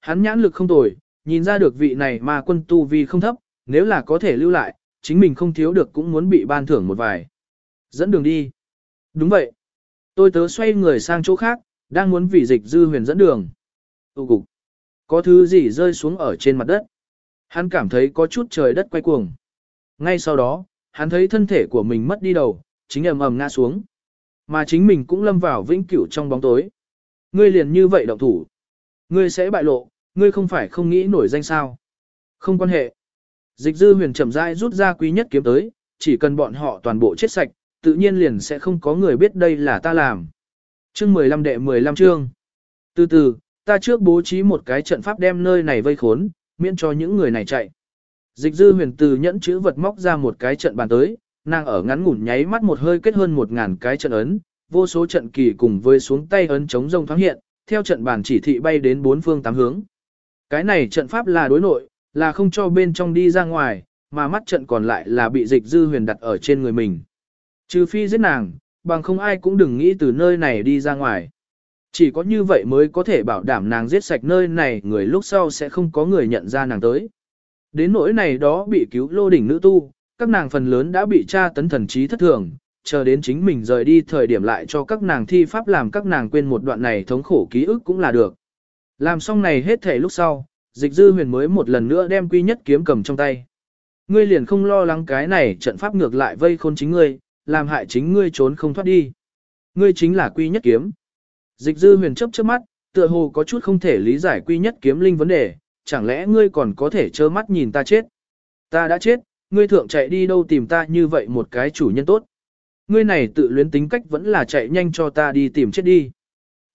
Hắn nhãn lực không tồi, nhìn ra được vị này mà quân tu vi không thấp, nếu là có thể lưu lại, chính mình không thiếu được cũng muốn bị ban thưởng một vài. Dẫn đường đi. Đúng vậy. Tôi tớ xoay người sang chỗ khác, đang muốn vì dịch dư huyền dẫn đường. Tụ cục. Có thứ gì rơi xuống ở trên mặt đất. Hắn cảm thấy có chút trời đất quay cuồng. Ngay sau đó, hắn thấy thân thể của mình mất đi đầu, chính ầm ầm ngã xuống. Mà chính mình cũng lâm vào vĩnh cửu trong bóng tối. Ngươi liền như vậy động thủ. Ngươi sẽ bại lộ, ngươi không phải không nghĩ nổi danh sao. Không quan hệ. Dịch dư huyền chậm rãi rút ra quý nhất kiếm tới, chỉ cần bọn họ toàn bộ chết sạch, tự nhiên liền sẽ không có người biết đây là ta làm. Chương 15 đệ 15 chương. Từ từ, ta trước bố trí một cái trận pháp đem nơi này vây khốn, miễn cho những người này chạy. Dịch dư huyền từ nhẫn chữ vật móc ra một cái trận bàn tới, nàng ở ngắn ngủn nháy mắt một hơi kết hơn một ngàn cái trận ấn, vô số trận kỳ cùng với xuống tay ấn chống rông thoáng hiện, theo trận bàn chỉ thị bay đến bốn phương tám hướng. Cái này trận pháp là đối nội, là không cho bên trong đi ra ngoài, mà mắt trận còn lại là bị dịch dư huyền đặt ở trên người mình. Trừ phi giết nàng, bằng không ai cũng đừng nghĩ từ nơi này đi ra ngoài. Chỉ có như vậy mới có thể bảo đảm nàng giết sạch nơi này người lúc sau sẽ không có người nhận ra nàng tới. Đến nỗi này đó bị cứu lô đỉnh nữ tu, các nàng phần lớn đã bị tra tấn thần trí thất thường, chờ đến chính mình rời đi thời điểm lại cho các nàng thi pháp làm các nàng quên một đoạn này thống khổ ký ức cũng là được. Làm xong này hết thể lúc sau, dịch dư huyền mới một lần nữa đem quy nhất kiếm cầm trong tay. Ngươi liền không lo lắng cái này trận pháp ngược lại vây khôn chính ngươi, làm hại chính ngươi trốn không thoát đi. Ngươi chính là quy nhất kiếm. Dịch dư huyền chấp trước mắt, tựa hồ có chút không thể lý giải quy nhất kiếm linh vấn đề, chẳng lẽ ngươi còn có thể trơ mắt nhìn ta chết? Ta đã chết, ngươi thượng chạy đi đâu tìm ta như vậy một cái chủ nhân tốt. Ngươi này tự luyến tính cách vẫn là chạy nhanh cho ta đi tìm chết đi.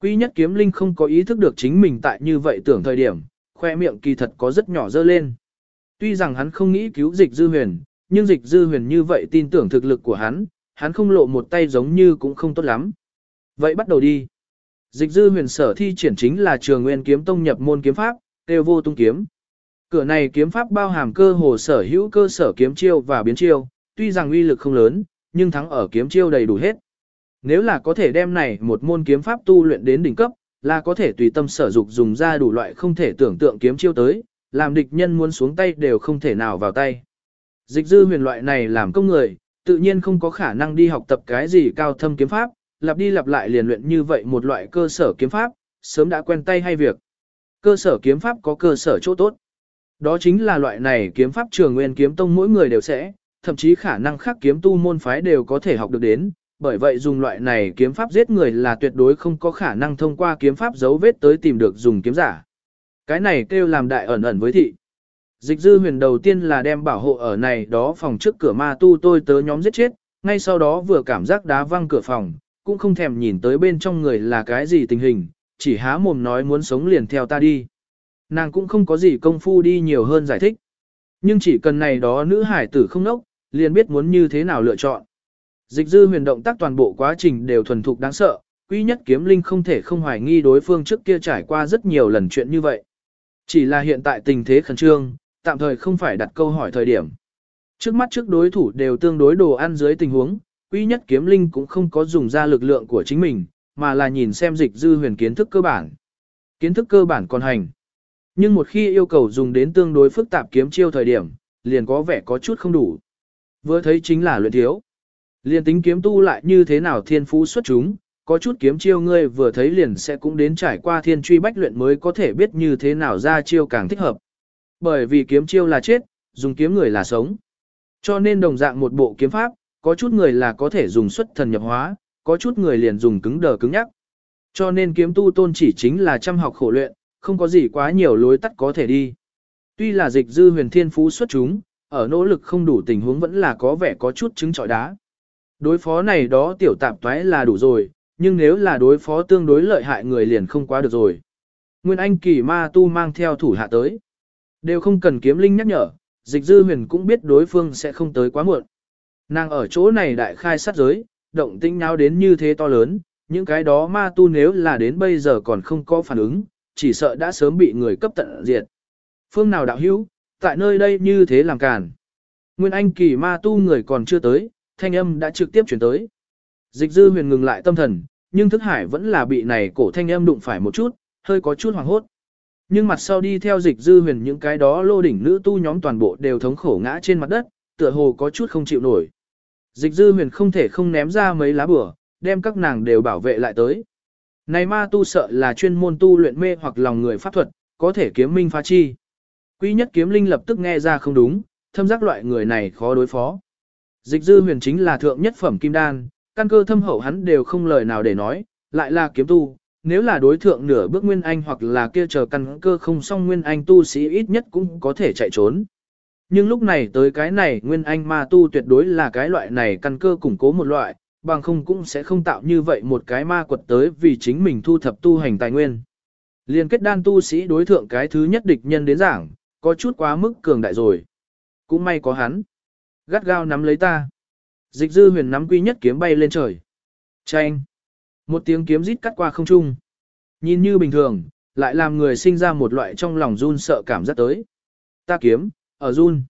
Quy nhất kiếm linh không có ý thức được chính mình tại như vậy tưởng thời điểm, khoe miệng kỳ thật có rất nhỏ dơ lên. Tuy rằng hắn không nghĩ cứu dịch dư huyền, nhưng dịch dư huyền như vậy tin tưởng thực lực của hắn, hắn không lộ một tay giống như cũng không tốt lắm. Vậy bắt đầu đi. Dịch dư huyền sở thi triển chính là trường nguyên kiếm tông nhập môn kiếm pháp, tiêu vô tung kiếm. Cửa này kiếm pháp bao hàm cơ hồ sở hữu cơ sở kiếm chiêu và biến chiêu, tuy rằng uy lực không lớn, nhưng thắng ở kiếm chiêu đầy đủ hết. Nếu là có thể đem này một môn kiếm pháp tu luyện đến đỉnh cấp, là có thể tùy tâm sở dục dùng ra đủ loại không thể tưởng tượng kiếm chiêu tới, làm địch nhân muốn xuống tay đều không thể nào vào tay. Dịch dư huyền loại này làm công người, tự nhiên không có khả năng đi học tập cái gì cao thâm kiếm pháp, lặp đi lặp lại liền luyện như vậy một loại cơ sở kiếm pháp, sớm đã quen tay hay việc. Cơ sở kiếm pháp có cơ sở chỗ tốt. Đó chính là loại này kiếm pháp trường nguyên kiếm tông mỗi người đều sẽ, thậm chí khả năng khác kiếm tu môn phái đều có thể học được đến, bởi vậy dùng loại này kiếm pháp giết người là tuyệt đối không có khả năng thông qua kiếm pháp dấu vết tới tìm được dùng kiếm giả. Cái này kêu làm đại ẩn ẩn với thị. Dịch dư huyền đầu tiên là đem bảo hộ ở này đó phòng trước cửa ma tu tôi tớ nhóm giết chết, ngay sau đó vừa cảm giác đá văng cửa phòng, cũng không thèm nhìn tới bên trong người là cái gì tình hình, chỉ há mồm nói muốn sống liền theo ta đi. Nàng cũng không có gì công phu đi nhiều hơn giải thích. Nhưng chỉ cần này đó nữ hải tử không nốc, liền biết muốn như thế nào lựa chọn. Dịch dư huyền động tác toàn bộ quá trình đều thuần thục đáng sợ, quý nhất kiếm linh không thể không hoài nghi đối phương trước kia trải qua rất nhiều lần chuyện như vậy. Chỉ là hiện tại tình thế khẩn trương, tạm thời không phải đặt câu hỏi thời điểm. Trước mắt trước đối thủ đều tương đối đồ ăn dưới tình huống, quý nhất kiếm linh cũng không có dùng ra lực lượng của chính mình, mà là nhìn xem dịch dư huyền kiến thức cơ bản. Kiến thức cơ bản còn hành. Nhưng một khi yêu cầu dùng đến tương đối phức tạp kiếm chiêu thời điểm, liền có vẻ có chút không đủ. Vừa thấy chính là luyện thiếu liên tính kiếm tu lại như thế nào thiên phú xuất chúng, có chút kiếm chiêu ngươi vừa thấy liền sẽ cũng đến trải qua thiên truy bách luyện mới có thể biết như thế nào ra chiêu càng thích hợp. Bởi vì kiếm chiêu là chết, dùng kiếm người là sống. Cho nên đồng dạng một bộ kiếm pháp, có chút người là có thể dùng xuất thần nhập hóa, có chút người liền dùng cứng đờ cứng nhắc. Cho nên kiếm tu tôn chỉ chính là chăm học khổ luyện, không có gì quá nhiều lối tắt có thể đi. Tuy là dịch dư huyền thiên phú xuất chúng, ở nỗ lực không đủ tình huống vẫn là có vẻ có chút chứng trọi đá. Đối phó này đó tiểu tạp toái là đủ rồi, nhưng nếu là đối phó tương đối lợi hại người liền không quá được rồi. Nguyên Anh kỳ ma tu mang theo thủ hạ tới. Đều không cần kiếm linh nhắc nhở, dịch dư huyền cũng biết đối phương sẽ không tới quá muộn. Nàng ở chỗ này đại khai sát giới, động tĩnh nháo đến như thế to lớn, những cái đó ma tu nếu là đến bây giờ còn không có phản ứng, chỉ sợ đã sớm bị người cấp tận diệt. Phương nào đạo hữu, tại nơi đây như thế làm càn. Nguyên Anh kỳ ma tu người còn chưa tới, thanh âm đã trực tiếp chuyển tới. Dịch dư huyền ngừng lại tâm thần, nhưng thức hải vẫn là bị này cổ thanh âm đụng phải một chút, hơi có chút hoảng hốt. nhưng mặt sau đi theo dịch dư huyền những cái đó lô đỉnh nữ tu nhóm toàn bộ đều thống khổ ngã trên mặt đất, tựa hồ có chút không chịu nổi. Dịch dư huyền không thể không ném ra mấy lá bửa, đem các nàng đều bảo vệ lại tới. Này ma tu sợ là chuyên môn tu luyện mê hoặc lòng người pháp thuật, có thể kiếm minh phá chi. Quý nhất kiếm linh lập tức nghe ra không đúng, thâm giác loại người này khó đối phó. Dịch dư huyền chính là thượng nhất phẩm kim đan, căn cơ thâm hậu hắn đều không lời nào để nói, lại là kiếm tu, nếu là đối thượng nửa bước nguyên anh hoặc là kia chờ căn cơ không xong nguyên anh tu sĩ ít nhất cũng có thể chạy trốn. Nhưng lúc này tới cái này nguyên anh ma tu tuyệt đối là cái loại này căn cơ củng cố một loại, bằng không cũng sẽ không tạo như vậy một cái ma quật tới vì chính mình thu thập tu hành tài nguyên. Liên kết đan tu sĩ đối thượng cái thứ nhất địch nhân đến giảng, có chút quá mức cường đại rồi. Cũng may có hắn. Gắt gao nắm lấy ta. Dịch dư huyền nắm quy nhất kiếm bay lên trời. Chanh. Một tiếng kiếm rít cắt qua không trung. Nhìn như bình thường, lại làm người sinh ra một loại trong lòng run sợ cảm giác tới. Ta kiếm, ở run.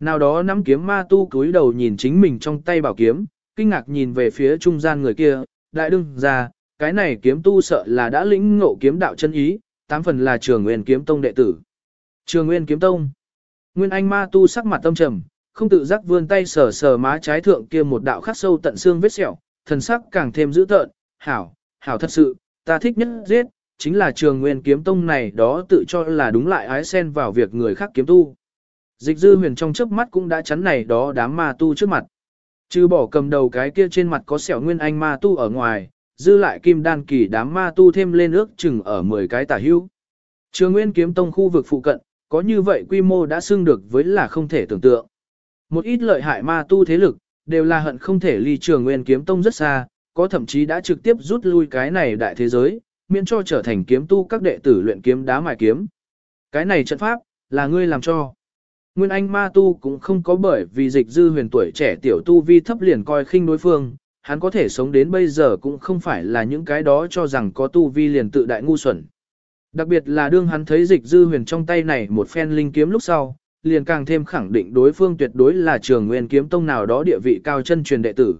Nào đó nắm kiếm ma tu cúi đầu nhìn chính mình trong tay bảo kiếm, kinh ngạc nhìn về phía trung gian người kia, đại đương ra, cái này kiếm tu sợ là đã lĩnh ngộ kiếm đạo chân ý, tám phần là trường nguyên kiếm tông đệ tử. Trường nguyên kiếm tông. Nguyên anh ma tu sắc mặt tâm trầm, không tự giác vươn tay sờ sờ má trái thượng kia một đạo khắc sâu tận xương vết sẹo, thần sắc càng thêm dữ tợn, hảo, hảo thật sự, ta thích nhất giết, chính là trường nguyên kiếm tông này đó tự cho là đúng lại ái xen vào việc người khác kiếm tu. Dịch dư huyền trong chớp mắt cũng đã chắn này đó đám ma tu trước mặt. Trừ bỏ cầm đầu cái kia trên mặt có sẹo nguyên anh ma tu ở ngoài, dư lại kim đan kỳ đám ma tu thêm lên ước chừng ở 10 cái tả hưu. Trường nguyên kiếm tông khu vực phụ cận, có như vậy quy mô đã xưng được với là không thể tưởng tượng. Một ít lợi hại ma tu thế lực, đều là hận không thể ly trường nguyên kiếm tông rất xa, có thậm chí đã trực tiếp rút lui cái này đại thế giới, miễn cho trở thành kiếm tu các đệ tử luyện kiếm đá mài kiếm. Cái này trận pháp, là ngươi làm cho. Nguyên Anh ma tu cũng không có bởi vì dịch dư huyền tuổi trẻ tiểu tu vi thấp liền coi khinh đối phương, hắn có thể sống đến bây giờ cũng không phải là những cái đó cho rằng có tu vi liền tự đại ngu xuẩn. Đặc biệt là đương hắn thấy dịch dư huyền trong tay này một phen linh kiếm lúc sau, liền càng thêm khẳng định đối phương tuyệt đối là trường nguyên kiếm tông nào đó địa vị cao chân truyền đệ tử.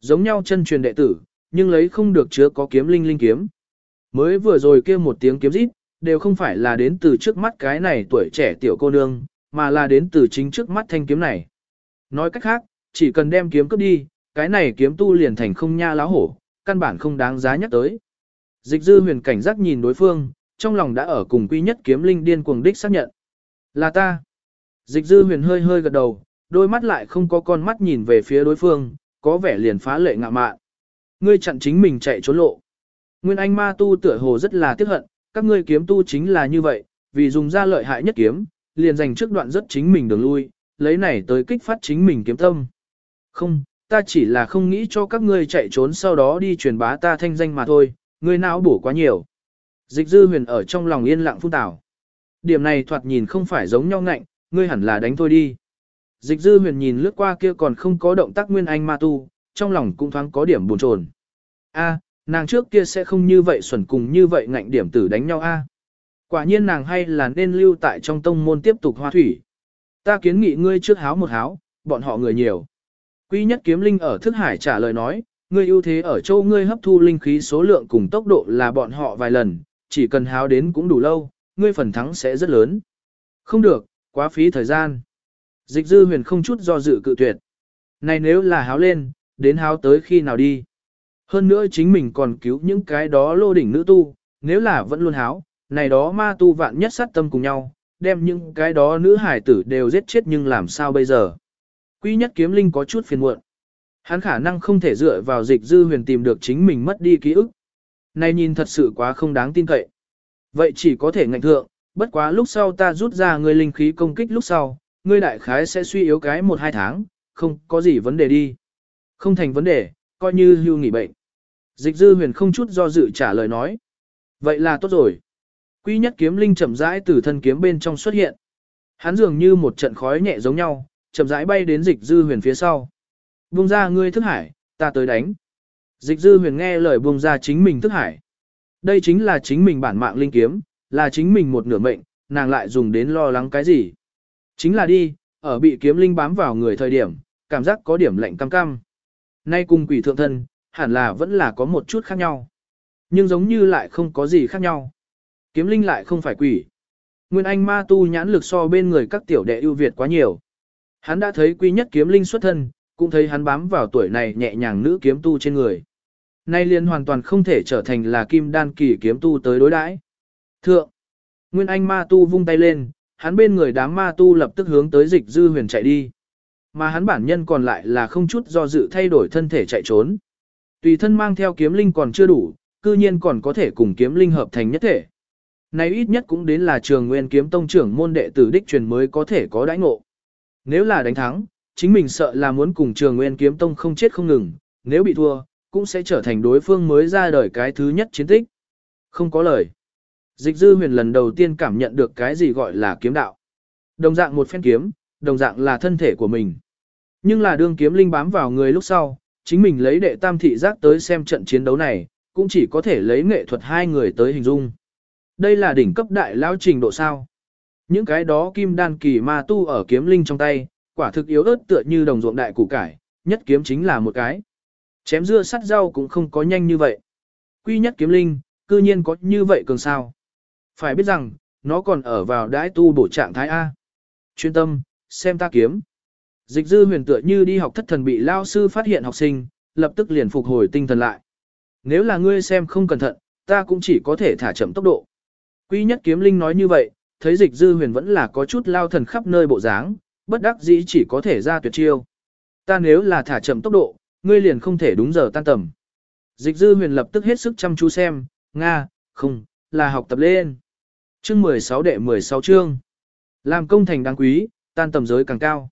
Giống nhau chân truyền đệ tử, nhưng lấy không được chứa có kiếm linh linh kiếm. Mới vừa rồi kia một tiếng kiếm rít, đều không phải là đến từ trước mắt cái này tuổi trẻ tiểu cô nương, mà là đến từ chính trước mắt thanh kiếm này. Nói cách khác, chỉ cần đem kiếm cướp đi, cái này kiếm tu liền thành không nha láo hổ, căn bản không đáng giá nhắc tới. Dịch dư huyền cảnh giác nhìn đối phương, trong lòng đã ở cùng quy nhất kiếm linh điên cuồng đích xác nhận. Là ta. Dịch dư huyền hơi hơi gật đầu, đôi mắt lại không có con mắt nhìn về phía đối phương, có vẻ liền phá lệ ngạ mạn. Ngươi chặn chính mình chạy trốn lộ. Nguyên Anh ma tu tựa hồ rất là tiếc hận, các ngươi kiếm tu chính là như vậy, vì dùng ra lợi hại nhất kiếm, liền dành trước đoạn rất chính mình đường lui, lấy này tới kích phát chính mình kiếm tâm. Không, ta chỉ là không nghĩ cho các ngươi chạy trốn sau đó đi truyền bá ta thanh danh mà thôi, ngươi não bổ quá nhiều. Dịch dư huyền ở trong lòng yên lặng phun tảo. Điểm này thoạt nhìn không phải giống nhau ngạnh, ngươi hẳn là đánh thôi đi. Dịch dư huyền nhìn lướt qua kia còn không có động tác nguyên anh ma tu, trong lòng cũng thoáng có điểm buồn chồn. A, nàng trước kia sẽ không như vậy xuẩn cùng như vậy ngạnh điểm tử đánh nhau a. Quả nhiên nàng hay là nên lưu tại trong tông môn tiếp tục hoa thủy. Ta kiến nghị ngươi trước háo một háo, bọn họ người nhiều. Quy nhất kiếm linh ở thức hải trả lời nói, ngươi ưu thế ở châu ngươi hấp thu linh khí số lượng cùng tốc độ là bọn họ vài lần, chỉ cần háo đến cũng đủ lâu, ngươi phần thắng sẽ rất lớn. Không được, quá phí thời gian. Dịch dư huyền không chút do dự cự tuyệt. Này nếu là háo lên, đến háo tới khi nào đi. Hơn nữa chính mình còn cứu những cái đó lô đỉnh nữ tu, nếu là vẫn luôn háo, này đó ma tu vạn nhất sát tâm cùng nhau, đem những cái đó nữ hải tử đều giết chết nhưng làm sao bây giờ. Quy nhất kiếm linh có chút phiền muộn. Hắn khả năng không thể dựa vào dịch dư huyền tìm được chính mình mất đi ký ức. Này nhìn thật sự quá không đáng tin cậy. Vậy chỉ có thể ngạnh thượng, bất quá lúc sau ta rút ra ngươi linh khí công kích lúc sau, ngươi đại khái sẽ suy yếu cái một hai tháng, không có gì vấn đề đi. Không thành vấn đề, coi như hưu nghỉ bệnh. Dịch dư huyền không chút do dự trả lời nói. Vậy là tốt rồi. Quy nhất kiếm linh chậm rãi từ thân kiếm bên trong xuất hiện. Hắn dường như một trận khói nhẹ giống nhau, chậm rãi bay đến dịch dư huyền phía sau. Buông ra ngươi thức hải, ta tới đánh. Dịch dư huyền nghe lời buông ra chính mình thức hải. Đây chính là chính mình bản mạng linh kiếm, là chính mình một nửa mệnh, nàng lại dùng đến lo lắng cái gì. Chính là đi, ở bị kiếm linh bám vào người thời điểm, cảm giác có điểm lạnh cam cam. Nay cùng quỷ thượng thân, hẳn là vẫn là có một chút khác nhau. Nhưng giống như lại không có gì khác nhau. Kiếm linh lại không phải quỷ. Nguyên Anh ma tu nhãn lực so bên người các tiểu đệ ưu việt quá nhiều. Hắn đã thấy quy nhất kiếm linh xuất thân, cũng thấy hắn bám vào tuổi này nhẹ nhàng nữ kiếm tu trên người. Nay liền hoàn toàn không thể trở thành là kim đan kỳ kiếm tu tới đối đãi. Thượng, Nguyên Anh ma tu vung tay lên, hắn bên người đám ma tu lập tức hướng tới dịch dư huyền chạy đi. Mà hắn bản nhân còn lại là không chút do dự thay đổi thân thể chạy trốn. Tùy thân mang theo kiếm linh còn chưa đủ, cư nhiên còn có thể cùng kiếm linh hợp thành nhất thể. Này ít nhất cũng đến là trường nguyên kiếm tông trưởng môn đệ tử đích truyền mới có thể có đãi ngộ. Nếu là đánh thắng, chính mình sợ là muốn cùng trường nguyên kiếm tông không chết không ngừng, nếu bị thua, cũng sẽ trở thành đối phương mới ra đời cái thứ nhất chiến tích. Không có lời. Dịch dư huyền lần đầu tiên cảm nhận được cái gì gọi là kiếm đạo. Đồng dạng một phen kiếm, đồng dạng là thân thể của mình. Nhưng là đương kiếm linh bám vào người lúc sau, chính mình lấy đệ tam thị giác tới xem trận chiến đấu này, cũng chỉ có thể lấy nghệ thuật hai người tới hình dung. Đây là đỉnh cấp đại lao trình độ sao. Những cái đó kim đan kỳ ma tu ở kiếm linh trong tay, quả thực yếu ớt tựa như đồng ruộng đại củ cải, nhất kiếm chính là một cái. Chém dưa sắt rau cũng không có nhanh như vậy. Quy nhất kiếm linh, cư nhiên có như vậy cường sao. Phải biết rằng, nó còn ở vào đãi tu bổ trạng thái A. Chuyên tâm, xem ta kiếm. Dịch dư huyền tựa như đi học thất thần bị lao sư phát hiện học sinh, lập tức liền phục hồi tinh thần lại. Nếu là ngươi xem không cẩn thận, ta cũng chỉ có thể thả chậm tốc độ. Quy nhất kiếm linh nói như vậy, thấy dịch dư huyền vẫn là có chút lao thần khắp nơi bộ dáng, bất đắc dĩ chỉ có thể ra tuyệt chiêu. Ta nếu là thả chậm tốc độ, ngươi liền không thể đúng giờ tan tầm. Dịch dư huyền lập tức hết sức chăm chú xem, Nga, không, là học tập lên. Chương 16 đệ 16 chương. Làm công thành đáng quý, tan tầm giới càng cao.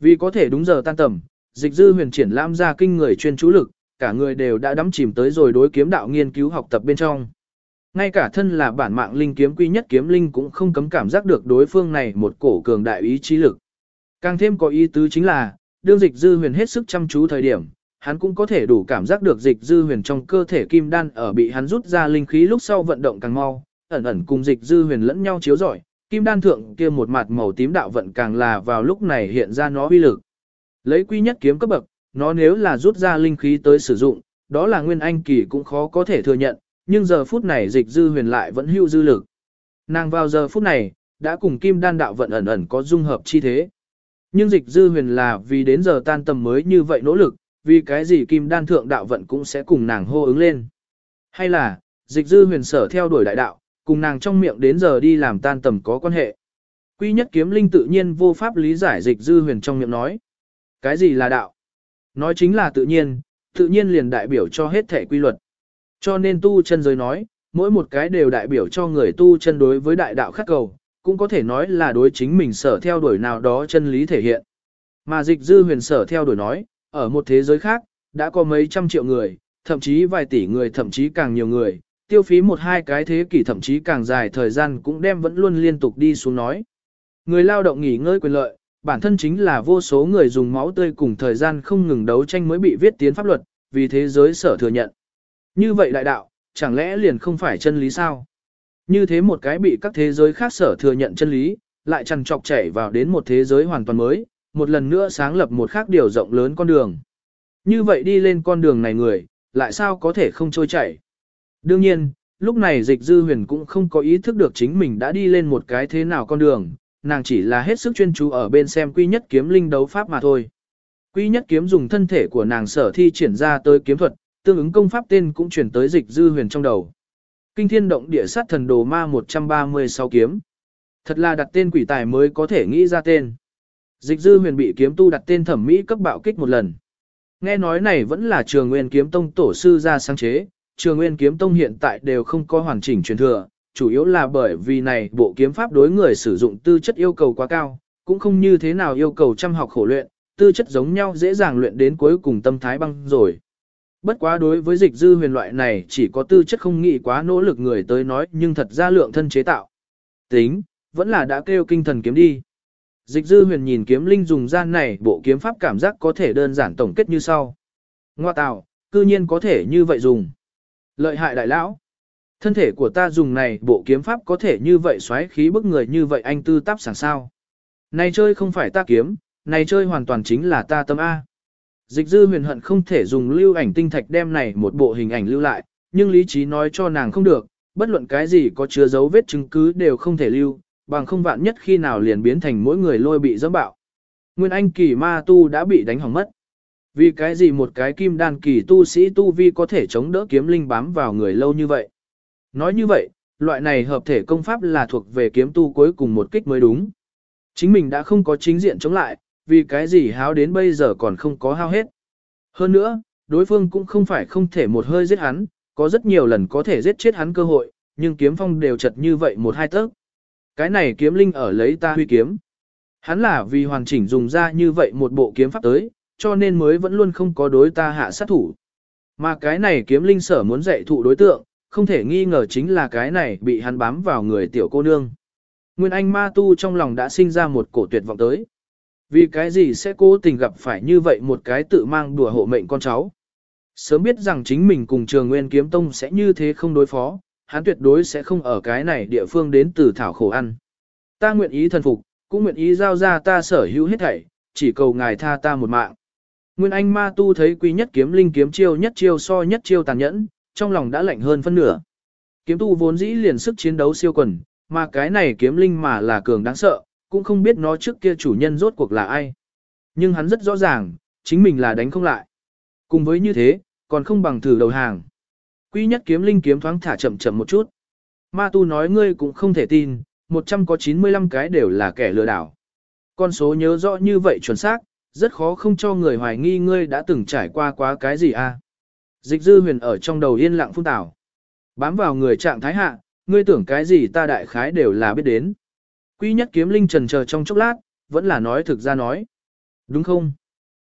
Vì có thể đúng giờ tan tầm, dịch dư huyền triển lãm ra kinh người chuyên chú lực, cả người đều đã đắm chìm tới rồi đối kiếm đạo nghiên cứu học tập bên trong. Ngay cả thân là bản mạng linh kiếm quy nhất kiếm linh cũng không cấm cảm giác được đối phương này một cổ cường đại ý chí lực. Càng thêm có ý tứ chính là, đương dịch dư huyền hết sức chăm chú thời điểm, hắn cũng có thể đủ cảm giác được dịch dư huyền trong cơ thể kim đan ở bị hắn rút ra linh khí lúc sau vận động càng mau, ẩn ẩn cùng dịch dư huyền lẫn nhau chiếu rọi, kim đan thượng kia một mặt màu tím đạo vận càng là vào lúc này hiện ra nó uy lực. Lấy quy nhất kiếm cấp bậc, nó nếu là rút ra linh khí tới sử dụng, đó là nguyên anh kỳ cũng khó có thể thừa nhận, nhưng giờ phút này dịch dư huyền lại vẫn hữu dư lực. Nàng vào giờ phút này, đã cùng kim đan đạo vận ẩn ẩn có dung hợp chi thế. Nhưng dịch dư huyền là vì đến giờ tan tầm mới như vậy nỗ lực, vì cái gì kim đan thượng đạo vận cũng sẽ cùng nàng hô ứng lên. Hay là, dịch dư huyền sở theo đuổi đại đạo, cùng nàng trong miệng đến giờ đi làm tan tầm có quan hệ. Quy nhất kiếm linh tự nhiên vô pháp lý giải dịch dư huyền trong miệng nói. Cái gì là đạo? Nói chính là tự nhiên, tự nhiên liền đại biểu cho hết thể quy luật. Cho nên tu chân giới nói, mỗi một cái đều đại biểu cho người tu chân đối với đại đạo khắc cầu, cũng có thể nói là đối chính mình sở theo đuổi nào đó chân lý thể hiện. Mà dịch dư huyền sở theo đuổi nói, ở một thế giới khác, đã có mấy trăm triệu người, thậm chí vài tỷ người thậm chí càng nhiều người, tiêu phí một hai cái thế kỷ thậm chí càng dài thời gian cũng đem vẫn luôn liên tục đi xuống nói. Người lao động nghỉ ngơi quyền lợi, bản thân chính là vô số người dùng máu tươi cùng thời gian không ngừng đấu tranh mới bị viết tiến pháp luật, vì thế giới sở thừa nhận. Như vậy đại đạo, chẳng lẽ liền không phải chân lý sao? Như thế một cái bị các thế giới khác sở thừa nhận chân lý, lại chằn trọc chảy vào đến một thế giới hoàn toàn mới, một lần nữa sáng lập một khác điều rộng lớn con đường. Như vậy đi lên con đường này người, lại sao có thể không trôi chảy? Đương nhiên, lúc này dịch dư huyền cũng không có ý thức được chính mình đã đi lên một cái thế nào con đường, nàng chỉ là hết sức chuyên chú ở bên xem quy nhất kiếm linh đấu pháp mà thôi. Quy nhất kiếm dùng thân thể của nàng sở thi triển ra tới kiếm thuật, tương ứng công pháp tên cũng chuyển tới dịch dư huyền trong đầu. Kinh thiên động địa sát thần đồ ma 136 kiếm. Thật là đặt tên quỷ tài mới có thể nghĩ ra tên. Dịch dư huyền bị kiếm tu đặt tên thẩm mỹ cấp bạo kích một lần. Nghe nói này vẫn là trường nguyên kiếm tông tổ sư ra sáng chế, trường nguyên kiếm tông hiện tại đều không có hoàn chỉnh truyền thừa, chủ yếu là bởi vì này bộ kiếm pháp đối người sử dụng tư chất yêu cầu quá cao, cũng không như thế nào yêu cầu chăm học khổ luyện, tư chất giống nhau dễ dàng luyện đến cuối cùng tâm thái băng rồi. Bất quá đối với dịch dư huyền loại này chỉ có tư chất không nghĩ quá nỗ lực người tới nói nhưng thật ra lượng thân chế tạo. Tính, vẫn là đã kêu kinh thần kiếm đi. Dịch dư huyền nhìn kiếm linh dùng gian này bộ kiếm pháp cảm giác có thể đơn giản tổng kết như sau. Ngoa tạo, cư nhiên có thể như vậy dùng. Lợi hại đại lão. Thân thể của ta dùng này bộ kiếm pháp có thể như vậy xoáy khí bức người như vậy anh tư táp sẵn sao. Này chơi không phải ta kiếm, này chơi hoàn toàn chính là ta tâm A. Dịch dư huyền hận không thể dùng lưu ảnh tinh thạch đem này một bộ hình ảnh lưu lại, nhưng lý trí nói cho nàng không được, Bất luận cái gì có chứa dấu vết chứng cứ đều không thể lưu, bằng không vạn nhất khi nào liền biến thành mỗi người lôi bị dẫm bạo. Nguyên Anh kỳ ma tu đã bị đánh hỏng mất. Vì cái gì một cái kim đan kỳ tu sĩ tu vi có thể chống đỡ kiếm linh bám vào người lâu như vậy? Nói như vậy, loại này hợp thể công pháp là thuộc về kiếm tu cuối cùng một kích mới đúng. Chính mình đã không có chính diện chống lại, vì cái gì háo đến bây giờ còn không có hao hết. Hơn nữa, đối phương cũng không phải không thể một hơi giết hắn, có rất nhiều lần có thể giết chết hắn cơ hội, nhưng kiếm phong đều chật như vậy một hai tấc. Cái này kiếm linh ở lấy ta huy kiếm. Hắn là vì hoàn chỉnh dùng ra như vậy một bộ kiếm pháp tới, cho nên mới vẫn luôn không có đối ta hạ sát thủ. Mà cái này kiếm linh sở muốn dạy thụ đối tượng, không thể nghi ngờ chính là cái này bị hắn bám vào người tiểu cô nương. Nguyên Anh ma tu trong lòng đã sinh ra một cổ tuyệt vọng tới. Vì cái gì sẽ cố tình gặp phải như vậy một cái tự mang đùa hộ mệnh con cháu. Sớm biết rằng chính mình cùng trường Nguyên Kiếm Tông sẽ như thế không đối phó, hắn tuyệt đối sẽ không ở cái này địa phương đến từ thảo khổ ăn. Ta nguyện ý thần phục, cũng nguyện ý giao ra ta sở hữu hết thảy, chỉ cầu ngài tha ta một mạng. Nguyên Anh ma tu thấy quý nhất kiếm linh kiếm chiêu nhất chiêu so nhất chiêu tàn nhẫn, trong lòng đã lạnh hơn phân nửa. Kiếm tu vốn dĩ liền sức chiến đấu siêu quần, mà cái này kiếm linh mà là cường đáng sợ, cũng không biết nó trước kia chủ nhân rốt cuộc là ai. Nhưng hắn rất rõ ràng, chính mình là đánh không lại. Cùng với như thế, còn không bằng thử đầu hàng. Quý nhất kiếm linh kiếm thoáng thả chậm chậm một chút. Ma tu nói ngươi cũng không thể tin, 100 có 95 cái đều là kẻ lừa đảo. Con số nhớ rõ như vậy chuẩn xác, rất khó không cho người hoài nghi ngươi đã từng trải qua quá cái gì a. Dịch dư huyền ở trong đầu yên lặng phun tảo. Bám vào người trạng thái hạ, ngươi tưởng cái gì ta đại khái đều là biết đến. Quý nhất kiếm linh trần chờ trong chốc lát, vẫn là nói thực ra nói. Đúng không?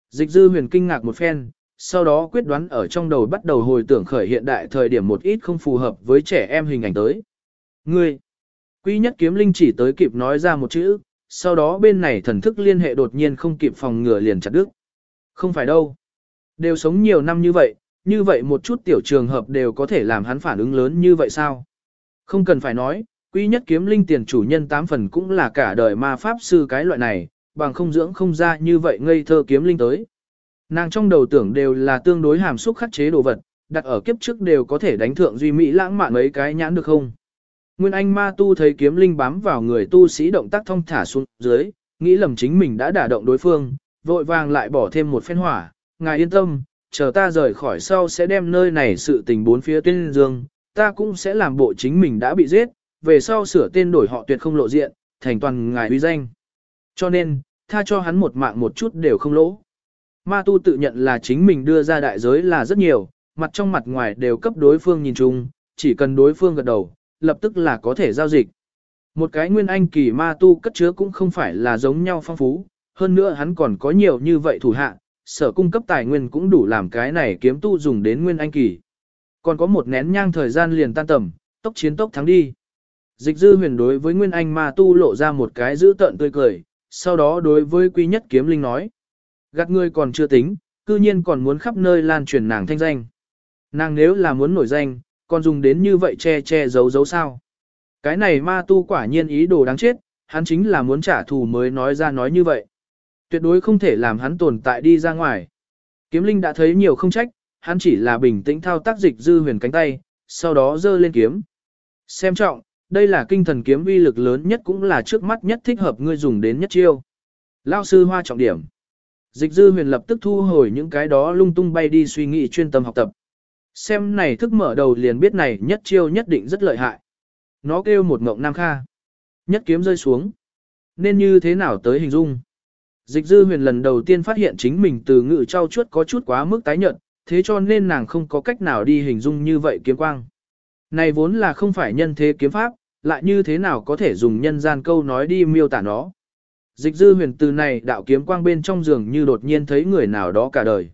Dịch dư huyền kinh ngạc một phen, sau đó quyết đoán ở trong đầu bắt đầu hồi tưởng khởi hiện đại thời điểm một ít không phù hợp với trẻ em hình ảnh tới. Ngươi! Quý nhất kiếm linh chỉ tới kịp nói ra một chữ, sau đó bên này thần thức liên hệ đột nhiên không kịp phòng ngừa liền chặt đứt. Không phải đâu. Đều sống nhiều năm như vậy, như vậy một chút tiểu trường hợp đều có thể làm hắn phản ứng lớn như vậy sao? Không cần phải nói, quý nhất kiếm linh tiền chủ nhân tám phần cũng là cả đời ma pháp sư cái loại này, bằng không dưỡng không ra như vậy ngây thơ kiếm linh tới. Nàng trong đầu tưởng đều là tương đối hàm xúc khắc chế đồ vật, đặt ở kiếp trước đều có thể đánh thượng duy mỹ lãng mạn mấy cái nhãn được không? Nguyên Anh ma tu thấy kiếm linh bám vào người tu sĩ động tác thông thả xuống dưới, nghĩ lầm chính mình đã đả động đối phương, vội vàng lại bỏ thêm một phen hỏa, ngài yên tâm, chờ ta rời khỏi sau sẽ đem nơi này sự tình bốn phía tuyên dương, ta cũng sẽ làm bộ chính mình đã bị giết, về sau sửa tên đổi họ tuyệt không lộ diện, thành toàn ngài uy danh. Cho nên, tha cho hắn một mạng một chút đều không lỗ. Ma tu tự nhận là chính mình đưa ra đại giới là rất nhiều, mặt trong mặt ngoài đều cấp đối phương nhìn chung, chỉ cần đối phương gật đầu, lập tức là có thể giao dịch. Một cái nguyên anh kỳ ma tu cất chứa cũng không phải là giống nhau phong phú, hơn nữa hắn còn có nhiều như vậy thủ hạ, sở cung cấp tài nguyên cũng đủ làm cái này kiếm tu dùng đến nguyên anh kỳ. Còn có một nén nhang thời gian liền tan tầm, tốc chiến tốc thắng đi. Dịch dư huyền đối với nguyên anh ma tu lộ ra một cái giữ tợn tươi cười, sau đó đối với quý nhất kiếm linh nói. Gạt ngươi còn chưa tính, cư nhiên còn muốn khắp nơi lan truyền nàng thanh danh. Nàng nếu là muốn nổi danh, còn dùng đến như vậy che che giấu giấu sao. Cái này ma tu quả nhiên ý đồ đáng chết, hắn chính là muốn trả thù mới nói ra nói như vậy. Tuyệt đối không thể làm hắn tồn tại đi ra ngoài. Kiếm linh đã thấy nhiều không trách, hắn chỉ là bình tĩnh thao tác dịch dư huyền cánh tay, sau đó giơ lên kiếm. Xem trọng, đây là kinh thần kiếm vi lực lớn nhất cũng là trước mắt nhất thích hợp ngươi dùng đến nhất chiêu. Lao sư hoa trọng điểm. Dịch dư huyền lập tức thu hồi những cái đó lung tung bay đi suy nghĩ chuyên tâm học tập. Xem này thức mở đầu liền biết này nhất chiêu nhất định rất lợi hại. Nó kêu một ngộng nam kha. Nhất kiếm rơi xuống. Nên như thế nào tới hình dung? Dịch dư huyền lần đầu tiên phát hiện chính mình từ ngự trao chuốt có chút quá mức tái nhận, thế cho nên nàng không có cách nào đi hình dung như vậy kiếm quang. Này vốn là không phải nhân thế kiếm pháp, lại như thế nào có thể dùng nhân gian câu nói đi miêu tả nó. Dịch dư huyền từ này đạo kiếm quang bên trong giường như đột nhiên thấy người nào đó cả đời.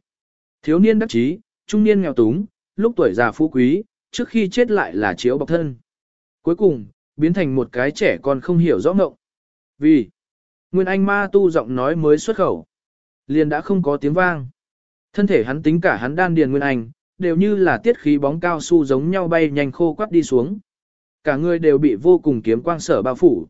Thiếu niên đắc chí, trung niên nghèo túng, lúc tuổi già phú quý, trước khi chết lại là chiếu bọc thân. Cuối cùng, biến thành một cái trẻ con không hiểu rõ ngộng. Vì, Nguyên Anh ma tu giọng nói mới xuất khẩu. Liền đã không có tiếng vang. Thân thể hắn tính cả hắn đan điền Nguyên Anh, đều như là tiết khí bóng cao su giống nhau bay nhanh khô quắt đi xuống. Cả người đều bị vô cùng kiếm quang sở bao phủ.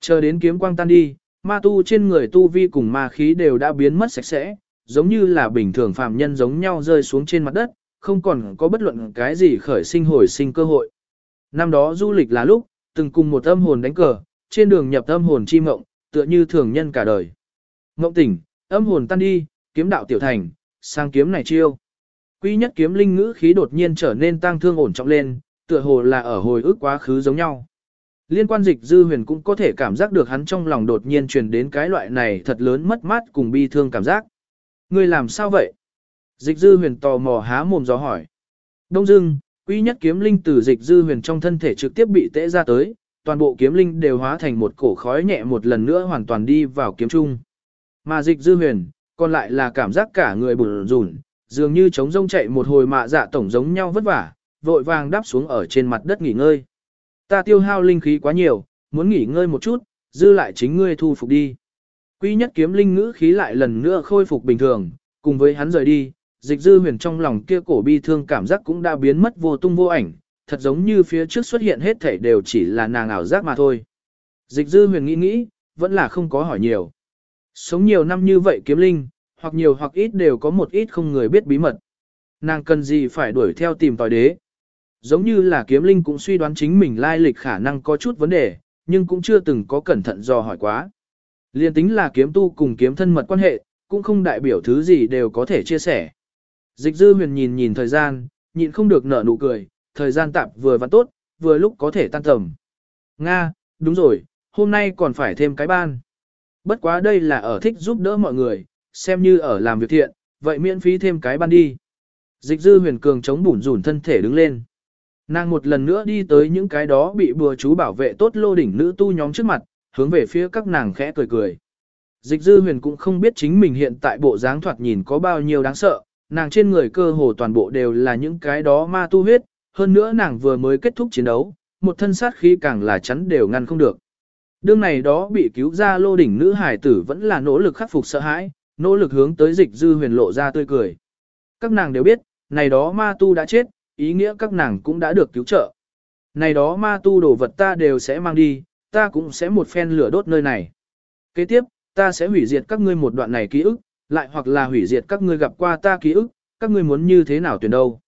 Chờ đến kiếm quang tan đi, ma tu trên người tu vi cùng ma khí đều đã biến mất sạch sẽ, giống như là bình thường phàm nhân giống nhau rơi xuống trên mặt đất, không còn có bất luận cái gì khởi sinh hồi sinh cơ hội. Năm đó du lịch là lúc, từng cùng một âm hồn đánh cờ, trên đường nhập âm hồn chi mộng, tựa như thường nhân cả đời. Mộng tỉnh, âm hồn tan đi, kiếm đạo tiểu thành, sang kiếm này chiêu. Quy nhất kiếm linh ngữ khí đột nhiên trở nên tang thương ổn trọng lên, tựa hồ là ở hồi ức quá khứ giống nhau. Liên quan dịch dư huyền cũng có thể cảm giác được hắn trong lòng đột nhiên truyền đến cái loại này thật lớn mất mát cùng bi thương cảm giác. Ngươi làm sao vậy? Dịch dư huyền tò mò há mồm gió hỏi. Đông dưng, quy nhất kiếm linh từ dịch dư huyền trong thân thể trực tiếp bị tễ ra tới, toàn bộ kiếm linh đều hóa thành một cổ khói nhẹ một lần nữa hoàn toàn đi vào kiếm trung. Mà dịch dư huyền, còn lại là cảm giác cả người bùn rùn, dường như trống rông chạy một hồi mạ dạ tổng giống nhau vất vả, vội vàng đáp xuống ở trên mặt đất nghỉ ngơi. Ta tiêu hao linh khí quá nhiều, muốn nghỉ ngơi một chút, dư lại chính ngươi thu phục đi. Quy nhất kiếm linh ngữ khí lại lần nữa khôi phục bình thường, cùng với hắn rời đi, dịch dư huyền trong lòng kia cổ bi thương cảm giác cũng đã biến mất vô tung vô ảnh, thật giống như phía trước xuất hiện hết thảy đều chỉ là nàng ảo giác mà thôi. Dịch dư huyền nghĩ nghĩ, vẫn là không có hỏi nhiều. Sống nhiều năm như vậy kiếm linh, hoặc nhiều hoặc ít đều có một ít không người biết bí mật. Nàng cần gì phải đuổi theo tìm tòi đế. Giống như là kiếm linh cũng suy đoán chính mình lai lịch khả năng có chút vấn đề, nhưng cũng chưa từng có cẩn thận dò hỏi quá. Liên tính là kiếm tu cùng kiếm thân mật quan hệ, cũng không đại biểu thứ gì đều có thể chia sẻ. Dịch dư huyền nhìn nhìn thời gian, nhịn không được nở nụ cười, thời gian tạm vừa và tốt, vừa lúc có thể tan tầm. Nga, đúng rồi, hôm nay còn phải thêm cái ban. Bất quá đây là ở thích giúp đỡ mọi người, xem như ở làm việc thiện, vậy miễn phí thêm cái ban đi. Dịch dư huyền cường chống bủn rủn thân thể đứng lên. Nàng một lần nữa đi tới những cái đó bị bùa chú bảo vệ tốt lô đỉnh nữ tu nhóm trước mặt, hướng về phía các nàng khẽ cười cười. Dịch dư huyền cũng không biết chính mình hiện tại bộ dáng thoạt nhìn có bao nhiêu đáng sợ, nàng trên người cơ hồ toàn bộ đều là những cái đó ma tu huyết, hơn nữa nàng vừa mới kết thúc chiến đấu, một thân sát khí càng là chắn đều ngăn không được. Đương này đó bị cứu ra lô đỉnh nữ hải tử vẫn là nỗ lực khắc phục sợ hãi, nỗ lực hướng tới dịch dư huyền lộ ra tươi cười. Các nàng đều biết, này đó ma tu đã chết, ý nghĩa các nàng cũng đã được cứu trợ. Này đó ma tu đồ vật ta đều sẽ mang đi, ta cũng sẽ một phen lửa đốt nơi này. Kế tiếp, ta sẽ hủy diệt các ngươi một đoạn này ký ức, lại hoặc là hủy diệt các ngươi gặp qua ta ký ức, các ngươi muốn như thế nào tuyển đâu.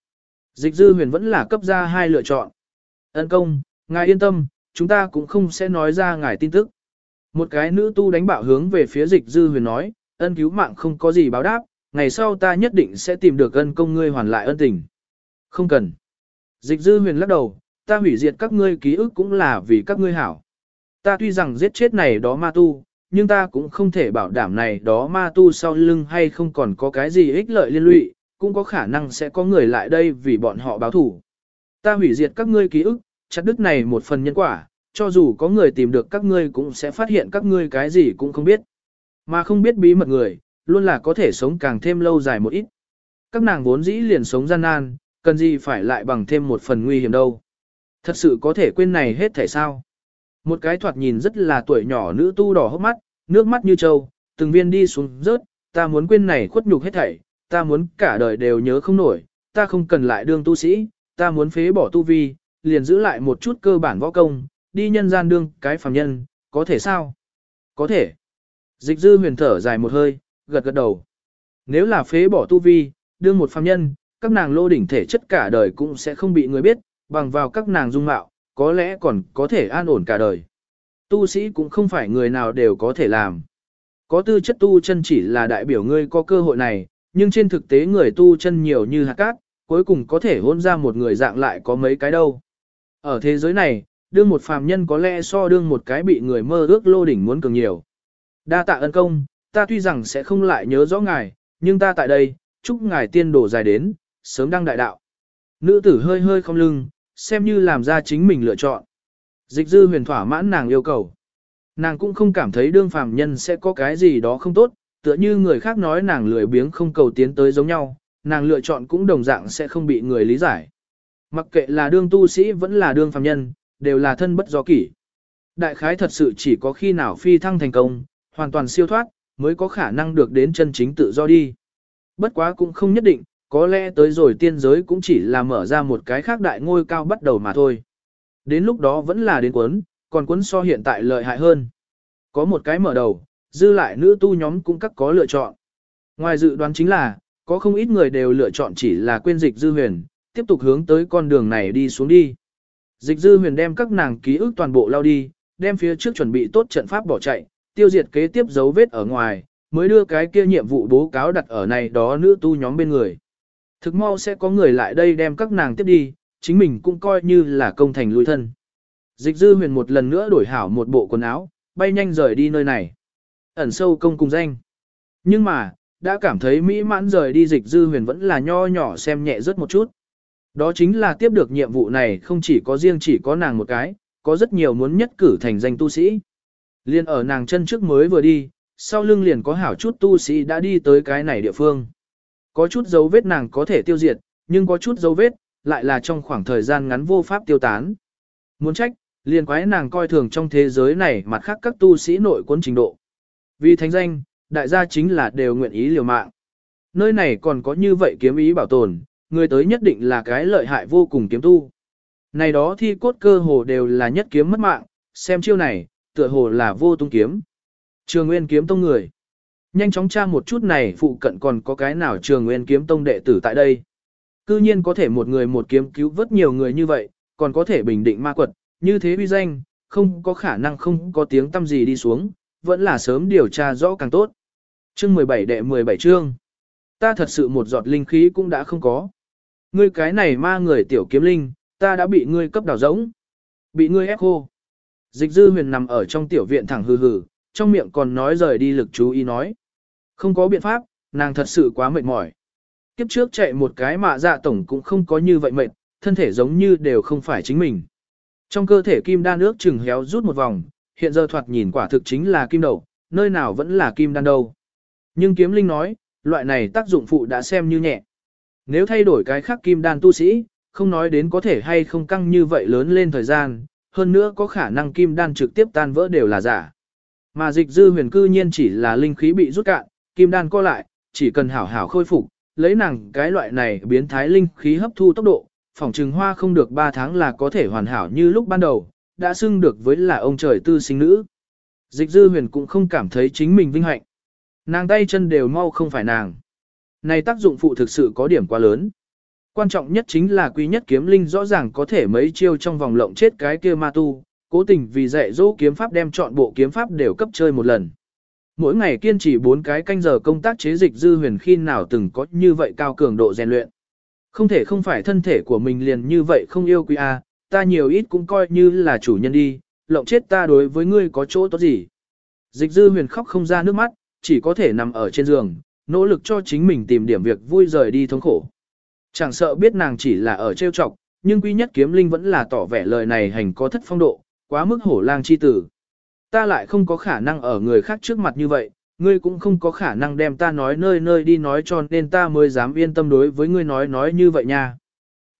Dịch dư huyền vẫn là cấp ra hai lựa chọn. Ân công, ngài yên tâm, chúng ta cũng không sẽ nói ra ngài tin tức. Một cái nữ tu đánh bạo hướng về phía dịch dư huyền nói, ân cứu mạng không có gì báo đáp, ngày sau ta nhất định sẽ tìm được ân công ngươi hoàn lại ân tình. Không cần. Dịch dư huyền lắc đầu, ta hủy diệt các ngươi ký ức cũng là vì các ngươi hảo. Ta tuy rằng giết chết này đó ma tu, nhưng ta cũng không thể bảo đảm này đó ma tu sau lưng hay không còn có cái gì ích lợi liên lụy, cũng có khả năng sẽ có người lại đây vì bọn họ báo thủ. Ta hủy diệt các ngươi ký ức, chặt đứt này một phần nhân quả, cho dù có người tìm được các ngươi cũng sẽ phát hiện các ngươi cái gì cũng không biết. Mà không biết bí mật người, luôn là có thể sống càng thêm lâu dài một ít. Các nàng vốn dĩ liền sống gian nan, cần gì phải lại bằng thêm một phần nguy hiểm đâu. Thật sự có thể quên này hết thể sao. Một cái thoạt nhìn rất là tuổi nhỏ nữ tu đỏ hốc mắt, nước mắt như trâu, từng viên đi xuống rớt, ta muốn quên này khuất nhục hết thảy, ta muốn cả đời đều nhớ không nổi, ta không cần lại đương tu sĩ, ta muốn phế bỏ tu vi, liền giữ lại một chút cơ bản võ công, đi nhân gian đương cái phàm nhân, có thể sao? Có thể. Dịch dư huyền thở dài một hơi, gật gật đầu. Nếu là phế bỏ tu vi, đương một phàm nhân, các nàng lô đỉnh thể chất cả đời cũng sẽ không bị người biết, bằng vào các nàng dung mạo, có lẽ còn có thể an ổn cả đời. Tu sĩ cũng không phải người nào đều có thể làm. Có tư chất tu chân chỉ là đại biểu ngươi có cơ hội này, nhưng trên thực tế người tu chân nhiều như hạt cát, cuối cùng có thể hôn ra một người dạng lại có mấy cái đâu. Ở thế giới này, đương một phàm nhân có lẽ so đương một cái bị người mơ ước lô đỉnh muốn cường nhiều. Đa tạ ân công, ta tuy rằng sẽ không lại nhớ rõ ngài, nhưng ta tại đây, chúc ngài tiên đổ dài đến, sớm đăng đại đạo. Nữ tử hơi hơi không lưng, xem như làm ra chính mình lựa chọn. Dịch dư huyền thỏa mãn nàng yêu cầu. Nàng cũng không cảm thấy đương phàm nhân sẽ có cái gì đó không tốt, tựa như người khác nói nàng lười biếng không cầu tiến tới giống nhau, nàng lựa chọn cũng đồng dạng sẽ không bị người lý giải. Mặc kệ là đương tu sĩ vẫn là đương phàm nhân, đều là thân bất do kỷ. Đại khái thật sự chỉ có khi nào phi thăng thành công, hoàn toàn siêu thoát, mới có khả năng được đến chân chính tự do đi. Bất quá cũng không nhất định, có lẽ tới rồi tiên giới cũng chỉ là mở ra một cái khác đại ngôi cao bắt đầu mà thôi. Đến lúc đó vẫn là đến cuốn, còn cuốn so hiện tại lợi hại hơn. Có một cái mở đầu, dư lại nữ tu nhóm cũng các có lựa chọn. Ngoài dự đoán chính là, có không ít người đều lựa chọn chỉ là quên dịch dư huyền, tiếp tục hướng tới con đường này đi xuống đi. Dịch dư huyền đem các nàng ký ức toàn bộ lao đi, đem phía trước chuẩn bị tốt trận pháp bỏ chạy, tiêu diệt kế tiếp dấu vết ở ngoài, mới đưa cái kia nhiệm vụ bố cáo đặt ở này đó nữ tu nhóm bên người. Thực mau sẽ có người lại đây đem các nàng tiếp đi, chính mình cũng coi như là công thành lui thân. Dịch dư huyền một lần nữa đổi hảo một bộ quần áo, bay nhanh rời đi nơi này. Ẩn sâu công cùng danh. Nhưng mà, đã cảm thấy mỹ mãn rời đi dịch dư huyền vẫn là nho nhỏ xem nhẹ rất một chút. Đó chính là tiếp được nhiệm vụ này không chỉ có riêng chỉ có nàng một cái, có rất nhiều muốn nhất cử thành danh tu sĩ. Liên ở nàng chân trước mới vừa đi, sau lưng liền có hảo chút tu sĩ đã đi tới cái này địa phương. Có chút dấu vết nàng có thể tiêu diệt, nhưng có chút dấu vết, lại là trong khoảng thời gian ngắn vô pháp tiêu tán. Muốn trách, liền quái nàng coi thường trong thế giới này mặt khác các tu sĩ nội quân trình độ. Vì thánh danh, đại gia chính là đều nguyện ý liều mạng. Nơi này còn có như vậy kiếm ý bảo tồn, người tới nhất định là cái lợi hại vô cùng kiếm tu. Này đó thi cốt cơ hồ đều là nhất kiếm mất mạng, xem chiêu này, tựa hồ là vô tung kiếm. Trường Nguyên kiếm tông người. Nhanh chóng tra một chút này phụ cận còn có cái nào trường Nguyên kiếm tông đệ tử tại đây. Cư nhiên có thể một người một kiếm cứu vớt nhiều người như vậy, còn có thể bình định ma quật, như thế uy danh, không có khả năng không có tiếng tâm gì đi xuống, vẫn là sớm điều tra rõ càng tốt. Chương 17 đệ 17 chương. Ta thật sự một giọt linh khí cũng đã không có. Ngươi cái này ma người tiểu kiếm linh, ta đã bị ngươi cấp đảo giống. Bị ngươi ép khô. Dịch dư huyền nằm ở trong tiểu viện thẳng hừ hừ, trong miệng còn nói rời đi lực chú ý nói. Không có biện pháp, nàng thật sự quá mệt mỏi. Kiếp trước chạy một cái mạ dạ tổng cũng không có như vậy mệt, thân thể giống như đều không phải chính mình. Trong cơ thể kim đan ước chừng héo rút một vòng, hiện giờ thoạt nhìn quả thực chính là kim đầu, nơi nào vẫn là kim đan đâu. Nhưng kiếm linh nói, loại này tác dụng phụ đã xem như nhẹ. Nếu thay đổi cái khác kim đan tu sĩ, không nói đến có thể hay không căng như vậy lớn lên thời gian, hơn nữa có khả năng kim đan trực tiếp tan vỡ đều là giả. Mà dịch dư huyền cư nhiên chỉ là linh khí bị rút cạn, kim đan co lại, chỉ cần hảo hảo khôi phục, lấy nàng cái loại này biến thái linh khí hấp thu tốc độ, phòng trừng hoa không được 3 tháng là có thể hoàn hảo như lúc ban đầu, đã xưng được với là ông trời tư sinh nữ. Dịch dư huyền cũng không cảm thấy chính mình vinh hạnh. Nàng tay chân đều mau không phải nàng. Này tác dụng phụ thực sự có điểm quá lớn. Quan trọng nhất chính là quý nhất kiếm linh rõ ràng có thể mấy chiêu trong vòng lộng chết cái kia ma tu, cố tình vì dạy dỗ kiếm pháp đem chọn bộ kiếm pháp đều cấp chơi một lần. Mỗi ngày kiên trì 4 cái canh giờ công tác chế dịch dư huyền khi nào từng có như vậy cao cường độ rèn luyện. Không thể không phải thân thể của mình liền như vậy không yêu quý a, ta nhiều ít cũng coi như là chủ nhân đi, lộng chết ta đối với ngươi có chỗ tốt gì. Dịch dư huyền khóc không ra nước mắt, chỉ có thể nằm ở trên giường, nỗ lực cho chính mình tìm điểm việc vui rời đi thống khổ. Chẳng sợ biết nàng chỉ là ở trêu chọc, nhưng quý nhất kiếm linh vẫn là tỏ vẻ lời này hành có thất phong độ, quá mức hổ lang chi tử. Ta lại không có khả năng ở người khác trước mặt như vậy, ngươi cũng không có khả năng đem ta nói nơi nơi đi nói cho nên ta mới dám yên tâm đối với ngươi nói nói như vậy nha.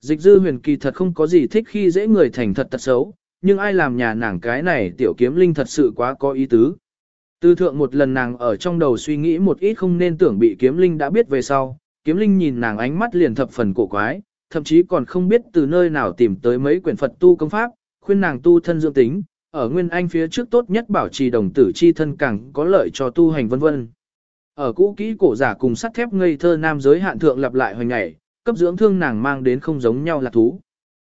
Dịch dư huyền kỳ thật không có gì thích khi dễ người thành thật tật xấu, nhưng ai làm nhà nàng cái này tiểu kiếm linh thật sự quá có ý tứ. Tư thượng một lần nàng ở trong đầu suy nghĩ một ít không nên tưởng bị kiếm linh đã biết về sau, kiếm linh nhìn nàng ánh mắt liền thập phần cổ quái, thậm chí còn không biết từ nơi nào tìm tới mấy quyển Phật tu công pháp, khuyên nàng tu thân dưỡng tính, ở nguyên anh phía trước tốt nhất bảo trì đồng tử chi thân càng có lợi cho tu hành vân vân. Ở cũ kỹ cổ giả cùng sắt thép ngây thơ nam giới hạn thượng lặp lại hoành ngày, cấp dưỡng thương nàng mang đến không giống nhau là thú.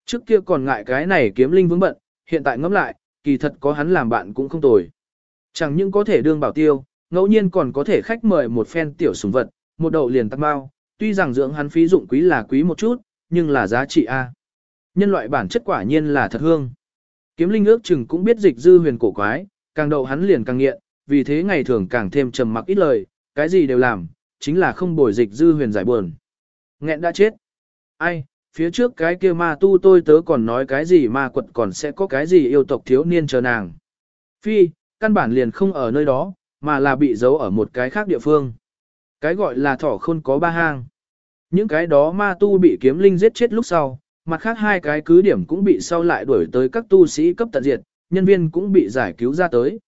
Trước kia còn ngại cái này kiếm linh vướng bận, hiện tại ngẫm lại, kỳ thật có hắn làm bạn cũng không tồi. Chẳng những có thể đương bảo tiêu, ngẫu nhiên còn có thể khách mời một phen tiểu sủng vật, một đậu liền tắc bao, tuy rằng dưỡng hắn phí dụng quý là quý một chút, nhưng là giá trị A. Nhân loại bản chất quả nhiên là thật hương. Kiếm linh ước chừng cũng biết dịch dư huyền cổ quái, càng đậu hắn liền càng nghiện, vì thế ngày thường càng thêm trầm mặc ít lời, cái gì đều làm, chính là không bồi dịch dư huyền giải buồn. Nghẹn đã chết. Ai, phía trước cái kia ma tu tôi tớ còn nói cái gì ma quật còn sẽ có cái gì yêu tộc thiếu niên chờ nàng. Phi, căn bản liền không ở nơi đó, mà là bị giấu ở một cái khác địa phương. Cái gọi là thỏ khôn có ba hang. Những cái đó ma tu bị kiếm linh giết chết lúc sau, mặt khác hai cái cứ điểm cũng bị sau lại đuổi tới các tu sĩ cấp tận diệt, nhân viên cũng bị giải cứu ra tới.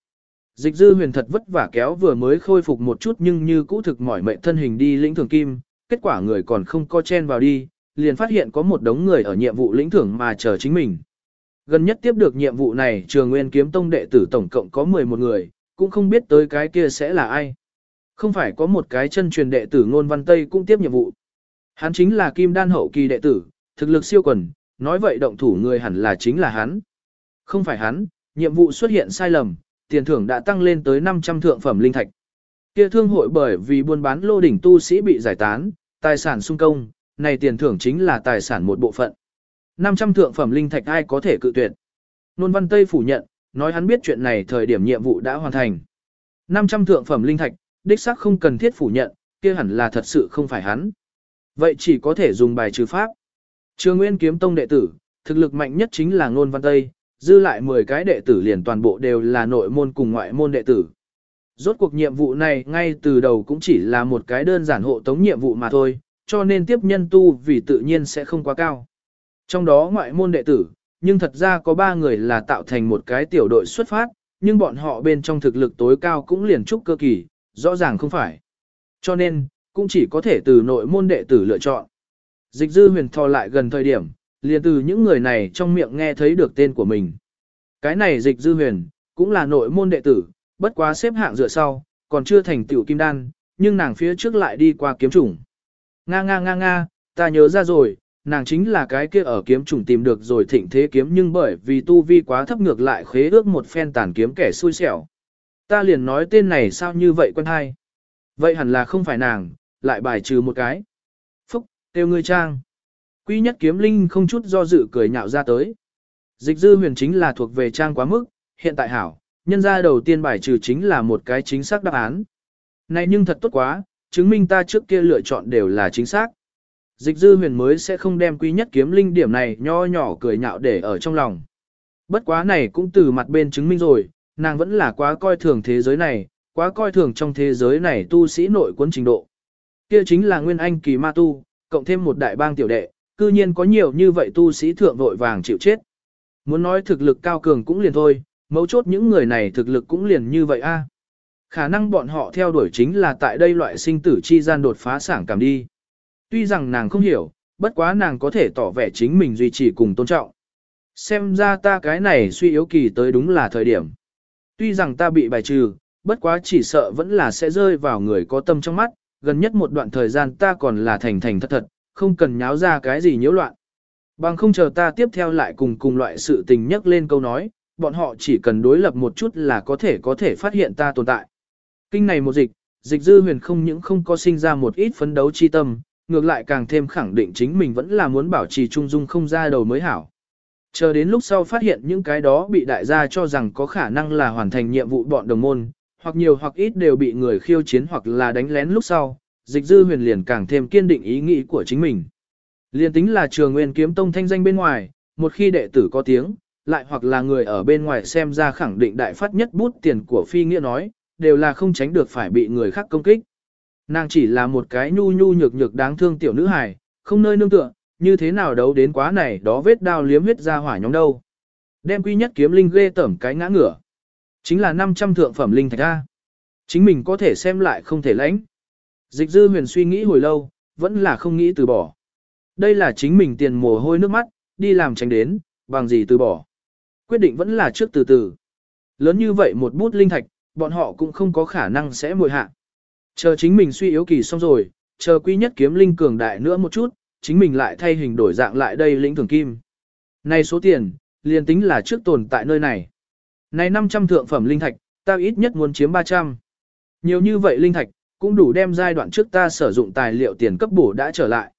Dịch dư huyền thật vất vả kéo vừa mới khôi phục một chút nhưng như cũ thực mỏi mệnh thân hình đi lĩnh thường kim, kết quả người còn không co chen vào đi, liền phát hiện có một đống người ở nhiệm vụ lĩnh thưởng mà chờ chính mình. Gần nhất tiếp được nhiệm vụ này trường nguyên kiếm tông đệ tử tổng cộng có 11 người, cũng không biết tới cái kia sẽ là ai. Không phải có một cái chân truyền đệ tử ngôn văn Tây cũng tiếp nhiệm vụ. Hắn chính là kim đan hậu kỳ đệ tử, thực lực siêu quần, nói vậy động thủ người hẳn là chính là hắn. Không phải hắn, nhiệm vụ xuất hiện sai lầm, tiền thưởng đã tăng lên tới 500 thượng phẩm linh thạch. Kia thương hội bởi vì buôn bán lô đỉnh tu sĩ bị giải tán, tài sản sung công, này tiền thưởng chính là tài sản một bộ phận. 500 thượng phẩm linh thạch ai có thể cự tuyệt. Nôn Văn Tây phủ nhận, nói hắn biết chuyện này thời điểm nhiệm vụ đã hoàn thành. 500 thượng phẩm linh thạch, đích xác không cần thiết phủ nhận, kia hẳn là thật sự không phải hắn. Vậy chỉ có thể dùng bài trừ pháp. Trường Nguyên kiếm tông đệ tử, thực lực mạnh nhất chính là Nôn Văn Tây, dư lại 10 cái đệ tử liền toàn bộ đều là nội môn cùng ngoại môn đệ tử. Rốt cuộc nhiệm vụ này ngay từ đầu cũng chỉ là một cái đơn giản hộ tống nhiệm vụ mà thôi, cho nên tiếp nhân tu vì tự nhiên sẽ không quá cao. Trong đó ngoại môn đệ tử, nhưng thật ra có 3 người là tạo thành một cái tiểu đội xuất phát, nhưng bọn họ bên trong thực lực tối cao cũng liền trúc cơ kỳ, rõ ràng không phải. Cho nên, cũng chỉ có thể từ nội môn đệ tử lựa chọn. Dịch dư huyền thò lại gần thời điểm, liền từ những người này trong miệng nghe thấy được tên của mình. Cái này dịch dư huyền, cũng là nội môn đệ tử, bất quá xếp hạng dựa sau, còn chưa thành tiểu kim đan, nhưng nàng phía trước lại đi qua kiếm chủng. Nga nga nga nga, ta nhớ ra rồi, nàng chính là cái kia ở kiếm chủng tìm được rồi thịnh thế kiếm nhưng bởi vì tu vi quá thấp ngược lại khế ước một phen tàn kiếm kẻ xui xẻo. Ta liền nói tên này sao như vậy quân hay. Vậy hẳn là không phải nàng, lại bài trừ một cái. Tiêu ngươi trang. Quy nhất kiếm linh không chút do dự cười nhạo ra tới. Dịch dư huyền chính là thuộc về trang quá mức, hiện tại hảo, nhân ra đầu tiên bài trừ chính là một cái chính xác đáp án. Này nhưng thật tốt quá, chứng minh ta trước kia lựa chọn đều là chính xác. Dịch dư huyền mới sẽ không đem quy nhất kiếm linh điểm này nho nhỏ cười nhạo để ở trong lòng. Bất quá này cũng từ mặt bên chứng minh rồi, nàng vẫn là quá coi thường thế giới này, quá coi thường trong thế giới này tu sĩ nội quân trình độ. Kia chính là nguyên anh kỳ ma tu, cộng thêm một đại bang tiểu đệ, cư nhiên có nhiều như vậy tu sĩ thượng vội vàng chịu chết. Muốn nói thực lực cao cường cũng liền thôi, mấu chốt những người này thực lực cũng liền như vậy a. Khả năng bọn họ theo đuổi chính là tại đây loại sinh tử chi gian đột phá sảng cảm đi. Tuy rằng nàng không hiểu, bất quá nàng có thể tỏ vẻ chính mình duy trì cùng tôn trọng. Xem ra ta cái này suy yếu kỳ tới đúng là thời điểm. Tuy rằng ta bị bài trừ, bất quá chỉ sợ vẫn là sẽ rơi vào người có tâm trong mắt, gần nhất một đoạn thời gian ta còn là thành thành thật thật, không cần nháo ra cái gì nhiễu loạn. Bằng không chờ ta tiếp theo lại cùng cùng loại sự tình nhắc lên câu nói, bọn họ chỉ cần đối lập một chút là có thể có thể phát hiện ta tồn tại. Kinh này một dịch, dịch dư huyền không những không có sinh ra một ít phấn đấu chi tâm, ngược lại càng thêm khẳng định chính mình vẫn là muốn bảo trì trung dung không ra đầu mới hảo. Chờ đến lúc sau phát hiện những cái đó bị đại gia cho rằng có khả năng là hoàn thành nhiệm vụ bọn đồng môn, hoặc nhiều hoặc ít đều bị người khiêu chiến hoặc là đánh lén lúc sau, dịch dư huyền liền càng thêm kiên định ý nghĩ của chính mình. Liên tính là trường nguyên kiếm tông thanh danh bên ngoài, một khi đệ tử có tiếng, lại hoặc là người ở bên ngoài xem ra khẳng định đại phát nhất bút tiền của phi nghĩa nói, đều là không tránh được phải bị người khác công kích. Nàng chỉ là một cái nhu nhu nhược nhược đáng thương tiểu nữ hài, không nơi nương tựa, như thế nào đấu đến quá này đó vết đao liếm huyết ra hỏa nhóm đâu. Đem quy nhất kiếm linh ghê tẩm cái ngã ngửa. Chính là 500 thượng phẩm linh thạch A. Chính mình có thể xem lại không thể lãnh. Dịch dư huyền suy nghĩ hồi lâu, vẫn là không nghĩ từ bỏ. Đây là chính mình tiền mồ hôi nước mắt, đi làm tránh đến, bằng gì từ bỏ. Quyết định vẫn là trước từ từ. Lớn như vậy một bút linh thạch, bọn họ cũng không có khả năng sẽ mùi hạ. Chờ chính mình suy yếu kỳ xong rồi, chờ quy nhất kiếm linh cường đại nữa một chút, chính mình lại thay hình đổi dạng lại đây lĩnh thường kim. Này số tiền, liền tính là trước tồn tại nơi này. Này 500 thượng phẩm linh thạch, ta ít nhất muốn chiếm 300. Nhiều như vậy linh thạch, cũng đủ đem giai đoạn trước ta sử dụng tài liệu tiền cấp bổ đã trở lại.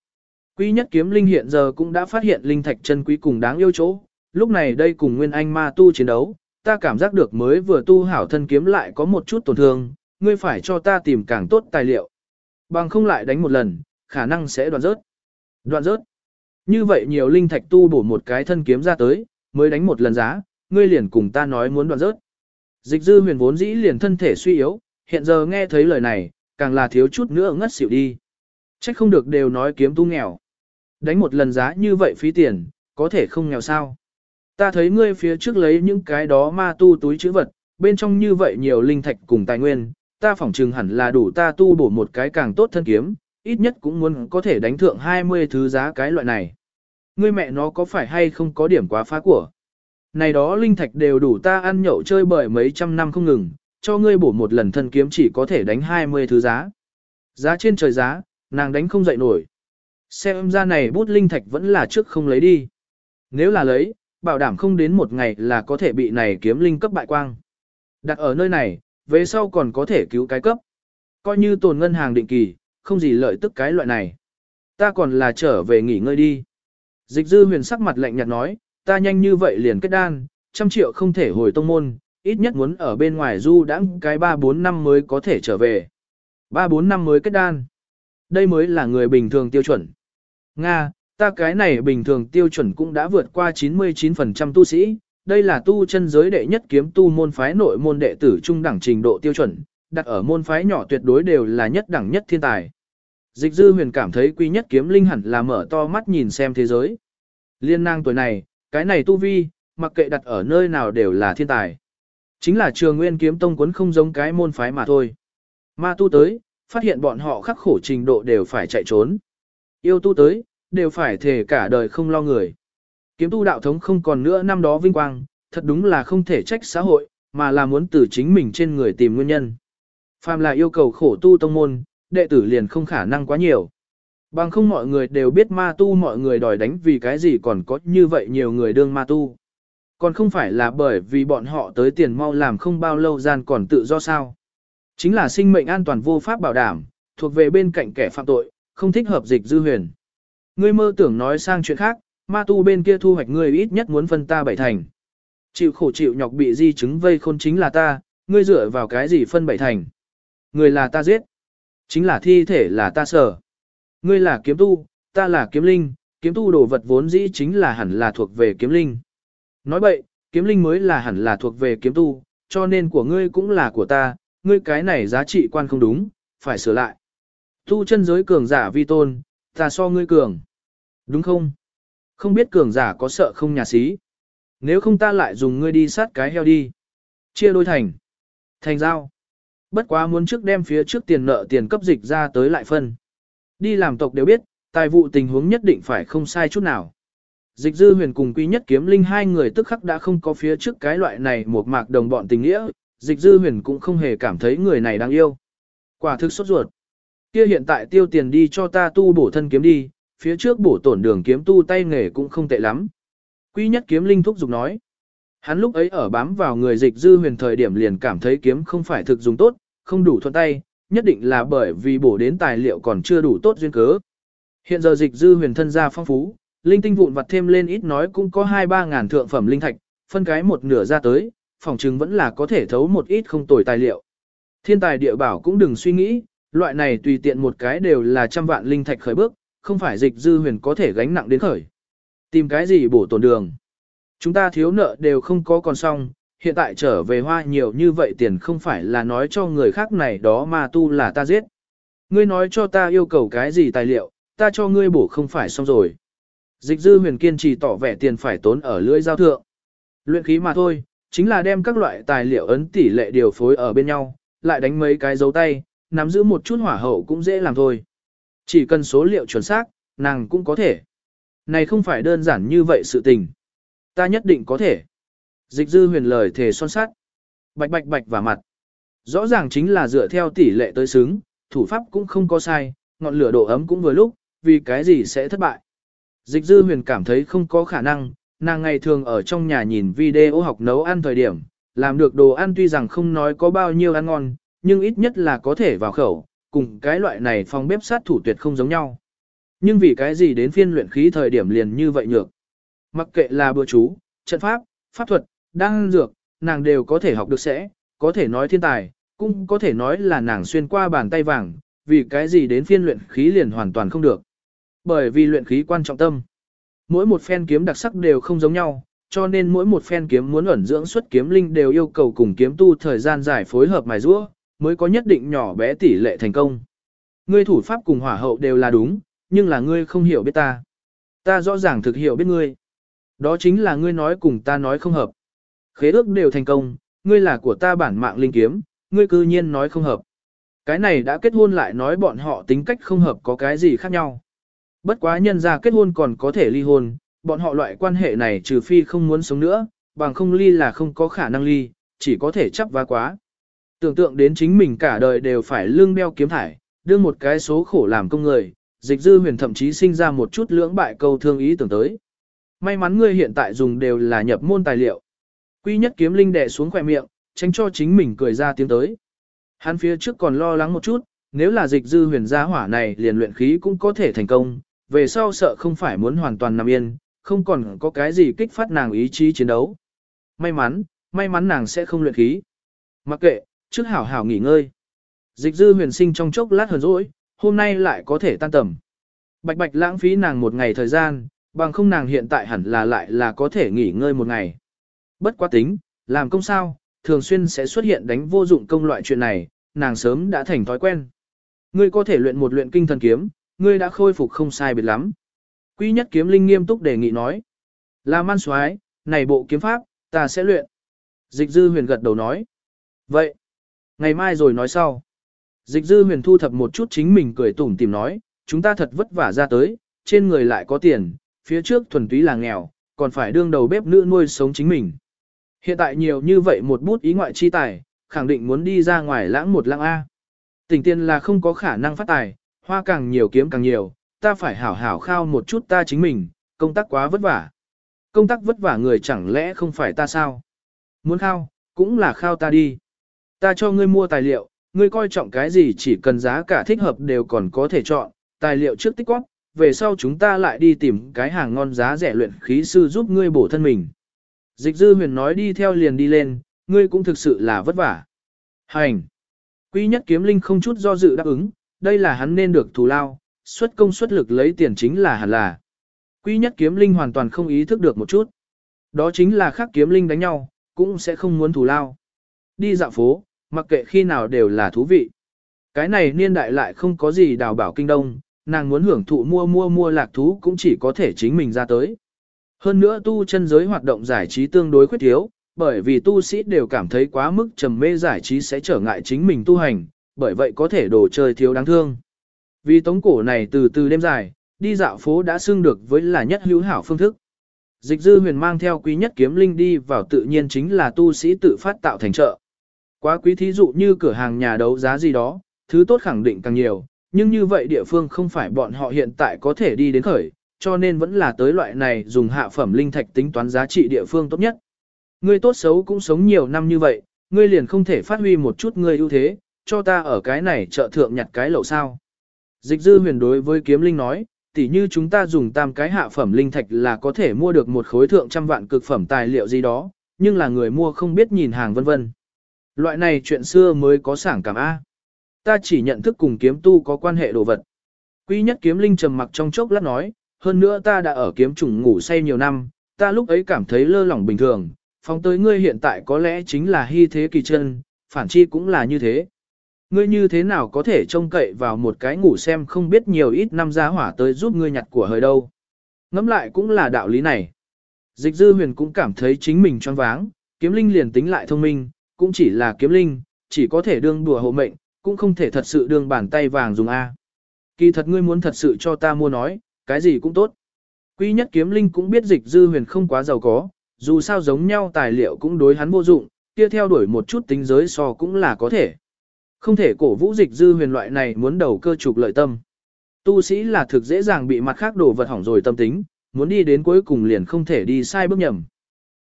Quý nhất kiếm linh hiện giờ cũng đã phát hiện linh thạch chân quý cùng đáng yêu chỗ, lúc này đây cùng Nguyên Anh ma tu chiến đấu, ta cảm giác được mới vừa tu hảo thân kiếm lại có một chút tổn thương, ngươi phải cho ta tìm càng tốt tài liệu. Bằng không lại đánh một lần, khả năng sẽ đoạn rớt. Đoạn rớt. Như vậy nhiều linh thạch tu bổ một cái thân kiếm ra tới, mới đánh một lần giá, ngươi liền cùng ta nói muốn đoạn rớt. Dịch dư huyền vốn dĩ liền thân thể suy yếu, hiện giờ nghe thấy lời này, càng là thiếu chút nữa ngất xỉu đi. Trách không được đều nói kiếm tu nghèo. Đánh một lần giá như vậy phí tiền, có thể không nghèo sao. Ta thấy ngươi phía trước lấy những cái đó ma tu túi chữ vật, bên trong như vậy nhiều linh thạch cùng tài nguyên, ta phỏng chừng hẳn là đủ ta tu bổ một cái càng tốt thân kiếm, ít nhất cũng muốn có thể đánh thượng 20 thứ giá cái loại này. Ngươi mẹ nó có phải hay không có điểm quá phá của? Này đó linh thạch đều đủ ta ăn nhậu chơi bởi mấy trăm năm không ngừng, cho ngươi bổ một lần thân kiếm chỉ có thể đánh 20 thứ giá. Giá trên trời giá, nàng đánh không dậy nổi. Xem ra này bút linh thạch vẫn là trước không lấy đi. Nếu là lấy, bảo đảm không đến một ngày là có thể bị này kiếm linh cấp bại quang. Đặt ở nơi này, về sau còn có thể cứu cái cấp. Coi như tồn ngân hàng định kỳ, không gì lợi tức cái loại này. Ta còn là trở về nghỉ ngơi đi. Dịch dư huyền sắc mặt lạnh nhạt nói, ta nhanh như vậy liền kết đan, trăm triệu không thể hồi tông môn, ít nhất muốn ở bên ngoài du đãng cái 3-4 năm mới có thể trở về. 3-4 năm mới kết đan. Đây mới là người bình thường tiêu chuẩn. Nga, ta cái này bình thường tiêu chuẩn cũng đã vượt qua 99% tu sĩ, đây là tu chân giới đệ nhất kiếm tu môn phái nội môn đệ tử trung đẳng trình độ tiêu chuẩn, đặt ở môn phái nhỏ tuyệt đối đều là nhất đẳng nhất thiên tài. Dịch dư huyền cảm thấy quy nhất kiếm linh hẳn là mở to mắt nhìn xem thế giới. Liên năng tuổi này, cái này tu vi, mặc kệ đặt ở nơi nào đều là thiên tài. Chính là trường nguyên kiếm tông quấn không giống cái môn phái mà thôi. Ma tu tới, phát hiện bọn họ khắc khổ trình độ đều phải chạy trốn. Yêu tu tới, đều phải thể cả đời không lo người. Kiếm tu đạo thống không còn nữa năm đó vinh quang, thật đúng là không thể trách xã hội, mà là muốn từ chính mình trên người tìm nguyên nhân. Phàm là yêu cầu khổ tu tông môn, đệ tử liền không khả năng quá nhiều. Bằng không mọi người đều biết ma tu mọi người đòi đánh vì cái gì còn có như vậy nhiều người đương ma tu. Còn không phải là bởi vì bọn họ tới tiền mau làm không bao lâu gian còn tự do sao. Chính là sinh mệnh an toàn vô pháp bảo đảm, thuộc về bên cạnh kẻ phạm tội, không thích hợp dịch dư huyền. Ngươi mơ tưởng nói sang chuyện khác, ma tu bên kia thu hoạch ngươi ít nhất muốn phân ta bảy thành. Chịu khổ chịu nhọc bị di chứng vây khôn chính là ta, ngươi dựa vào cái gì phân bảy thành. Người là ta giết, chính là thi thể là ta sở. Ngươi là kiếm tu, ta là kiếm linh, kiếm tu đồ vật vốn dĩ chính là hẳn là thuộc về kiếm linh. Nói vậy, kiếm linh mới là hẳn là thuộc về kiếm tu, cho nên của ngươi cũng là của ta, ngươi cái này giá trị quan không đúng, phải sửa lại. Tu chân giới cường giả vi tôn, ta so ngươi cường. Đúng không? Không biết cường giả có sợ không nhà sĩ. Nếu không ta lại dùng ngươi đi sát cái heo đi. Chia đôi thành. Thành giao. Bất quá muốn trước đem phía trước tiền nợ tiền cấp dịch ra tới lại phân. Đi làm tộc đều biết, tài vụ tình huống nhất định phải không sai chút nào. Dịch dư huyền cùng quý nhất kiếm linh hai người tức khắc đã không có phía trước cái loại này một mạc đồng bọn tình nghĩa, dịch dư huyền cũng không hề cảm thấy người này đáng yêu. Quả thực sốt ruột. Kia hiện tại tiêu tiền đi cho ta tu bổ thân kiếm đi, phía trước bổ tổn đường kiếm tu tay nghề cũng không tệ lắm. Quý nhất kiếm linh thúc giục nói. Hắn lúc ấy ở bám vào người dịch dư huyền thời điểm liền cảm thấy kiếm không phải thực dùng tốt, không đủ thuận tay, nhất định là bởi vì bổ đến tài liệu còn chưa đủ tốt duyên cớ. Hiện giờ dịch dư huyền thân gia phong phú, linh tinh vụn vặt thêm lên ít nói cũng có 2-3 ngàn thượng phẩm linh thạch, phân cái một nửa ra tới, phòng chứng vẫn là có thể thấu một ít không tồi tài liệu. Thiên tài địa bảo cũng đừng suy nghĩ, loại này tùy tiện một cái đều là trăm vạn linh thạch khởi bước, không phải dịch dư huyền có thể gánh nặng đến khởi. Tìm cái gì bổ tổn đường. Chúng ta thiếu nợ đều không có còn xong, hiện tại trở về hoa nhiều như vậy tiền không phải là nói cho người khác này đó mà tu là ta giết. Ngươi nói cho ta yêu cầu cái gì tài liệu, ta cho ngươi bổ không phải xong rồi. Dịch dư huyền kiên trì tỏ vẻ tiền phải tốn ở lưỡi giao thượng. Luyện khí mà thôi, chính là đem các loại tài liệu ấn tỷ lệ điều phối ở bên nhau, lại đánh mấy cái dấu tay, nắm giữ một chút hỏa hậu cũng dễ làm thôi. Chỉ cần số liệu chuẩn xác, nàng cũng có thể. Này không phải đơn giản như vậy sự tình. Ta nhất định có thể. Dịch dư huyền lời thề son sắt, Bạch bạch bạch và mặt. Rõ ràng chính là dựa theo tỷ lệ tới xứng, thủ pháp cũng không có sai, ngọn lửa độ ấm cũng vừa lúc, vì cái gì sẽ thất bại. Dịch dư huyền cảm thấy không có khả năng, nàng ngày thường ở trong nhà nhìn video học nấu ăn thời điểm, làm được đồ ăn tuy rằng không nói có bao nhiêu ăn ngon, nhưng ít nhất là có thể vào khẩu, cùng cái loại này phòng bếp sát thủ tuyệt không giống nhau. Nhưng vì cái gì đến phiên luyện khí thời điểm liền như vậy nhược. Mặc kệ là bữa chú, trận pháp, pháp thuật, đăng dược, nàng đều có thể học được sẽ, có thể nói thiên tài, cũng có thể nói là nàng xuyên qua bàn tay vàng, vì cái gì đến phiên luyện khí liền hoàn toàn không được. Bởi vì luyện khí quan trọng tâm. Mỗi một phen kiếm đặc sắc đều không giống nhau, cho nên mỗi một phen kiếm muốn ẩn dưỡng xuất kiếm linh đều yêu cầu cùng kiếm tu thời gian dài phối hợp mài rũa, mới có nhất định nhỏ bé tỷ lệ thành công. Ngươi thủ pháp cùng hỏa hậu đều là đúng, nhưng là ngươi không hiểu biết ta. Ta rõ ràng thực hiểu biết ngươi. Đó chính là ngươi nói cùng ta nói không hợp. Khế ước đều thành công, ngươi là của ta bản mạng linh kiếm, ngươi cư nhiên nói không hợp. Cái này đã kết hôn lại nói bọn họ tính cách không hợp có cái gì khác nhau. Bất quá nhân ra kết hôn còn có thể ly hôn, bọn họ loại quan hệ này trừ phi không muốn sống nữa, bằng không ly là không có khả năng ly, chỉ có thể chấp vá quá. Tưởng tượng đến chính mình cả đời đều phải lương đeo kiếm thải, đưa một cái số khổ làm công người, dịch dư huyền thậm chí sinh ra một chút lưỡng bại câu thương ý tưởng tới. May mắn ngươi hiện tại dùng đều là nhập môn tài liệu. Quy nhất kiếm linh đè xuống khỏe miệng, tránh cho chính mình cười ra tiếng tới. Hắn phía trước còn lo lắng một chút, nếu là dịch dư huyền gia hỏa này liền luyện khí cũng có thể thành công, về sau sợ không phải muốn hoàn toàn nằm yên, không còn có cái gì kích phát nàng ý chí chiến đấu. May mắn, may mắn nàng sẽ không luyện khí. Mặc kệ, trước hảo hảo nghỉ ngơi. Dịch dư huyền sinh trong chốc lát hờn rỗi, hôm nay lại có thể tan tầm. Bạch bạch lãng phí nàng một ngày thời gian, bằng không nàng hiện tại hẳn là lại là có thể nghỉ ngơi một ngày. Bất quá tính, làm công sao, thường xuyên sẽ xuất hiện đánh vô dụng công loại chuyện này, nàng sớm đã thành thói quen. Ngươi có thể luyện một luyện kinh thần kiếm, ngươi đã khôi phục không sai biệt lắm. Quy nhất kiếm linh nghiêm túc đề nghị nói. Là man soái, này bộ kiếm pháp, ta sẽ luyện. Dịch dư huyền gật đầu nói. Vậy, ngày mai rồi nói sau. Dịch dư huyền thu thập một chút chính mình cười tủm tìm nói, chúng ta thật vất vả ra tới, trên người lại có tiền, phía trước thuần túy là nghèo, còn phải đương đầu bếp nữ nuôi sống chính mình. Hiện tại nhiều như vậy một bút ý ngoại chi tài, khẳng định muốn đi ra ngoài lãng một lãng A. Tình tiền là không có khả năng phát tài, hoa càng nhiều kiếm càng nhiều, ta phải hảo hảo khao một chút ta chính mình, công tác quá vất vả. Công tác vất vả người chẳng lẽ không phải ta sao? Muốn khao, cũng là khao ta đi. Ta cho ngươi mua tài liệu, ngươi coi trọng cái gì chỉ cần giá cả thích hợp đều còn có thể chọn, tài liệu trước tích góp, về sau chúng ta lại đi tìm cái hàng ngon giá rẻ luyện khí sư giúp ngươi bổ thân mình. Dịch dư huyền nói đi theo liền đi lên, ngươi cũng thực sự là vất vả. Hành! Quy nhất kiếm linh không chút do dự đáp ứng, đây là hắn nên được thù lao, xuất công xuất lực lấy tiền chính là hẳn là. Quy nhất kiếm linh hoàn toàn không ý thức được một chút. Đó chính là khác kiếm linh đánh nhau, cũng sẽ không muốn thù lao. Đi dạo phố, mặc kệ khi nào đều là thú vị. Cái này niên đại lại không có gì đào bảo kinh đông, nàng muốn hưởng thụ mua mua mua lạc thú cũng chỉ có thể chính mình ra tới. Hơn nữa tu chân giới hoạt động giải trí tương đối khuyết thiếu, bởi vì tu sĩ đều cảm thấy quá mức trầm mê giải trí sẽ trở ngại chính mình tu hành, bởi vậy có thể đồ chơi thiếu đáng thương. Vì tống cổ này từ từ đêm dài, đi dạo phố đã xưng được với là nhất hữu hảo phương thức. Dịch dư huyền mang theo quý nhất kiếm linh đi vào tự nhiên chính là tu sĩ tự phát tạo thành chợ. Quá quý thí dụ như cửa hàng nhà đấu giá gì đó, thứ tốt khẳng định càng nhiều, nhưng như vậy địa phương không phải bọn họ hiện tại có thể đi đến khởi, cho nên vẫn là tới loại này dùng hạ phẩm linh thạch tính toán giá trị địa phương tốt nhất. Ngươi tốt xấu cũng sống nhiều năm như vậy, ngươi liền không thể phát huy một chút ngươi ưu thế, cho ta ở cái này chợ thượng nhặt cái lậu sao. Dịch dư huyền đối với kiếm linh nói, tỉ như chúng ta dùng tam cái hạ phẩm linh thạch là có thể mua được một khối thượng trăm vạn cực phẩm tài liệu gì đó, nhưng là người mua không biết nhìn hàng vân vân. Loại này chuyện xưa mới có sảng cảm A. Ta chỉ nhận thức cùng kiếm tu có quan hệ đồ vật. Quy nhất kiếm linh trầm mặc trong chốc lát nói, hơn nữa ta đã ở kiếm trùng ngủ say nhiều năm, ta lúc ấy cảm thấy lơ lỏng bình thường, phóng tới ngươi hiện tại có lẽ chính là hy thế kỳ chân, phản chi cũng là như thế. Ngươi như thế nào có thể trông cậy vào một cái ngủ xem không biết nhiều ít năm giá hỏa tới giúp ngươi nhặt của hơi đâu. ngẫm lại cũng là đạo lý này. Dịch dư huyền cũng cảm thấy chính mình choáng váng, kiếm linh liền tính lại thông minh, cũng chỉ là kiếm linh, chỉ có thể đương đùa hộ mệnh, cũng không thể thật sự đương bàn tay vàng dùng A. Kỳ thật ngươi muốn thật sự cho ta mua nói, cái gì cũng tốt. Quy nhất kiếm linh cũng biết dịch dư huyền không quá giàu có, dù sao giống nhau tài liệu cũng đối hắn vô dụng, kia theo đuổi một chút tính giới so cũng là có thể. Không thể cổ vũ dịch dư huyền loại này muốn đầu cơ trục lợi tâm. Tu sĩ là thực dễ dàng bị mặt khác đổ vật hỏng rồi tâm tính, muốn đi đến cuối cùng liền không thể đi sai bước nhầm.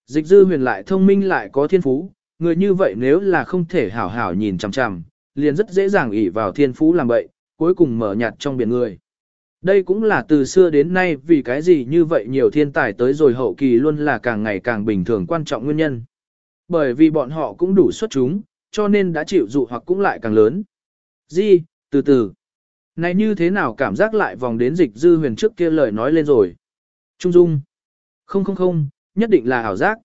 Dịch dư huyền lại thông minh lại có thiên phú, người như vậy nếu là không thể hảo hảo nhìn chằm chằm, liền rất dễ dàng ỷ vào thiên phú làm bậy, cuối cùng mở nhạt trong biển người. Đây cũng là từ xưa đến nay vì cái gì như vậy nhiều thiên tài tới rồi hậu kỳ luôn là càng ngày càng bình thường quan trọng nguyên nhân. Bởi vì bọn họ cũng đủ xuất chúng, cho nên đã chịu dụ hoặc cũng lại càng lớn. Di, từ từ. Này như thế nào cảm giác lại vòng đến dịch dư huyền trước kia lời nói lên rồi. Trung dung. Không không không, nhất định là ảo giác.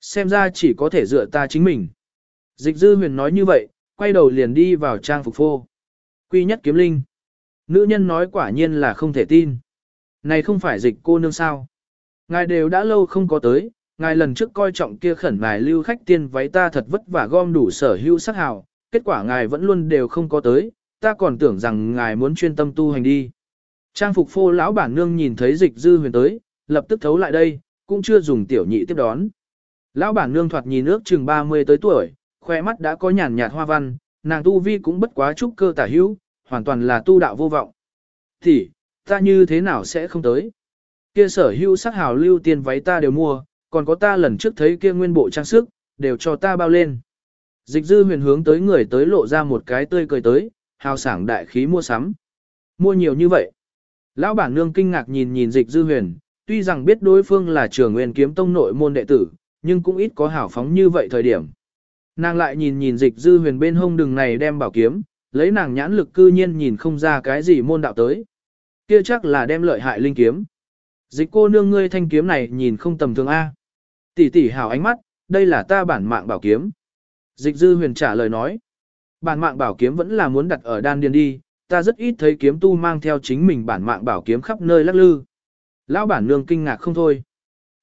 Xem ra chỉ có thể dựa ta chính mình. Dịch dư huyền nói như vậy, quay đầu liền đi vào trang phục phô. Quy nhất kiếm linh. Nữ nhân nói quả nhiên là không thể tin. Này không phải dịch cô nương sao. Ngài đều đã lâu không có tới, ngài lần trước coi trọng kia khẩn ngài lưu khách tiên váy ta thật vất vả gom đủ sở hữu sắc hào, kết quả ngài vẫn luôn đều không có tới, ta còn tưởng rằng ngài muốn chuyên tâm tu hành đi. Trang phục phô lão bản nương nhìn thấy dịch dư huyền tới, lập tức thấu lại đây, cũng chưa dùng tiểu nhị tiếp đón. Lão bản nương thoạt nhìn ước chừng 30 tới tuổi, khoe mắt đã có nhàn nhạt hoa văn, nàng tu vi cũng bất quá chút cơ tả hữu, hoàn toàn là tu đạo vô vọng. Thì, ta như thế nào sẽ không tới? Kia sở hữu sắc hào lưu tiền váy ta đều mua, còn có ta lần trước thấy kia nguyên bộ trang sức, đều cho ta bao lên. Dịch dư huyền hướng tới người tới lộ ra một cái tươi cười tới, hào sảng đại khí mua sắm. Mua nhiều như vậy. Lão bản nương kinh ngạc nhìn nhìn dịch dư huyền, tuy rằng biết đối phương là trưởng nguyên kiếm tông nội môn đệ tử, nhưng cũng ít có hảo phóng như vậy thời điểm. Nàng lại nhìn nhìn dịch dư huyền bên hông đường này đem bảo kiếm, lấy nàng nhãn lực cư nhiên nhìn không ra cái gì môn đạo tới. Kia chắc là đem lợi hại linh kiếm. Dịch cô nương ngươi thanh kiếm này nhìn không tầm thường A. Tỷ tỷ hảo ánh mắt, đây là ta bản mạng bảo kiếm. Dịch dư huyền trả lời nói. Bản mạng bảo kiếm vẫn là muốn đặt ở đan điền đi, ta rất ít thấy kiếm tu mang theo chính mình bản mạng bảo kiếm khắp nơi lắc lư. Lão bản nương kinh ngạc không thôi.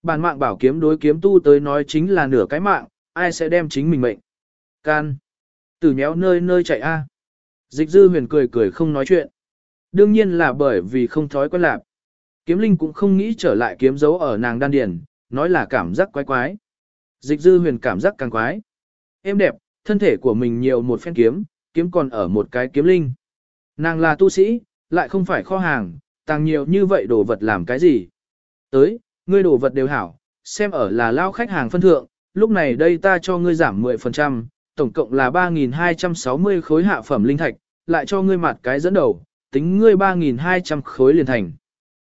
Bản mạng bảo kiếm đối kiếm tu tới nói chính là nửa cái mạng, ai sẽ đem chính mình mệnh. Can. Tử nhéo nơi nơi chạy a. Dịch dư huyền cười cười không nói chuyện. Đương nhiên là bởi vì không thói quen lạc. Kiếm linh cũng không nghĩ trở lại kiếm dấu ở nàng đan điền, nói là cảm giác quái quái. Dịch dư huyền cảm giác càng quái. Em đẹp, thân thể của mình nhiều một phen kiếm, kiếm còn ở một cái kiếm linh. Nàng là tu sĩ, lại không phải kho hàng, tàng nhiều như vậy đồ vật làm cái gì. Tới, ngươi đồ vật đều hảo, xem ở là lao khách hàng phân thượng, lúc này đây ta cho ngươi giảm 10%, tổng cộng là 3.260 khối hạ phẩm linh thạch, lại cho ngươi mặt cái dẫn đầu, tính ngươi 3.200 khối liền thành.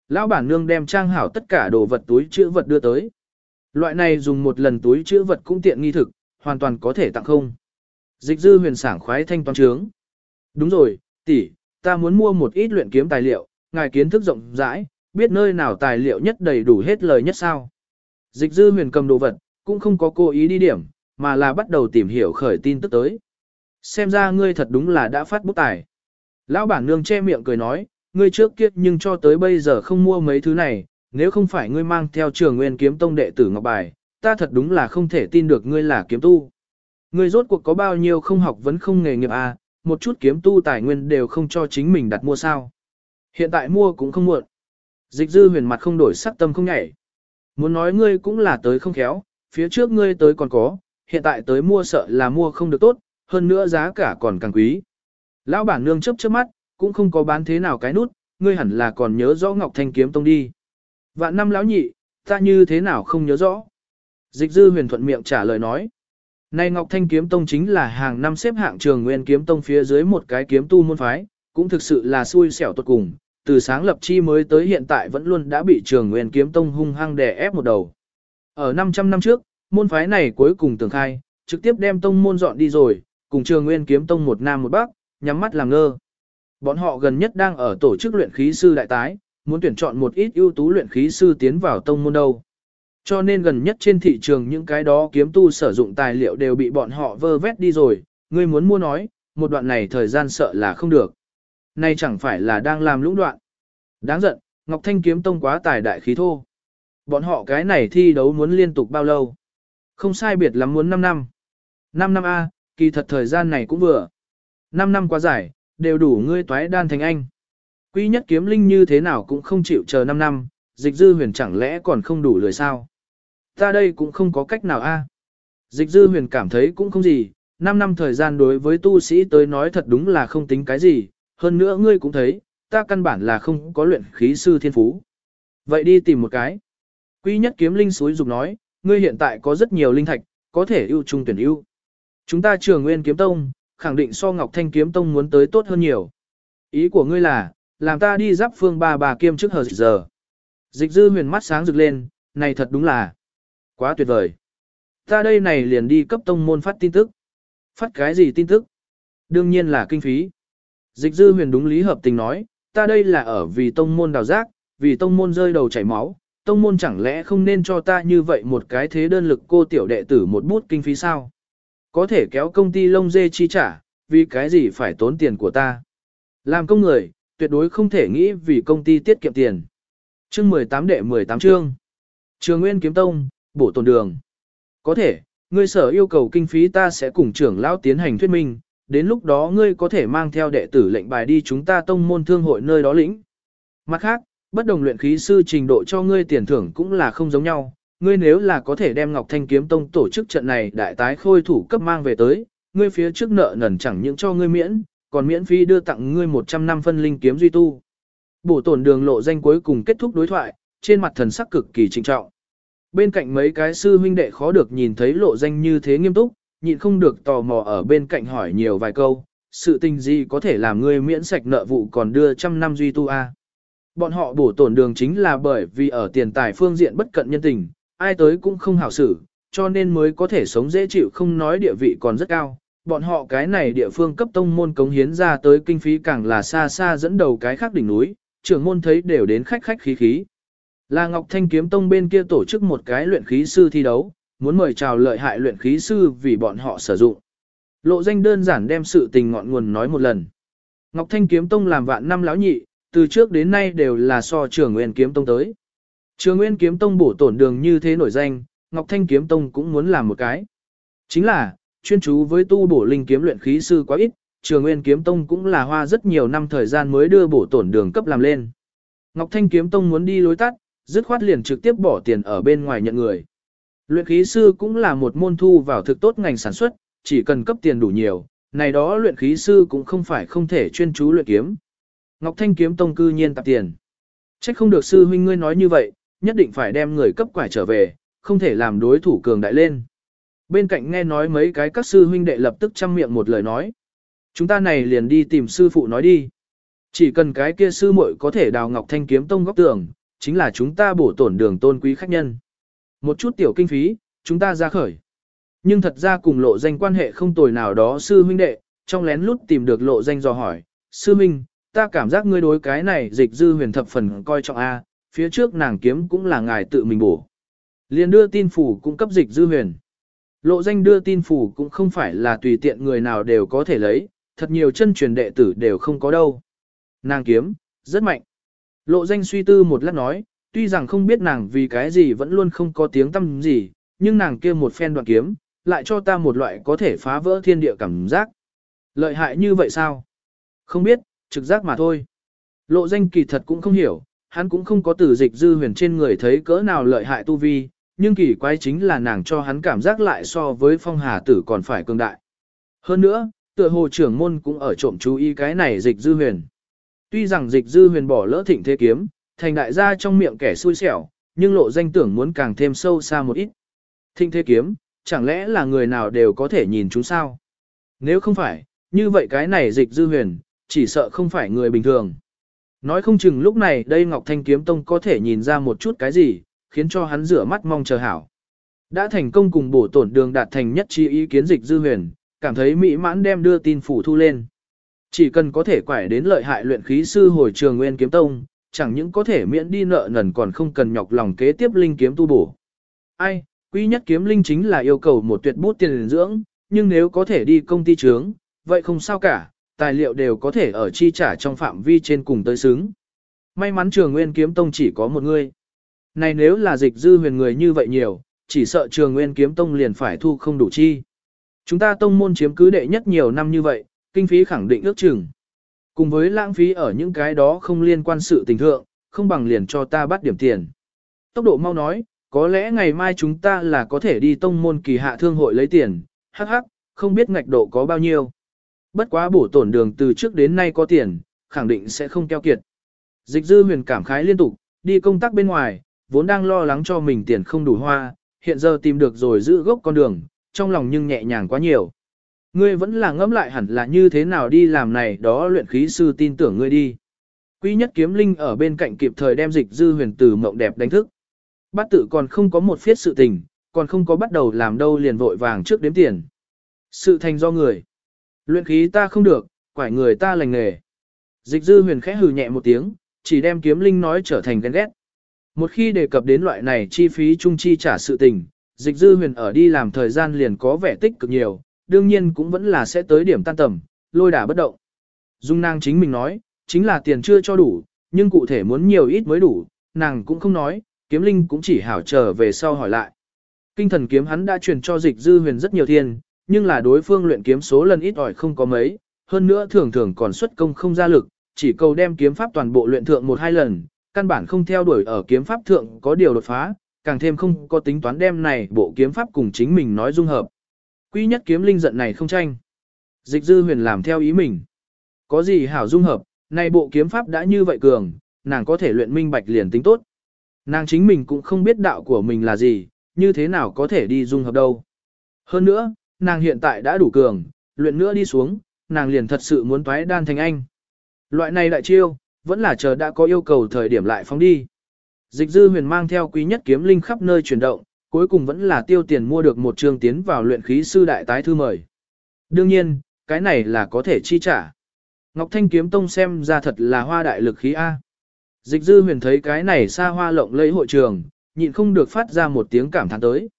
Lão bản nương đem trang hảo tất cả đồ vật túi chữ vật đưa tới. Loại này dùng một lần túi chữ vật cũng tiện nghi thực, hoàn toàn có thể tặng không. Dịch dư huyền sảng khoái thanh toán trướng. Đúng rồi, tỷ, ta muốn mua một ít luyện kiếm tài liệu, ngài kiến thức rộng rãi, biết nơi nào tài liệu nhất đầy đủ hết lời nhất sao. Dịch dư huyền cầm đồ vật, cũng không có cố ý đi điểm, mà là bắt đầu tìm hiểu khởi tin tức tới. Xem ra ngươi thật đúng là đã phát bút tài. Lão bản nương che miệng cười nói, ngươi trước kiếp nhưng cho tới bây giờ không mua mấy thứ này, nếu không phải ngươi mang theo trường nguyên kiếm tông đệ tử ngọc bài, ta thật đúng là không thể tin được ngươi là kiếm tu. Ngươi rốt cuộc có bao nhiêu không học vẫn không nghề nghiệp à, một chút kiếm tu tài nguyên đều không cho chính mình đặt mua sao. Hiện tại mua cũng không muộn. Dịch dư huyền mặt không đổi sắc tâm không nhảy. Muốn nói ngươi cũng là tới không khéo, phía trước ngươi tới còn có, hiện tại tới mua sợ là mua không được tốt, hơn nữa giá cả còn càng quý. Lão bản nương chớp chớp mắt, cũng không có bán thế nào cái nút, ngươi hẳn là còn nhớ rõ Ngọc Thanh kiếm tông đi. Vạn năm lão nhị, ta như thế nào không nhớ rõ. Dịch dư huyền thuận miệng trả lời nói. Này Ngọc Thanh kiếm tông chính là hàng năm xếp hạng trường nguyên kiếm tông phía dưới một cái kiếm tu môn phái, cũng thực sự là xui xẻo tuột cùng, từ sáng lập chi mới tới hiện tại vẫn luôn đã bị trường nguyên kiếm tông hung hăng đè ép một đầu. Ở 500 năm trước, môn phái này cuối cùng tưởng khai, trực tiếp đem tông môn dọn đi rồi, cùng trường nguyên kiếm tông một nam một bắc, nhắm mắt làm ngơ. Bọn họ gần nhất đang ở tổ chức luyện khí sư đại tái, muốn tuyển chọn một ít ưu tú luyện khí sư tiến vào tông môn đâu. Cho nên gần nhất trên thị trường những cái đó kiếm tu sử dụng tài liệu đều bị bọn họ vơ vét đi rồi, ngươi muốn mua nói, một đoạn này thời gian sợ là không được. Nay chẳng phải là đang làm lũng đoạn. Đáng giận, Ngọc Thanh kiếm tông quá tài đại khí thô. Bọn họ cái này thi đấu muốn liên tục bao lâu? Không sai biệt lắm muốn 5 năm. 5 năm A, kỳ thật thời gian này cũng vừa. 5 năm quá dài, đều đủ ngươi toái đan thành anh. Quý nhất kiếm linh như thế nào cũng không chịu chờ 5 năm, dịch dư huyền chẳng lẽ còn không đủ lười sao? Ta đây cũng không có cách nào a. Dịch dư huyền cảm thấy cũng không gì, 5 năm thời gian đối với tu sĩ tới nói thật đúng là không tính cái gì, hơn nữa ngươi cũng thấy, ta căn bản là không có luyện khí sư thiên phú. Vậy đi tìm một cái. Quý nhất kiếm linh suối dục nói, ngươi hiện tại có rất nhiều linh thạch, có thể ưu trung tuyển ưu. Chúng ta trường nguyên kiếm tông, khẳng định so Ngọc Thanh kiếm tông muốn tới tốt hơn nhiều. Ý của ngươi là, làm ta đi giáp phương ba bà kiêm trước hờ giờ. Dịch dư huyền mắt sáng rực lên, này thật đúng là quá tuyệt vời. Ta đây này liền đi cấp tông môn phát tin tức. Phát cái gì tin tức? Đương nhiên là kinh phí. Dịch dư huyền đúng lý hợp tình nói, ta đây là ở vì tông môn đào giác, vì tông môn rơi đầu chảy máu, tông môn chẳng lẽ không nên cho ta như vậy một cái thế đơn lực cô tiểu đệ tử một bút kinh phí sao? Có thể kéo công ty lông dê chi trả, vì cái gì phải tốn tiền của ta? Làm công người, tuyệt đối không thể nghĩ vì công ty tiết kiệm tiền. Chương 18 đệ 18 chương. Trường Nguyên Kiếm Tông, bổ tồn đường. Có thể, ngươi sở yêu cầu kinh phí ta sẽ cùng trưởng lão tiến hành thuyết minh, đến lúc đó ngươi có thể mang theo đệ tử lệnh bài đi chúng ta tông môn thương hội nơi đó lĩnh. Mặt khác, bất đồng luyện khí sư trình độ cho ngươi tiền thưởng cũng là không giống nhau, ngươi nếu là có thể đem Ngọc Thanh Kiếm Tông tổ chức trận này đại tái khôi thủ cấp mang về tới, ngươi phía trước nợ nần chẳng những cho ngươi miễn, còn miễn phí đưa tặng ngươi 100 năm phân linh kiếm duy tu. Bổ tổn đường lộ danh cuối cùng kết thúc đối thoại, trên mặt thần sắc cực kỳ trịnh trọng. Bên cạnh mấy cái sư huynh đệ khó được nhìn thấy lộ danh như thế nghiêm túc, nhịn không được tò mò ở bên cạnh hỏi nhiều vài câu, sự tình gì có thể làm ngươi miễn sạch nợ vụ còn đưa trăm năm duy tu a? Bọn họ bổ tổn đường chính là bởi vì ở tiền tài phương diện bất cận nhân tình, ai tới cũng không hảo xử, cho nên mới có thể sống dễ chịu không nói địa vị còn rất cao. Bọn họ cái này địa phương cấp tông môn cống hiến ra tới kinh phí càng là xa xa dẫn đầu cái khác đỉnh núi, trưởng môn thấy đều đến khách khách khí khí. Là Ngọc Thanh Kiếm Tông bên kia tổ chức một cái luyện khí sư thi đấu, muốn mời chào lợi hại luyện khí sư vì bọn họ sử dụng. Lộ danh đơn giản đem sự tình ngọn nguồn nói một lần. Ngọc Thanh Kiếm Tông làm vạn năm lão nhị, từ trước đến nay đều là so trường Nguyên Kiếm Tông tới. Trường Nguyên Kiếm Tông bổ tổn đường như thế nổi danh, Ngọc Thanh Kiếm Tông cũng muốn làm một cái. Chính là, chuyên chú với tu bổ linh kiếm luyện khí sư quá ít, Trường Nguyên Kiếm Tông cũng là hoa rất nhiều năm thời gian mới đưa bổ tổn đường cấp làm lên. Ngọc Thanh Kiếm Tông muốn đi lối tắt, dứt khoát liền trực tiếp bỏ tiền ở bên ngoài nhận người. Luyện khí sư cũng là một môn thu vào thực tốt ngành sản xuất, chỉ cần cấp tiền đủ nhiều, này đó luyện khí sư cũng không phải không thể chuyên chú luyện kiếm. Ngọc Thanh kiếm tông cư nhiên tạp tiền. Trách không được sư huynh ngươi nói như vậy, nhất định phải đem người cấp quải trở về, không thể làm đối thủ cường đại lên. Bên cạnh nghe nói mấy cái các sư huynh đệ lập tức chăm miệng một lời nói. Chúng ta này liền đi tìm sư phụ nói đi. Chỉ cần cái kia sư muội có thể đào Ngọc Thanh kiếm tông góc tường, chính là chúng ta bổ tổn đường tôn quý khách nhân. Một chút tiểu kinh phí, chúng ta ra khởi. Nhưng thật ra cùng lộ danh quan hệ không tồi nào đó sư huynh đệ, trong lén lút tìm được lộ danh dò hỏi, sư huynh ta cảm giác ngươi đối cái này dịch dư huyền thập phần coi trọng A, phía trước nàng kiếm cũng là ngài tự mình bổ. liền đưa tin phủ cung cấp dịch dư huyền. Lộ danh đưa tin phủ cũng không phải là tùy tiện người nào đều có thể lấy, thật nhiều chân truyền đệ tử đều không có đâu. Nàng kiếm, rất mạnh. Lộ danh suy tư một lát nói, tuy rằng không biết nàng vì cái gì vẫn luôn không có tiếng tâm gì, nhưng nàng kia một phen đoạn kiếm, lại cho ta một loại có thể phá vỡ thiên địa cảm giác. Lợi hại như vậy sao? Không biết, trực giác mà thôi. Lộ danh kỳ thật cũng không hiểu, hắn cũng không có từ dịch dư huyền trên người thấy cỡ nào lợi hại tu vi, nhưng kỳ quái chính là nàng cho hắn cảm giác lại so với phong hà tử còn phải cường đại. Hơn nữa, tựa hồ trưởng môn cũng ở trộm chú ý cái này dịch dư huyền. Tuy rằng dịch dư huyền bỏ lỡ thịnh thế kiếm, thành đại gia trong miệng kẻ xui xẻo, nhưng lộ danh tưởng muốn càng thêm sâu xa một ít. Thịnh thế kiếm, chẳng lẽ là người nào đều có thể nhìn chúng sao? Nếu không phải, như vậy cái này dịch dư huyền, chỉ sợ không phải người bình thường. Nói không chừng lúc này đây Ngọc Thanh Kiếm Tông có thể nhìn ra một chút cái gì, khiến cho hắn rửa mắt mong chờ hảo. Đã thành công cùng bổ tổn đường đạt thành nhất chi ý kiến dịch dư huyền, cảm thấy mỹ mãn đem đưa tin phủ thu lên. Chỉ cần có thể quải đến lợi hại luyện khí sư hồi trường Nguyên Kiếm Tông, chẳng những có thể miễn đi nợ nần còn không cần nhọc lòng kế tiếp linh kiếm tu bổ. Ai, quý nhất kiếm linh chính là yêu cầu một tuyệt bút tiền dưỡng, nhưng nếu có thể đi công ty trướng, vậy không sao cả, tài liệu đều có thể ở chi trả trong phạm vi trên cùng tới xứng. May mắn trường Nguyên Kiếm Tông chỉ có một người. Này nếu là dịch dư huyền người như vậy nhiều, chỉ sợ trường Nguyên Kiếm Tông liền phải thu không đủ chi. Chúng ta tông môn chiếm cứ đệ nhất nhiều năm như vậy, kinh phí khẳng định ước chừng. Cùng với lãng phí ở những cái đó không liên quan sự tình thượng, không bằng liền cho ta bắt điểm tiền. Tốc độ mau nói, có lẽ ngày mai chúng ta là có thể đi tông môn kỳ hạ thương hội lấy tiền, hắc hắc, không biết ngạch độ có bao nhiêu. Bất quá bổ tổn đường từ trước đến nay có tiền, khẳng định sẽ không keo kiệt. Dịch dư huyền cảm khái liên tục, đi công tác bên ngoài, vốn đang lo lắng cho mình tiền không đủ hoa, hiện giờ tìm được rồi giữ gốc con đường, trong lòng nhưng nhẹ nhàng quá nhiều. Ngươi vẫn là ngẫm lại hẳn là như thế nào đi làm này đó luyện khí sư tin tưởng ngươi đi. Quý nhất kiếm linh ở bên cạnh kịp thời đem dịch dư huyền từ mộng đẹp đánh thức. Bát tự còn không có một phiết sự tình, còn không có bắt đầu làm đâu liền vội vàng trước đếm tiền. Sự thành do người. Luyện khí ta không được, quải người ta lành nghề. Dịch dư huyền khẽ hừ nhẹ một tiếng, chỉ đem kiếm linh nói trở thành ghen ghét. Một khi đề cập đến loại này chi phí trung chi trả sự tình, dịch dư huyền ở đi làm thời gian liền có vẻ tích cực nhiều, đương nhiên cũng vẫn là sẽ tới điểm tan tầm, lôi đả bất động. Dung nàng chính mình nói, chính là tiền chưa cho đủ, nhưng cụ thể muốn nhiều ít mới đủ, nàng cũng không nói, kiếm linh cũng chỉ hảo trở về sau hỏi lại. Kinh thần kiếm hắn đã truyền cho dịch dư huyền rất nhiều thiên, nhưng là đối phương luyện kiếm số lần ít ỏi không có mấy, hơn nữa thường thường còn xuất công không ra lực, chỉ cầu đem kiếm pháp toàn bộ luyện thượng một hai lần, căn bản không theo đuổi ở kiếm pháp thượng có điều đột phá, càng thêm không có tính toán đem này bộ kiếm pháp cùng chính mình nói dung hợp. Quý nhất kiếm linh giận này không tranh. Dịch dư huyền làm theo ý mình. Có gì hảo dung hợp, này bộ kiếm pháp đã như vậy cường, nàng có thể luyện minh bạch liền tính tốt. Nàng chính mình cũng không biết đạo của mình là gì, như thế nào có thể đi dung hợp đâu. Hơn nữa, nàng hiện tại đã đủ cường, luyện nữa đi xuống, nàng liền thật sự muốn toái đan thành anh. Loại này đại chiêu, vẫn là chờ đã có yêu cầu thời điểm lại phóng đi. Dịch dư huyền mang theo quý nhất kiếm linh khắp nơi chuyển động, cuối cùng vẫn là tiêu tiền mua được một trường tiến vào luyện khí sư đại tái thư mời. Đương nhiên, cái này là có thể chi trả. Ngọc Thanh kiếm tông xem ra thật là hoa đại lực khí A. Dịch dư huyền thấy cái này xa hoa lộng lẫy hội trường, nhịn không được phát ra một tiếng cảm thán tới.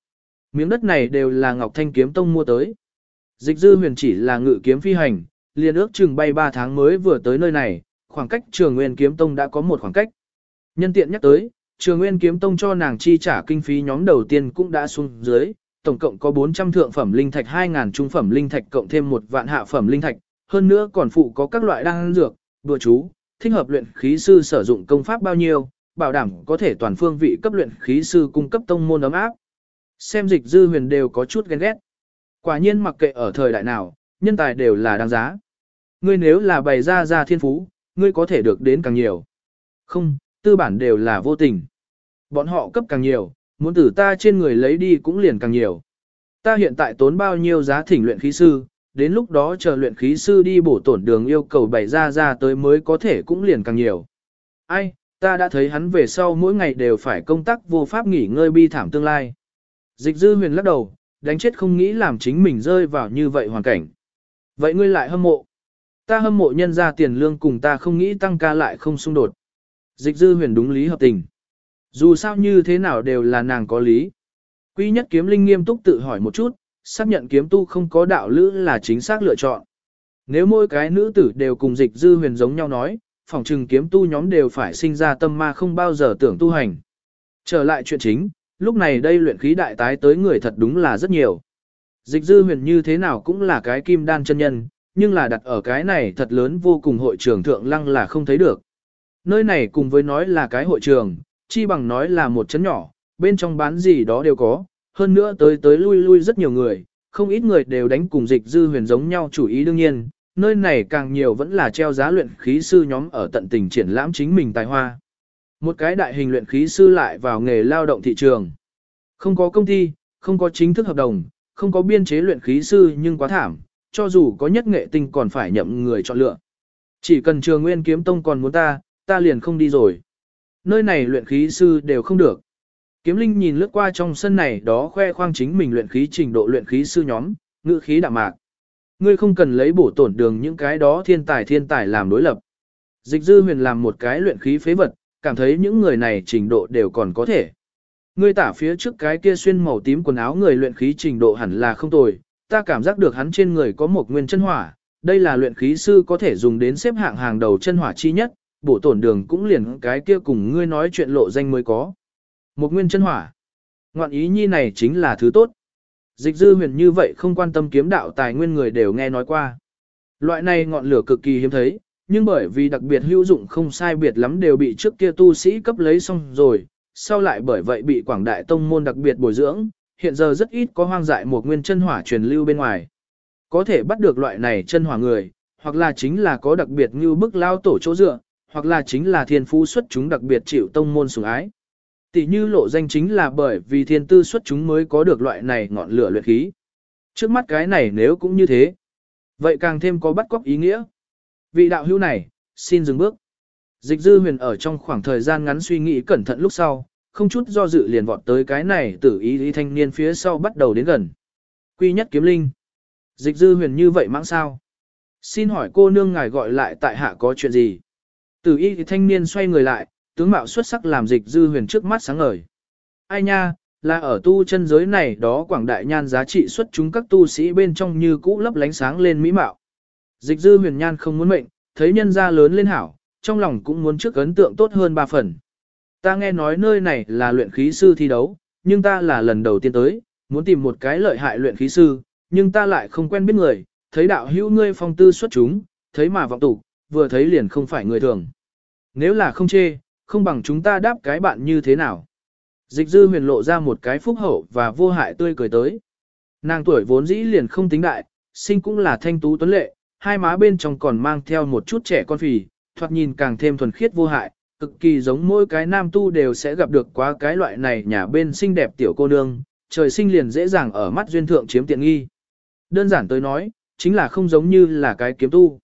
Miếng đất này đều là Ngọc Thanh kiếm tông mua tới. Dịch dư huyền chỉ là ngự kiếm phi hành, liền ước chừng bay 3 tháng mới vừa tới nơi này, khoảng cách trường nguyên kiếm tông đã có một khoảng cách. Nhân tiện nhắc tới, trường nguyên kiếm tông cho nàng chi trả kinh phí nhóm đầu tiên cũng đã xuống dưới, tổng cộng có 400 thượng phẩm linh thạch 2.000 trung phẩm linh thạch cộng thêm một vạn hạ phẩm linh thạch, hơn nữa còn phụ có các loại đan dược, đùa chú, thích hợp luyện khí sư sử dụng công pháp bao nhiêu, bảo đảm có thể toàn phương vị cấp luyện khí sư cung cấp tông môn ấm áp. Xem dịch dư huyền đều có chút ghen ghét. Quả nhiên mặc kệ ở thời đại nào, nhân tài đều là đáng giá. Ngươi nếu là bày ra ra thiên phú, ngươi có thể được đến càng nhiều. Không, tư bản đều là vô tình. Bọn họ cấp càng nhiều, muốn từ ta trên người lấy đi cũng liền càng nhiều. Ta hiện tại tốn bao nhiêu giá thỉnh luyện khí sư, đến lúc đó chờ luyện khí sư đi bổ tổn đường yêu cầu bày ra ra tới mới có thể cũng liền càng nhiều. Ai, ta đã thấy hắn về sau mỗi ngày đều phải công tác vô pháp nghỉ ngơi bi thảm tương lai. Dịch dư huyền lắc đầu, đánh chết không nghĩ làm chính mình rơi vào như vậy hoàn cảnh. Vậy ngươi lại hâm mộ. Ta hâm mộ nhân ra tiền lương cùng ta không nghĩ tăng ca lại không xung đột. Dịch dư huyền đúng lý hợp tình. Dù sao như thế nào đều là nàng có lý. Quy nhất kiếm linh nghiêm túc tự hỏi một chút, xác nhận kiếm tu không có đạo lữ là chính xác lựa chọn. Nếu mỗi cái nữ tử đều cùng dịch dư huyền giống nhau nói, phỏng trừng kiếm tu nhóm đều phải sinh ra tâm ma không bao giờ tưởng tu hành. Trở lại chuyện chính, lúc này đây luyện khí đại tái tới người thật đúng là rất nhiều. Dịch dư huyền như thế nào cũng là cái kim đan chân nhân, nhưng là đặt ở cái này thật lớn vô cùng hội trường thượng lăng là không thấy được. Nơi này cùng với nói là cái hội trường, chi bằng nói là một chấn nhỏ, bên trong bán gì đó đều có, hơn nữa tới tới lui lui rất nhiều người, không ít người đều đánh cùng dịch dư huyền giống nhau chủ ý đương nhiên, nơi này càng nhiều vẫn là treo giá luyện khí sư nhóm ở tận tình triển lãm chính mình tài hoa. Một cái đại hình luyện khí sư lại vào nghề lao động thị trường. Không có công ty, không có chính thức hợp đồng, không có biên chế luyện khí sư nhưng quá thảm, cho dù có nhất nghệ tinh còn phải nhậm người chọn lựa. Chỉ cần trường nguyên kiếm tông còn muốn ta, ta liền không đi rồi. Nơi này luyện khí sư đều không được. Kiếm Linh nhìn lướt qua trong sân này đó khoe khoang chính mình luyện khí trình độ luyện khí sư nhóm, ngữ khí đạm mạc. Ngươi không cần lấy bổ tổn đường những cái đó thiên tài thiên tài làm đối lập. Dịch dư huyền làm một cái luyện khí phế vật, cảm thấy những người này trình độ đều còn có thể. Ngươi tả phía trước cái kia xuyên màu tím quần áo người luyện khí trình độ hẳn là không tồi, ta cảm giác được hắn trên người có một nguyên chân hỏa, đây là luyện khí sư có thể dùng đến xếp hạng hàng đầu chân hỏa chi nhất, bổ tổn đường cũng liền cái kia cùng ngươi nói chuyện lộ danh mới có. Một nguyên chân hỏa. Ngoạn ý nhi này chính là thứ tốt. Dịch dư huyền như vậy không quan tâm kiếm đạo tài nguyên người đều nghe nói qua. Loại này ngọn lửa cực kỳ hiếm thấy, nhưng bởi vì đặc biệt hữu dụng không sai biệt lắm đều bị trước kia tu sĩ cấp lấy xong rồi, sau lại bởi vậy bị quảng đại tông môn đặc biệt bồi dưỡng, hiện giờ rất ít có hoang dại một nguyên chân hỏa truyền lưu bên ngoài. Có thể bắt được loại này chân hỏa người, hoặc là chính là có đặc biệt như bức lao tổ chỗ dựa, hoặc là chính là thiên phú xuất chúng đặc biệt chịu tông môn sủng ái. Tỷ như lộ danh chính là bởi vì thiên tư xuất chúng mới có được loại này ngọn lửa luyện khí. Trước mắt cái này nếu cũng như thế, vậy càng thêm có bắt cóc ý nghĩa. Vị đạo hữu này, xin dừng bước. Dịch dư huyền ở trong khoảng thời gian ngắn suy nghĩ cẩn thận lúc sau, không chút do dự liền vọt tới cái này tử ý ý thanh niên phía sau bắt đầu đến gần. Quy nhất kiếm linh. Dịch dư huyền như vậy mãng sao? Xin hỏi cô nương ngài gọi lại tại hạ có chuyện gì? Tử y thì thanh niên xoay người lại, tướng mạo xuất sắc làm dịch dư huyền trước mắt sáng ngời. Ai nha, là ở tu chân giới này đó quảng đại nhan giá trị xuất chúng các tu sĩ bên trong như cũ lấp lánh sáng lên mỹ mạo. Dịch dư huyền nhan không muốn mệnh, thấy nhân gia lớn lên hảo, trong lòng cũng muốn trước ấn tượng tốt hơn ba phần. Ta nghe nói nơi này là luyện khí sư thi đấu, nhưng ta là lần đầu tiên tới, muốn tìm một cái lợi hại luyện khí sư, nhưng ta lại không quen biết người, thấy đạo hữu ngươi phong tư xuất chúng, thấy mà vọng tục, vừa thấy liền không phải người thường. Nếu là không chê, không bằng chúng ta đáp cái bạn như thế nào. Dịch dư huyền lộ ra một cái phúc hậu và vô hại tươi cười tới. Nàng tuổi vốn dĩ liền không tính đại, sinh cũng là thanh tú tuấn lệ, hai má bên trong còn mang theo một chút trẻ con phì, thoạt nhìn càng thêm thuần khiết vô hại, cực kỳ giống mỗi cái nam tu đều sẽ gặp được quá cái loại này nhà bên xinh đẹp tiểu cô nương, trời sinh liền dễ dàng ở mắt duyên thượng chiếm tiện nghi. Đơn giản tới nói, chính là không giống như là cái kiếm tu.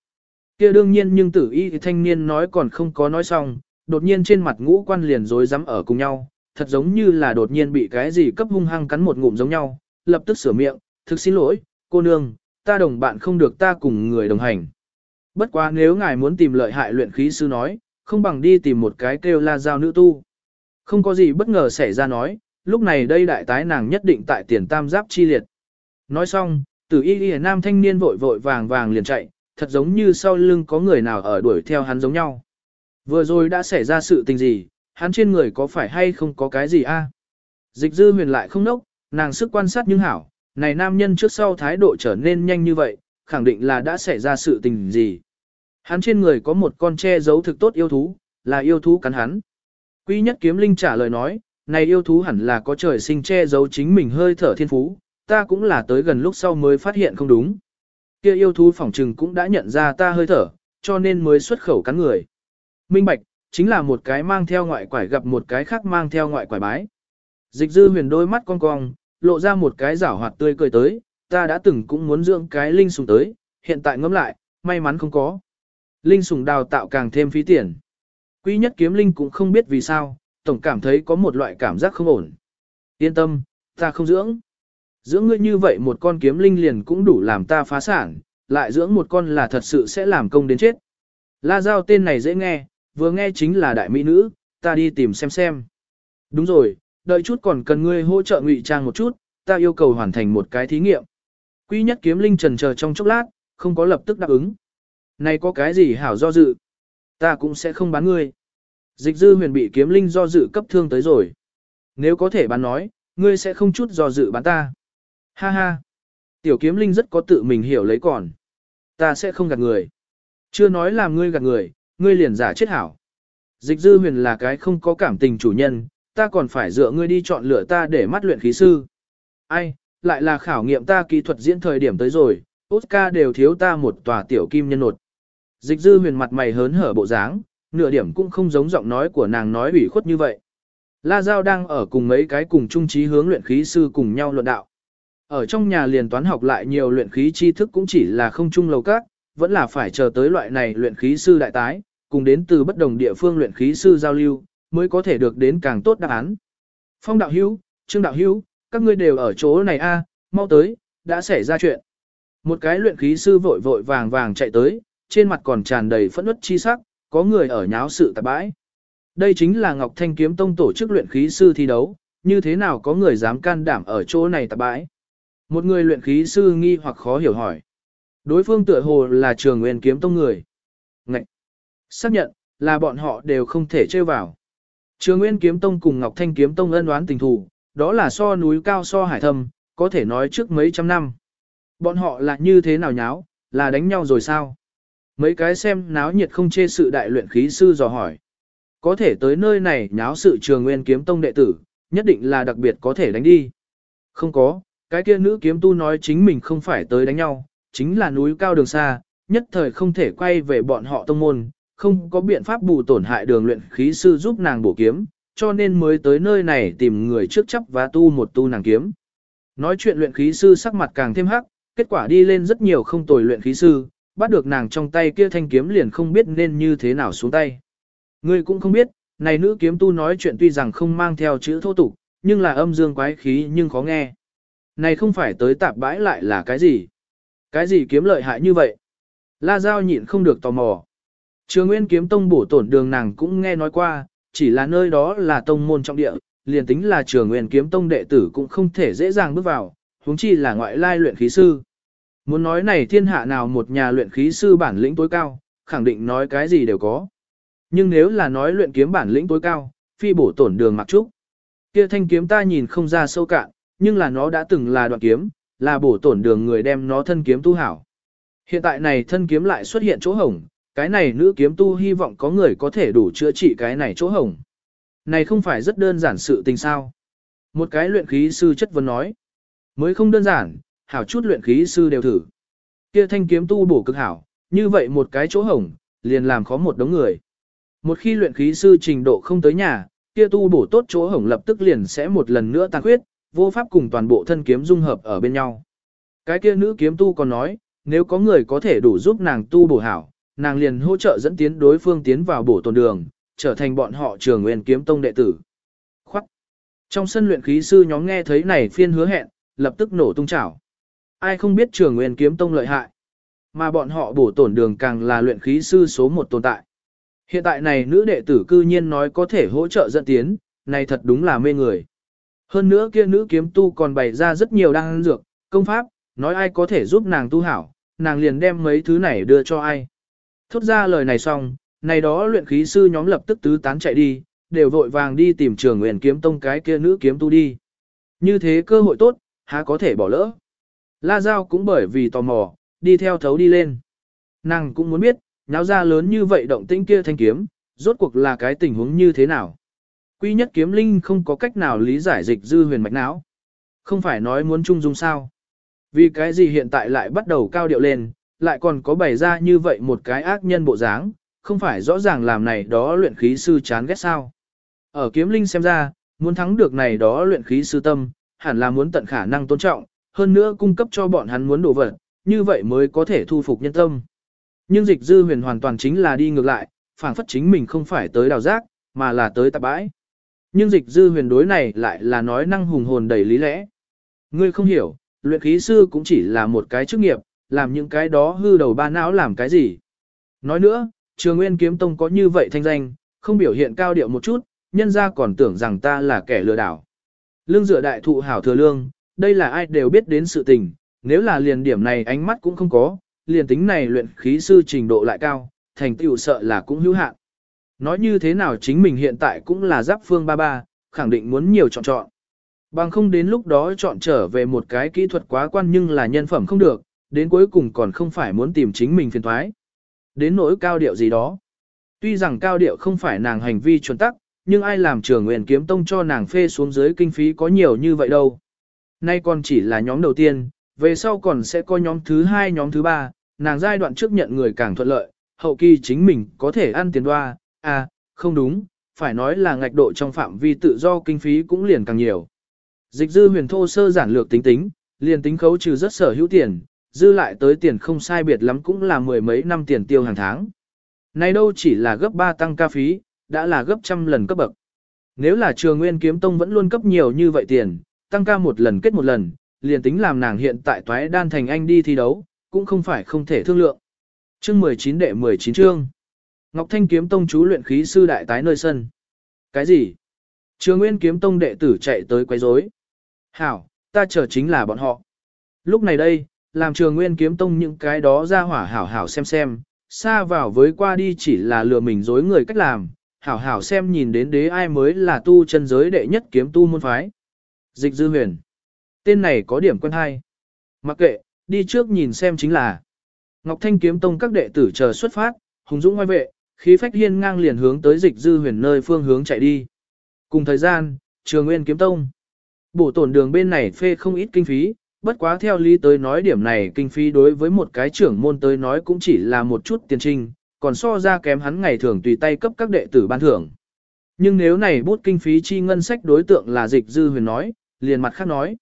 kia đương nhiên nhưng tử y thanh niên nói còn không có nói xong, đột nhiên trên mặt ngũ quan liền rối rắm ở cùng nhau, thật giống như là đột nhiên bị cái gì cấp hung hăng cắn một ngụm giống nhau, lập tức sửa miệng, thực xin lỗi, cô nương, ta đồng bạn không được ta cùng người đồng hành. Bất quá nếu ngài muốn tìm lợi hại luyện khí sư nói, không bằng đi tìm một cái kêu la giao nữ tu. Không có gì bất ngờ xảy ra nói, lúc này đây đại tái nàng nhất định tại tiền tam giáp chi liệt. Nói xong, tử y y nam thanh niên vội vội vàng vàng liền chạy, thật giống như sau lưng có người nào ở đuổi theo hắn giống nhau. Vừa rồi đã xảy ra sự tình gì, hắn trên người có phải hay không có cái gì a? Dịch dư huyền lại không nốc, nàng sức quan sát nhưng hảo, này nam nhân trước sau thái độ trở nên nhanh như vậy, khẳng định là đã xảy ra sự tình gì. Hắn trên người có một con che giấu thực tốt yêu thú, là yêu thú cắn hắn. Quy nhất kiếm linh trả lời nói, này yêu thú hẳn là có trời sinh che giấu chính mình hơi thở thiên phú, ta cũng là tới gần lúc sau mới phát hiện không đúng. Kia yêu thú phỏng trừng cũng đã nhận ra ta hơi thở, cho nên mới xuất khẩu cắn người. Minh bạch, chính là một cái mang theo ngoại quải gặp một cái khác mang theo ngoại quải bái. Dịch dư huyền đôi mắt cong cong, lộ ra một cái giảo hoạt tươi cười tới, ta đã từng cũng muốn dưỡng cái linh sùng tới, hiện tại ngẫm lại, may mắn không có. Linh sùng đào tạo càng thêm phí tiền. Quý nhất kiếm linh cũng không biết vì sao, tổng cảm thấy có một loại cảm giác không ổn. Yên tâm, ta không dưỡng. Dưỡng ngươi như vậy một con kiếm linh liền cũng đủ làm ta phá sản, lại dưỡng một con là thật sự sẽ làm công đến chết. La Giao tên này dễ nghe, vừa nghe chính là đại mỹ nữ, ta đi tìm xem xem. Đúng rồi, đợi chút còn cần ngươi hỗ trợ ngụy trang một chút, ta yêu cầu hoàn thành một cái thí nghiệm. Quý nhất kiếm linh trần chờ trong chốc lát, không có lập tức đáp ứng. Này có cái gì hảo do dự? Ta cũng sẽ không bán ngươi. Dịch dư huyền bị kiếm linh do dự cấp thương tới rồi. Nếu có thể bán nói, ngươi sẽ không chút do dự bán ta. Ha ha. Tiểu kiếm linh rất có tự mình hiểu lấy còn. Ta sẽ không gạt người. Chưa nói là ngươi gạt người, ngươi liền giả chết hảo. Dịch dư huyền là cái không có cảm tình chủ nhân, ta còn phải dựa ngươi đi chọn lựa ta để mắt luyện khí sư. Ai, lại là khảo nghiệm ta kỹ thuật diễn thời điểm tới rồi, Oscar đều thiếu ta một tòa tiểu kim nhân nột. Dịch dư huyền mặt mày hớn hở bộ dáng, nửa điểm cũng không giống giọng nói của nàng nói ủy khuất như vậy. La Giao đang ở cùng mấy cái cùng chung trí hướng luyện khí sư cùng nhau luận đạo. Ở trong nhà liền toán học lại nhiều luyện khí tri thức cũng chỉ là không chung lầu các, vẫn là phải chờ tới loại này luyện khí sư đại tái, cùng đến từ bất đồng địa phương luyện khí sư giao lưu, mới có thể được đến càng tốt đáp án. Phong đạo hữu, Trương đạo hữu, các ngươi đều ở chỗ này a, mau tới, đã xảy ra chuyện. Một cái luyện khí sư vội vội vàng vàng chạy tới, trên mặt còn tràn đầy phẫn uất chi sắc, có người ở nháo sự tạp bãi. Đây chính là Ngọc Thanh Kiếm Tông tổ chức luyện khí sư thi đấu, như thế nào có người dám can đảm ở chỗ này tạp bãi. Một người luyện khí sư nghi hoặc khó hiểu hỏi. Đối phương tựa hồ là trường nguyên kiếm tông người. Ngậy! Xác nhận, là bọn họ đều không thể chơi vào. Trường Nguyên Kiếm Tông cùng Ngọc Thanh Kiếm Tông ân oán tình thù, đó là so núi cao so hải thâm, có thể nói trước mấy trăm năm. Bọn họ là như thế nào nháo, là đánh nhau rồi sao? Mấy cái xem náo nhiệt không chê sự đại luyện khí sư dò hỏi. Có thể tới nơi này nháo sự trường nguyên kiếm tông đệ tử, nhất định là đặc biệt có thể đánh đi. Không có, cái kia nữ kiếm tu nói chính mình không phải tới đánh nhau, chính là núi cao đường xa, nhất thời không thể quay về bọn họ tông môn, không có biện pháp bù tổn hại đường luyện khí sư giúp nàng bổ kiếm, cho nên mới tới nơi này tìm người trước chấp và tu một tu nàng kiếm. Nói chuyện luyện khí sư sắc mặt càng thêm hắc, kết quả đi lên rất nhiều không tồi luyện khí sư, bắt được nàng trong tay kia thanh kiếm liền không biết nên như thế nào xuống tay. Ngươi cũng không biết, này nữ kiếm tu nói chuyện tuy rằng không mang theo chữ thô tục, nhưng là âm dương quái khí nhưng khó nghe. Này không phải tới tạp bãi lại là cái gì? Cái gì kiếm lợi hại như vậy? La Giao nhịn không được tò mò. Trường Nguyên kiếm tông bổ tổn đường nàng cũng nghe nói qua, chỉ là nơi đó là tông môn trọng địa, liền tính là trường Nguyên kiếm tông đệ tử cũng không thể dễ dàng bước vào, huống chi là ngoại lai luyện khí sư. Muốn nói này thiên hạ nào một nhà luyện khí sư bản lĩnh tối cao, khẳng định nói cái gì đều có. Nhưng nếu là nói luyện kiếm bản lĩnh tối cao, phi bổ tổn đường mặc trúc. Kia thanh kiếm ta nhìn không ra sâu cạn, nhưng là nó đã từng là đoạn kiếm, là bổ tổn đường người đem nó thân kiếm tu hảo. Hiện tại này thân kiếm lại xuất hiện chỗ hổng, cái này nữ kiếm tu hy vọng có người có thể đủ chữa trị cái này chỗ hồng. Này không phải rất đơn giản sự tình sao. Một cái luyện khí sư chất vấn nói. Mới không đơn giản, hảo chút luyện khí sư đều thử. Kia thanh kiếm tu bổ cực hảo, như vậy một cái chỗ hồng, liền làm khó một đống người. Một khi luyện khí sư trình độ không tới nhà, kia tu bổ tốt chỗ hổng lập tức liền sẽ một lần nữa tàn khuyết, vô pháp cùng toàn bộ thân kiếm dung hợp ở bên nhau. Cái kia nữ kiếm tu còn nói, nếu có người có thể đủ giúp nàng tu bổ hảo, nàng liền hỗ trợ dẫn tiến đối phương tiến vào bổ tồn đường, trở thành bọn họ trường nguyên kiếm tông đệ tử. Khoắc! Trong sân luyện khí sư nhóm nghe thấy này phiên hứa hẹn, lập tức nổ tung chảo. Ai không biết trường nguyên kiếm tông lợi hại, mà bọn họ bổ tổn đường càng là luyện khí sư số một tồn tại. Hiện tại này nữ đệ tử cư nhiên nói có thể hỗ trợ dẫn tiến, này thật đúng là mê người. Hơn nữa kia nữ kiếm tu còn bày ra rất nhiều đan dược, công pháp, nói ai có thể giúp nàng tu hảo, nàng liền đem mấy thứ này đưa cho ai. Thốt ra lời này xong, này đó luyện khí sư nhóm lập tức tứ tán chạy đi, đều vội vàng đi tìm trường nguyện kiếm tông cái kia nữ kiếm tu đi. Như thế cơ hội tốt, há có thể bỏ lỡ. La Giao cũng bởi vì tò mò, đi theo thấu đi lên. Nàng cũng muốn biết, nháo ra lớn như vậy động tĩnh kia thanh kiếm, rốt cuộc là cái tình huống như thế nào. Quy nhất kiếm linh không có cách nào lý giải dịch dư huyền mạch não. Không phải nói muốn chung dung sao. Vì cái gì hiện tại lại bắt đầu cao điệu lên, lại còn có bày ra như vậy một cái ác nhân bộ dáng, không phải rõ ràng làm này đó luyện khí sư chán ghét sao. Ở kiếm linh xem ra, muốn thắng được này đó luyện khí sư tâm, hẳn là muốn tận khả năng tôn trọng, hơn nữa cung cấp cho bọn hắn muốn đồ vật, như vậy mới có thể thu phục nhân tâm. Nhưng dịch dư huyền hoàn toàn chính là đi ngược lại, phảng phất chính mình không phải tới đào giác, mà là tới tạp bãi. Nhưng dịch dư huyền đối này lại là nói năng hùng hồn đầy lý lẽ. Ngươi không hiểu, luyện khí sư cũng chỉ là một cái chức nghiệp, làm những cái đó hư đầu ba não làm cái gì. Nói nữa, trường nguyên kiếm tông có như vậy thanh danh, không biểu hiện cao điệu một chút, nhân ra còn tưởng rằng ta là kẻ lừa đảo. Lương dựa đại thụ hảo thừa lương, đây là ai đều biết đến sự tình, nếu là liền điểm này ánh mắt cũng không có, liền tính này luyện khí sư trình độ lại cao, thành tựu sợ là cũng hữu hạn. Nói như thế nào chính mình hiện tại cũng là giáp phương ba ba, khẳng định muốn nhiều chọn chọn. Bằng không đến lúc đó chọn trở về một cái kỹ thuật quá quan nhưng là nhân phẩm không được, đến cuối cùng còn không phải muốn tìm chính mình phiền thoái. Đến nỗi cao điệu gì đó. Tuy rằng cao điệu không phải nàng hành vi chuẩn tắc, nhưng ai làm trưởng nguyện kiếm tông cho nàng phê xuống dưới kinh phí có nhiều như vậy đâu. Nay còn chỉ là nhóm đầu tiên, về sau còn sẽ có nhóm thứ hai nhóm thứ ba, nàng giai đoạn trước nhận người càng thuận lợi, hậu kỳ chính mình có thể ăn tiền đoa, à, không đúng, phải nói là ngạch độ trong phạm vi tự do kinh phí cũng liền càng nhiều. Dịch dư huyền thô sơ giản lược tính tính, liền tính khấu trừ rất sở hữu tiền, dư lại tới tiền không sai biệt lắm cũng là mười mấy năm tiền tiêu hàng tháng. Này đâu chỉ là gấp 3 tăng ca phí, đã là gấp trăm lần cấp bậc. Nếu là trường nguyên kiếm tông vẫn luôn cấp nhiều như vậy tiền, tăng ca một lần kết một lần, liền tính làm nàng hiện tại toái đan thành anh đi thi đấu, cũng không phải không thể thương lượng. Chương 19 đệ 19 chương. Ngọc Thanh kiếm tông chú luyện khí sư đại tái nơi sân. Cái gì? Trường Nguyên kiếm tông đệ tử chạy tới quấy rối. Hảo, ta chờ chính là bọn họ. Lúc này đây, làm trường Nguyên kiếm tông những cái đó ra hỏa hảo hảo xem xem, xa vào với qua đi chỉ là lừa mình dối người cách làm, hảo hảo xem nhìn đến đế ai mới là tu chân giới đệ nhất kiếm tu môn phái. Dịch dư huyền. Tên này có điểm quen hay. Mặc kệ, đi trước nhìn xem chính là. Ngọc Thanh kiếm tông các đệ tử chờ xuất phát, hùng dũng ngoài vệ, khí phách hiên ngang liền hướng tới dịch dư huyền nơi phương hướng chạy đi. Cùng thời gian, trường nguyên kiếm tông. Bổ tổn đường bên này phê không ít kinh phí, bất quá theo lý tới nói điểm này kinh phí đối với một cái trưởng môn tới nói cũng chỉ là một chút tiền trinh, còn so ra kém hắn ngày thường tùy tay cấp các đệ tử ban thưởng. Nhưng nếu này bút kinh phí chi ngân sách đối tượng là dịch dư huyền nói, liền mặt khác nói.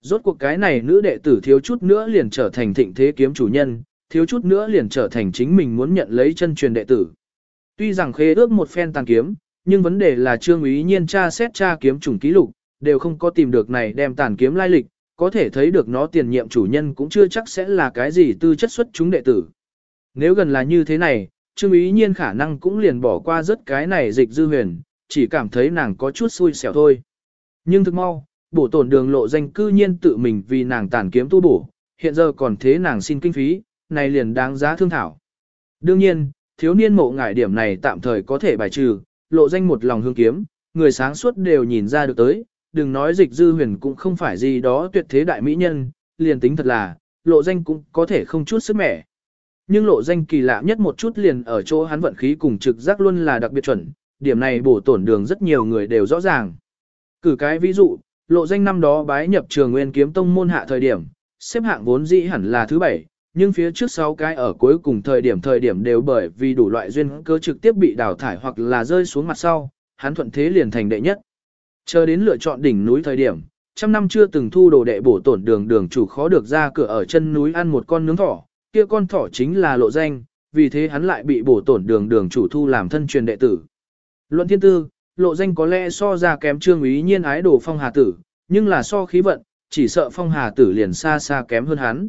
Rốt cuộc cái này nữ đệ tử thiếu chút nữa liền trở thành thịnh thế kiếm chủ nhân, thiếu chút nữa liền trở thành chính mình muốn nhận lấy chân truyền đệ tử. Tuy rằng khế ước một phen tàn kiếm, nhưng vấn đề là trương ý nhiên tra xét tra kiếm chủng ký lục, đều không có tìm được này đem tàn kiếm lai lịch, có thể thấy được nó tiền nhiệm chủ nhân cũng chưa chắc sẽ là cái gì tư chất xuất chúng đệ tử. Nếu gần là như thế này, trương ý nhiên khả năng cũng liền bỏ qua rất cái này dịch dư huyền, chỉ cảm thấy nàng có chút xui xẻo thôi. Nhưng thực mau, bổ tổn đường lộ danh cư nhiên tự mình vì nàng tàn kiếm tu bổ, hiện giờ còn thế nàng xin kinh phí, này liền đáng giá thương thảo. Đương nhiên, thiếu niên mộ ngải điểm này tạm thời có thể bài trừ, lộ danh một lòng hương kiếm, người sáng suốt đều nhìn ra được tới, đừng nói dịch dư huyền cũng không phải gì đó tuyệt thế đại mỹ nhân, liền tính thật là, lộ danh cũng có thể không chút sức mẻ. Nhưng lộ danh kỳ lạ nhất một chút liền ở chỗ hắn vận khí cùng trực giác luôn là đặc biệt chuẩn, điểm này bổ tổn đường rất nhiều người đều rõ ràng. Cử cái ví dụ, lộ danh năm đó bái nhập trường nguyên kiếm tông môn hạ thời điểm, xếp hạng vốn dĩ hẳn là thứ bảy, nhưng phía trước sáu cái ở cuối cùng thời điểm thời điểm đều bởi vì đủ loại duyên cơ trực tiếp bị đào thải hoặc là rơi xuống mặt sau, hắn thuận thế liền thành đệ nhất. Chờ đến lựa chọn đỉnh núi thời điểm, trăm năm chưa từng thu đồ đệ bổ tổn đường đường chủ khó được ra cửa ở chân núi ăn một con nướng thỏ, kia con thỏ chính là lộ danh, vì thế hắn lại bị bổ tổn đường đường chủ thu làm thân truyền đệ tử. Luận thiên tư, lộ danh có lẽ so ra kém trương ý nhiên ái đồ phong hà tử, nhưng là so khí vận, chỉ sợ phong hà tử liền xa xa kém hơn hắn.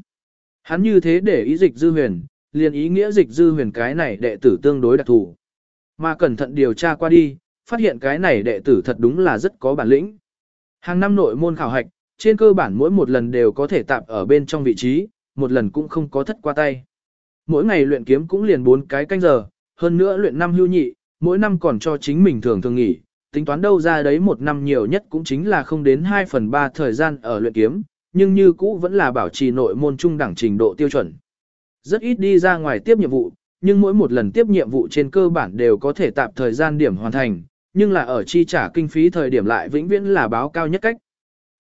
Hắn như thế để ý dịch dư huyền, liền ý nghĩa dịch dư huyền cái này đệ tử tương đối đặc thù. Mà cẩn thận điều tra qua đi, phát hiện cái này đệ tử thật đúng là rất có bản lĩnh. Hàng năm nội môn khảo hạch, trên cơ bản mỗi một lần đều có thể tạp ở bên trong vị trí, một lần cũng không có thất qua tay. Mỗi ngày luyện kiếm cũng liền bốn cái canh giờ, hơn nữa luyện năm hưu nhị, mỗi năm còn cho chính mình thường thường nghỉ, tính toán đâu ra đấy một năm nhiều nhất cũng chính là không đến 2 phần 3 thời gian ở luyện kiếm, nhưng như cũ vẫn là bảo trì nội môn trung đẳng trình độ tiêu chuẩn. Rất ít đi ra ngoài tiếp nhiệm vụ, nhưng mỗi một lần tiếp nhiệm vụ trên cơ bản đều có thể tạp thời gian điểm hoàn thành, nhưng là ở chi trả kinh phí thời điểm lại vĩnh viễn là báo cao nhất cách.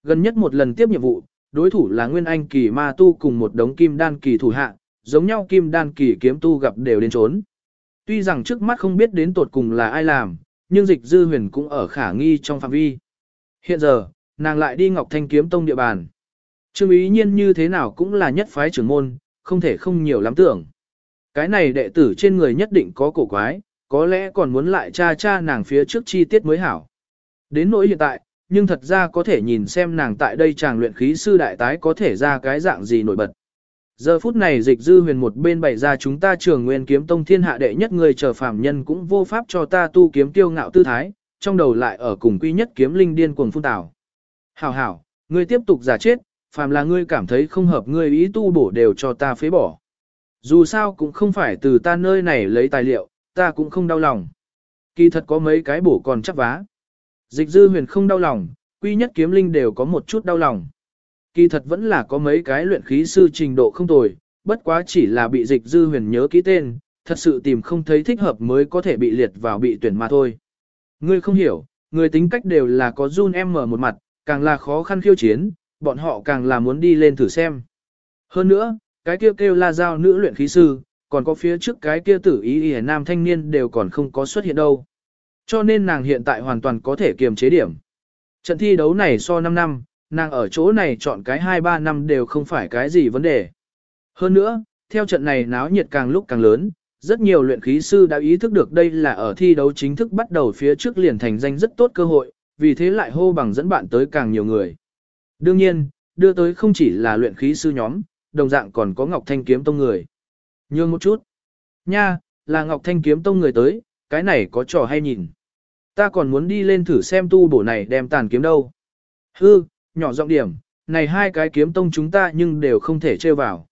Gần nhất một lần tiếp nhiệm vụ, đối thủ là Nguyên Anh kỳ ma tu cùng một đống kim đan kỳ thủ hạ, giống nhau kim đan kỳ kiếm tu gặp đều đến trốn. Tuy rằng trước mắt không biết đến tột cùng là ai làm, nhưng dịch dư huyền cũng ở khả nghi trong phạm vi. Hiện giờ, nàng lại đi Ngọc Thanh kiếm tông địa bàn. Trương ý nhiên như thế nào cũng là nhất phái trưởng môn, không thể không nhiều lắm tưởng. Cái này đệ tử trên người nhất định có cổ quái, có lẽ còn muốn lại cha cha nàng phía trước chi tiết mới hảo. Đến nỗi hiện tại, nhưng thật ra có thể nhìn xem nàng tại đây chàng luyện khí sư đại tái có thể ra cái dạng gì nổi bật. Giờ phút này dịch dư huyền một bên bày ra chúng ta trường nguyên kiếm tông thiên hạ đệ nhất người chờ phạm nhân cũng vô pháp cho ta tu kiếm tiêu ngạo tư thái, trong đầu lại ở cùng quy nhất kiếm linh điên cuồng phun tảo. Hảo hảo, ngươi tiếp tục giả chết, phàm là ngươi cảm thấy không hợp ngươi ý tu bổ đều cho ta phế bỏ. Dù sao cũng không phải từ ta nơi này lấy tài liệu, ta cũng không đau lòng. Kỳ thật có mấy cái bổ còn chắc vá. Dịch dư huyền không đau lòng, quy nhất kiếm linh đều có một chút đau lòng. Kỳ thật vẫn là có mấy cái luyện khí sư trình độ không tồi, bất quá chỉ là bị dịch dư huyền nhớ kỹ tên, thật sự tìm không thấy thích hợp mới có thể bị liệt vào bị tuyển mà thôi. Ngươi không hiểu, người tính cách đều là có run em mở một mặt, càng là khó khăn khiêu chiến, bọn họ càng là muốn đi lên thử xem. Hơn nữa, cái kêu kêu là giao nữ luyện khí sư, còn có phía trước cái kia tử ý y nam thanh niên đều còn không có xuất hiện đâu. Cho nên nàng hiện tại hoàn toàn có thể kiềm chế điểm. Trận thi đấu này so 5 năm, nàng ở chỗ này chọn cái 2-3 năm đều không phải cái gì vấn đề. Hơn nữa, theo trận này náo nhiệt càng lúc càng lớn, rất nhiều luyện khí sư đã ý thức được đây là ở thi đấu chính thức bắt đầu phía trước liền thành danh rất tốt cơ hội, vì thế lại hô bằng dẫn bạn tới càng nhiều người. Đương nhiên, đưa tới không chỉ là luyện khí sư nhóm, đồng dạng còn có Ngọc Thanh kiếm tông người. Nhường một chút. Nha, là Ngọc Thanh kiếm tông người tới, cái này có trò hay nhìn. Ta còn muốn đi lên thử xem tu bổ này đem tàn kiếm đâu. Hư, nhỏ giọng điểm, này hai cái kiếm tông chúng ta nhưng đều không thể chơi vào.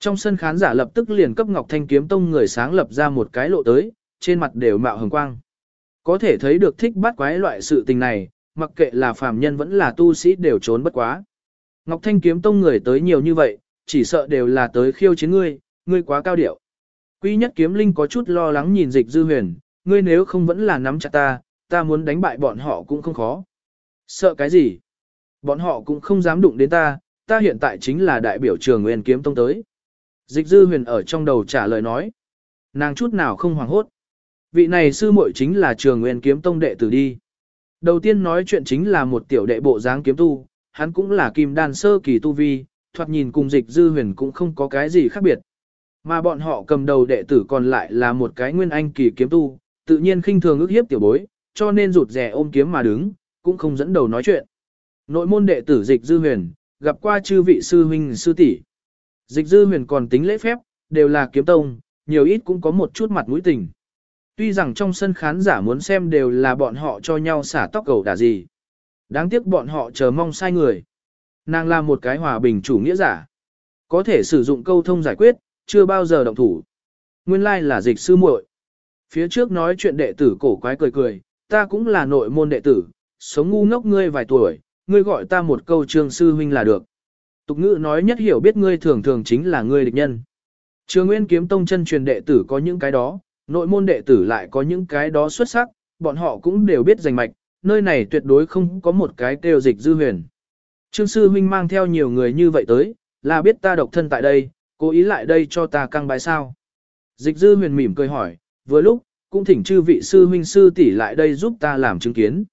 Trong sân khán giả lập tức liền cấp Ngọc Thanh kiếm tông người sáng lập ra một cái lộ tới, trên mặt đều mạo hồng quang. Có thể thấy được thích bắt quái loại sự tình này, mặc kệ là phàm nhân vẫn là tu sĩ đều trốn bất quá. Ngọc Thanh kiếm tông người tới nhiều như vậy, chỉ sợ đều là tới khiêu chiến ngươi, ngươi quá cao điệu. Quý nhất kiếm linh có chút lo lắng nhìn dịch dư huyền, ngươi nếu không vẫn là nắm chặt ta, ta muốn đánh bại bọn họ cũng không khó. Sợ cái gì? Bọn họ cũng không dám đụng đến ta, ta hiện tại chính là đại biểu trường nguyên kiếm tông tới. Dịch dư huyền ở trong đầu trả lời nói. Nàng chút nào không hoảng hốt. Vị này sư muội chính là trường nguyên kiếm tông đệ tử đi. Đầu tiên nói chuyện chính là một tiểu đệ bộ dáng kiếm tu, hắn cũng là kim đan sơ kỳ tu vi, thoạt nhìn cùng dịch dư huyền cũng không có cái gì khác biệt. Mà bọn họ cầm đầu đệ tử còn lại là một cái nguyên anh kỳ kiếm tu, tự nhiên khinh thường ước hiếp tiểu bối, cho nên rụt rè ôm kiếm mà đứng, cũng không dẫn đầu nói chuyện. Nội môn đệ tử dịch dư huyền, gặp qua chư vị sư huynh sư tỷ. Dịch dư huyền còn tính lễ phép, đều là kiếm tông, nhiều ít cũng có một chút mặt mũi tình. Tuy rằng trong sân khán giả muốn xem đều là bọn họ cho nhau xả tóc cầu đả gì. Đáng tiếc bọn họ chờ mong sai người. Nàng là một cái hòa bình chủ nghĩa giả. Có thể sử dụng câu thông giải quyết, chưa bao giờ động thủ. Nguyên lai là dịch sư muội. Phía trước nói chuyện đệ tử cổ quái cười cười, ta cũng là nội môn đệ tử, sống ngu ngốc ngươi vài tuổi, ngươi gọi ta một câu trương sư huynh là được. Tục ngữ nói nhất hiểu biết ngươi thường thường chính là ngươi địch nhân. Trường Nguyên kiếm tông chân truyền đệ tử có những cái đó, nội môn đệ tử lại có những cái đó xuất sắc, bọn họ cũng đều biết giành mạch, nơi này tuyệt đối không có một cái kêu dịch dư huyền. Trương sư huynh mang theo nhiều người như vậy tới, là biết ta độc thân tại đây, Cố ý lại đây cho ta căng bái sao? Dịch dư huyền mỉm cười hỏi, vừa lúc, cũng thỉnh chư vị sư huynh sư tỷ lại đây giúp ta làm chứng kiến.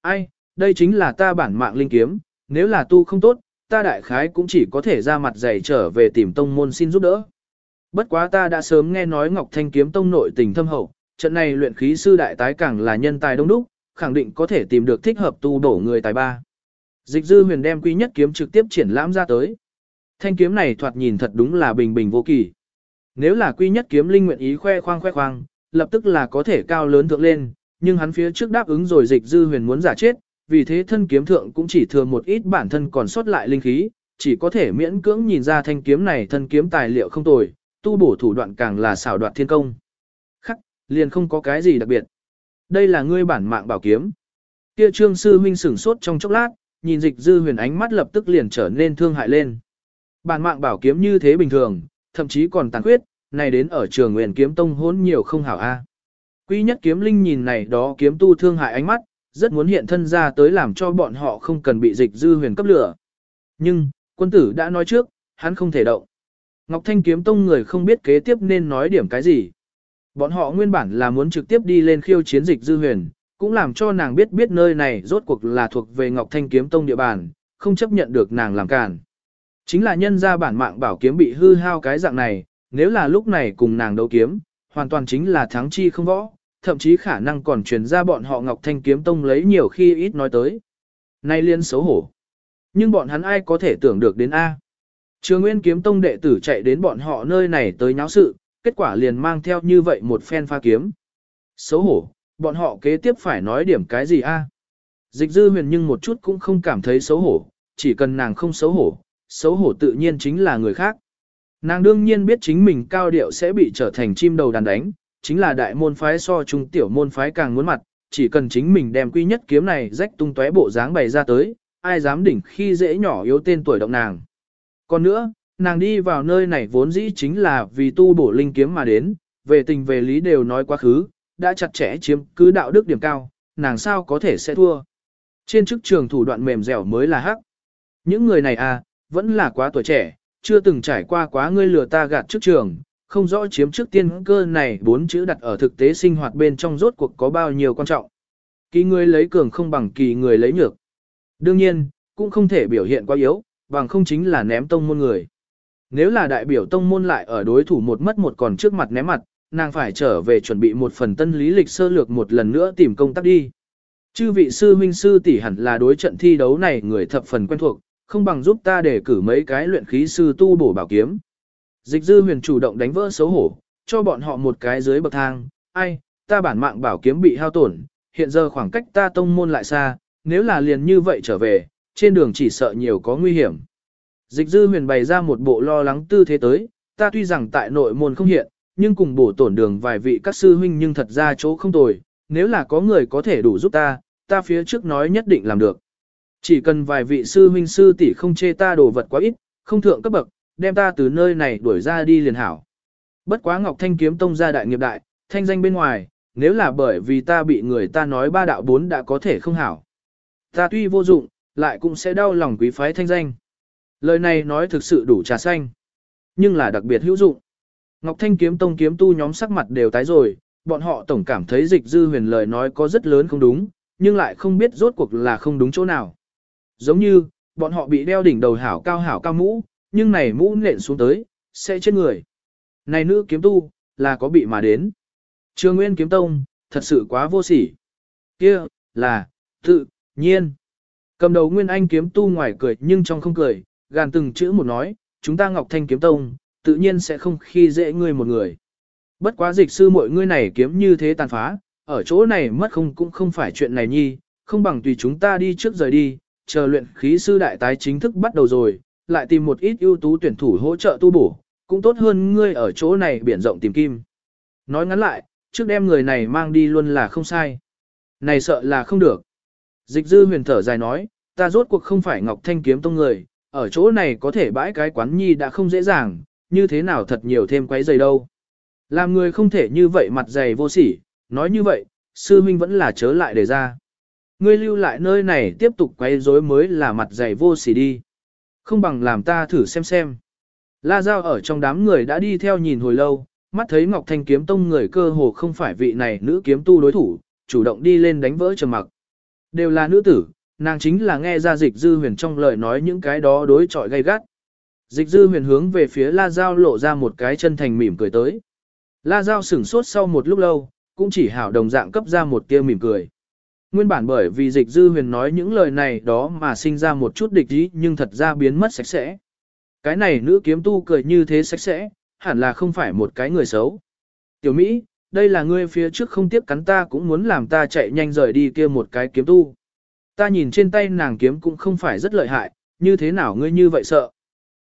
Ai, đây chính là ta bản mạng linh kiếm, nếu là tu không tốt, ta đại khái cũng chỉ có thể ra mặt dày trở về tìm tông môn xin giúp đỡ. Bất quá ta đã sớm nghe nói Ngọc Thanh kiếm tông nội tình thâm hậu, trận này luyện khí sư đại tái càng là nhân tài đông đúc, khẳng định có thể tìm được thích hợp tu bổ người tài ba. Dịch dư huyền đem quý nhất kiếm trực tiếp triển lãm ra tới. Thanh kiếm này thoạt nhìn thật đúng là bình bình vô kỳ. Nếu là quy nhất kiếm linh nguyện ý khoe khoang khoe khoang, lập tức là có thể cao lớn thượng lên, nhưng hắn phía trước đáp ứng rồi dịch dư huyền muốn giả chết, vì thế thân kiếm thượng cũng chỉ thừa một ít bản thân còn sót lại linh khí, chỉ có thể miễn cưỡng nhìn ra thanh kiếm này thân kiếm tài liệu không tồi, tu bổ thủ đoạn càng là xảo đoạt thiên công. Khắc, liền không có cái gì đặc biệt. Đây là ngươi bản mạng bảo kiếm. Kia trương sư huynh sửng sốt trong chốc lát, nhìn dịch dư huyền ánh mắt lập tức liền trở nên thương hại lên. Bản mạng bảo kiếm như thế bình thường, thậm chí còn tàn khuyết, này đến ở trường nguyện kiếm tông hỗn nhiều không hảo a. Quý nhất kiếm linh nhìn này đó kiếm tu thương hại ánh mắt, rất muốn hiện thân ra tới làm cho bọn họ không cần bị dịch dư huyền cấp lửa. Nhưng, quân tử đã nói trước, hắn không thể động. Ngọc Thanh kiếm tông người không biết kế tiếp nên nói điểm cái gì. Bọn họ nguyên bản là muốn trực tiếp đi lên khiêu chiến dịch dư huyền, cũng làm cho nàng biết biết nơi này rốt cuộc là thuộc về Ngọc Thanh kiếm tông địa bàn, không chấp nhận được nàng làm cản. Chính là nhân ra bản mạng bảo kiếm bị hư hao cái dạng này, nếu là lúc này cùng nàng đấu kiếm, hoàn toàn chính là thắng chi không võ, thậm chí khả năng còn truyền ra bọn họ Ngọc Thanh kiếm tông lấy nhiều khi ít nói tới. Nay liên xấu hổ. Nhưng bọn hắn ai có thể tưởng được đến A. Trường Nguyên kiếm tông đệ tử chạy đến bọn họ nơi này tới nháo sự, kết quả liền mang theo như vậy một phen pha kiếm. Xấu hổ, bọn họ kế tiếp phải nói điểm cái gì a? Dịch dư huyền nhưng một chút cũng không cảm thấy xấu hổ, chỉ cần nàng không xấu hổ, xấu hổ tự nhiên chính là người khác. Nàng đương nhiên biết chính mình cao điệu sẽ bị trở thành chim đầu đàn đánh, chính là đại môn phái so trung tiểu môn phái càng muốn mặt, chỉ cần chính mình đem quy nhất kiếm này rách tung tóe bộ dáng bày ra tới, ai dám đỉnh khi dễ nhỏ yếu tên tuổi động nàng. Còn nữa, nàng đi vào nơi này vốn dĩ chính là vì tu bổ linh kiếm mà đến, về tình về lý đều nói quá khứ, đã chặt chẽ chiếm cứ đạo đức điểm cao, nàng sao có thể sẽ thua. Trên chức trường thủ đoạn mềm dẻo mới là hắc. Những người này à, vẫn là quá tuổi trẻ, chưa từng trải qua quá ngươi lừa ta gạt trước trường, không rõ chiếm trước tiên cơ này bốn chữ đặt ở thực tế sinh hoạt bên trong rốt cuộc có bao nhiêu quan trọng. Kỳ người lấy cường không bằng kỳ người lấy nhược. Đương nhiên, cũng không thể biểu hiện quá yếu, bằng không chính là ném tông môn người. Nếu là đại biểu tông môn lại ở đối thủ một mất một còn trước mặt ném mặt, nàng phải trở về chuẩn bị một phần tân lý lịch sơ lược một lần nữa tìm công tác đi. Chư vị sư huynh sư tỷ hẳn là đối trận thi đấu này người thập phần quen thuộc, không bằng giúp ta để cử mấy cái luyện khí sư tu bổ bảo kiếm. Dịch dư huyền chủ động đánh vỡ xấu hổ, cho bọn họ một cái dưới bậc thang, ai, ta bản mạng bảo kiếm bị hao tổn, hiện giờ khoảng cách ta tông môn lại xa, nếu là liền như vậy trở về, trên đường chỉ sợ nhiều có nguy hiểm. Dịch dư huyền bày ra một bộ lo lắng tư thế tới, ta tuy rằng tại nội môn không hiện, nhưng cùng bổ tổn đường vài vị các sư huynh nhưng thật ra chỗ không tồi, nếu là có người có thể đủ giúp ta, ta phía trước nói nhất định làm được. Chỉ cần vài vị sư huynh sư tỷ không chê ta đồ vật quá ít, không thượng cấp bậc, đem ta từ nơi này đuổi ra đi liền hảo. Bất quá Ngọc Thanh kiếm tông gia đại nghiệp đại, thanh danh bên ngoài, nếu là bởi vì ta bị người ta nói ba đạo bốn đã có thể không hảo. Ta tuy vô dụng, lại cũng sẽ đau lòng quý phái thanh danh. Lời này nói thực sự đủ trà xanh, nhưng là đặc biệt hữu dụng. Ngọc Thanh kiếm tông kiếm tu nhóm sắc mặt đều tái rồi, bọn họ tổng cảm thấy dịch dư huyền lời nói có rất lớn không đúng, nhưng lại không biết rốt cuộc là không đúng chỗ nào. Giống như, bọn họ bị đeo đỉnh đầu hảo cao hảo cao mũ, nhưng này mũ nện xuống tới, sẽ chết người. Này nữ kiếm tu, là có bị mà đến. Trường Nguyên kiếm tông, thật sự quá vô sỉ. Kia, là, tự, nhiên. Cầm đầu Nguyên Anh kiếm tu ngoài cười nhưng trong không cười, gàn từng chữ một nói, chúng ta Ngọc Thanh kiếm tông, tự nhiên sẽ không khi dễ ngươi một người. Bất quá dịch sư mọi ngươi này kiếm như thế tàn phá, ở chỗ này mất không cũng không phải chuyện này nhi, không bằng tùy chúng ta đi trước rời đi, chờ luyện khí sư đại tái chính thức bắt đầu rồi, lại tìm một ít ưu tú tuyển thủ hỗ trợ tu bổ, cũng tốt hơn ngươi ở chỗ này biển rộng tìm kim. Nói ngắn lại, trước đem người này mang đi luôn là không sai. Này sợ là không được. Dịch dư huyền thở dài nói, ta rốt cuộc không phải Ngọc Thanh kiếm tông người, ở chỗ này có thể bãi cái quán nhi đã không dễ dàng, như thế nào thật nhiều thêm quấy giày đâu. Làm người không thể như vậy mặt dày vô sỉ, nói như vậy, sư huynh vẫn là chớ lại để ra. Ngươi lưu lại nơi này tiếp tục quấy rối mới là mặt dày vô sỉ đi. Không bằng làm ta thử xem xem. La Giao ở trong đám người đã đi theo nhìn hồi lâu, mắt thấy Ngọc Thanh kiếm tông người cơ hồ không phải vị này nữ kiếm tu đối thủ, chủ động đi lên đánh vỡ trầm mặc. Đều là nữ tử, nàng chính là nghe ra dịch dư huyền trong lời nói những cái đó đối chọi gay gắt. Dịch dư huyền hướng về phía La Giao lộ ra một cái chân thành mỉm cười tới. La Giao sửng sốt sau một lúc lâu, cũng chỉ hảo đồng dạng cấp ra một tia mỉm cười. Nguyên bản bởi vì dịch dư huyền nói những lời này đó mà sinh ra một chút địch ý nhưng thật ra biến mất sạch sẽ. Cái này nữ kiếm tu cười như thế sạch sẽ, hẳn là không phải một cái người xấu. Tiểu Mỹ, đây là ngươi phía trước không tiếp cắn ta cũng muốn làm ta chạy nhanh rời đi kia một cái kiếm tu. Ta nhìn trên tay nàng kiếm cũng không phải rất lợi hại, như thế nào ngươi như vậy sợ.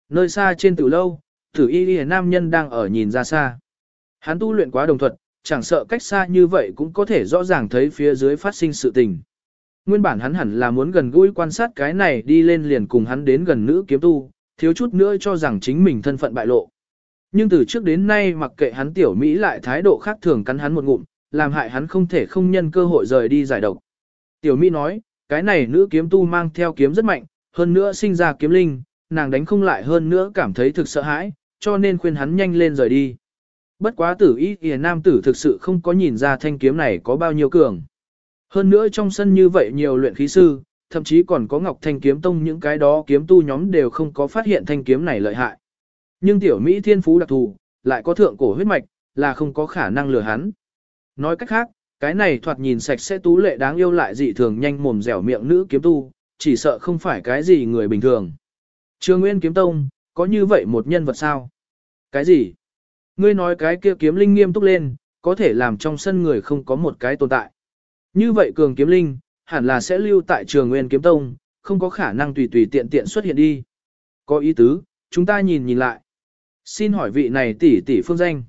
Nơi xa trên tử lâu, tử y y nam nhân đang ở nhìn ra xa. Hắn tu luyện quá đồng thuận, chẳng sợ cách xa như vậy cũng có thể rõ ràng thấy phía dưới phát sinh sự tình. Nguyên bản hắn hẳn là muốn gần gũi quan sát cái này đi lên liền cùng hắn đến gần nữ kiếm tu, thiếu chút nữa cho rằng chính mình thân phận bại lộ. Nhưng từ trước đến nay mặc kệ hắn tiểu Mỹ lại thái độ khác thường cắn hắn một ngụm, làm hại hắn không thể không nhân cơ hội rời đi giải độc. Tiểu Mỹ nói, cái này nữ kiếm tu mang theo kiếm rất mạnh, hơn nữa sinh ra kiếm linh, nàng đánh không lại hơn nữa cảm thấy thực sợ hãi, cho nên khuyên hắn nhanh lên rời đi. Bất quá tử ý kìa nam tử thực sự không có nhìn ra thanh kiếm này có bao nhiêu cường. Hơn nữa trong sân như vậy nhiều luyện khí sư, thậm chí còn có Ngọc Thanh kiếm tông những cái đó kiếm tu nhóm đều không có phát hiện thanh kiếm này lợi hại. Nhưng tiểu Mỹ thiên phú đặc thù, lại có thượng cổ huyết mạch, là không có khả năng lừa hắn. Nói cách khác, cái này thoạt nhìn sạch sẽ tú lệ đáng yêu lại dị thường nhanh mồm dẻo miệng nữ kiếm tu, chỉ sợ không phải cái gì người bình thường. Trường Nguyên kiếm tông, có như vậy một nhân vật sao? Cái gì? Ngươi nói cái kia kiếm linh nghiêm túc lên, có thể làm trong sân người không có một cái tồn tại. Như vậy cường kiếm linh, hẳn là sẽ lưu tại trường nguyên kiếm tông, không có khả năng tùy tùy tiện tiện xuất hiện đi. Có ý tứ, chúng ta nhìn nhìn lại. Xin hỏi vị này tỷ tỷ phương danh.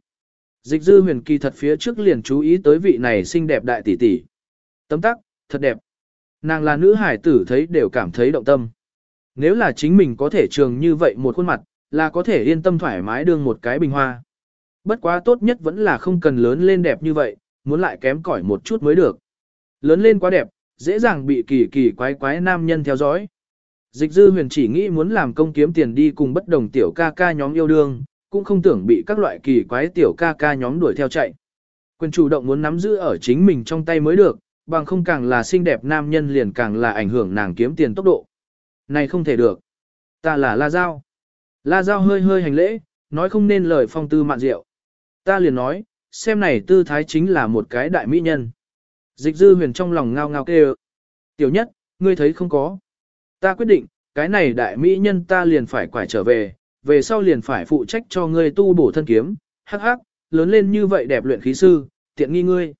Dịch dư huyền kỳ thật phía trước liền chú ý tới vị này xinh đẹp đại tỷ tỷ. Tấm tắc, thật đẹp. Nàng là nữ hải tử thấy đều cảm thấy động tâm. Nếu là chính mình có thể trường như vậy một khuôn mặt, là có thể yên tâm thoải mái đương một cái bình hoa. Bất quá tốt nhất vẫn là không cần lớn lên đẹp như vậy, muốn lại kém cỏi một chút mới được. Lớn lên quá đẹp, dễ dàng bị kỳ kỳ quái quái nam nhân theo dõi. Dịch dư huyền chỉ nghĩ muốn làm công kiếm tiền đi cùng bất đồng tiểu ca ca nhóm yêu đương, cũng không tưởng bị các loại kỳ quái tiểu ca ca nhóm đuổi theo chạy. Quyền chủ động muốn nắm giữ ở chính mình trong tay mới được, bằng không càng là xinh đẹp nam nhân liền càng là ảnh hưởng nàng kiếm tiền tốc độ. Này không thể được. Ta là La Giao. La Giao hơi hơi hành lễ, nói không nên lời phong tư mạn diệu. Ta liền nói, xem này tư thái chính là một cái đại mỹ nhân. Dịch dư huyền trong lòng ngao ngao kêu. Tiểu nhất, ngươi thấy không có. Ta quyết định, cái này đại mỹ nhân ta liền phải quải trở về, về sau liền phải phụ trách cho ngươi tu bổ thân kiếm, hắc hắc, lớn lên như vậy đẹp luyện khí sư, tiện nghi ngươi.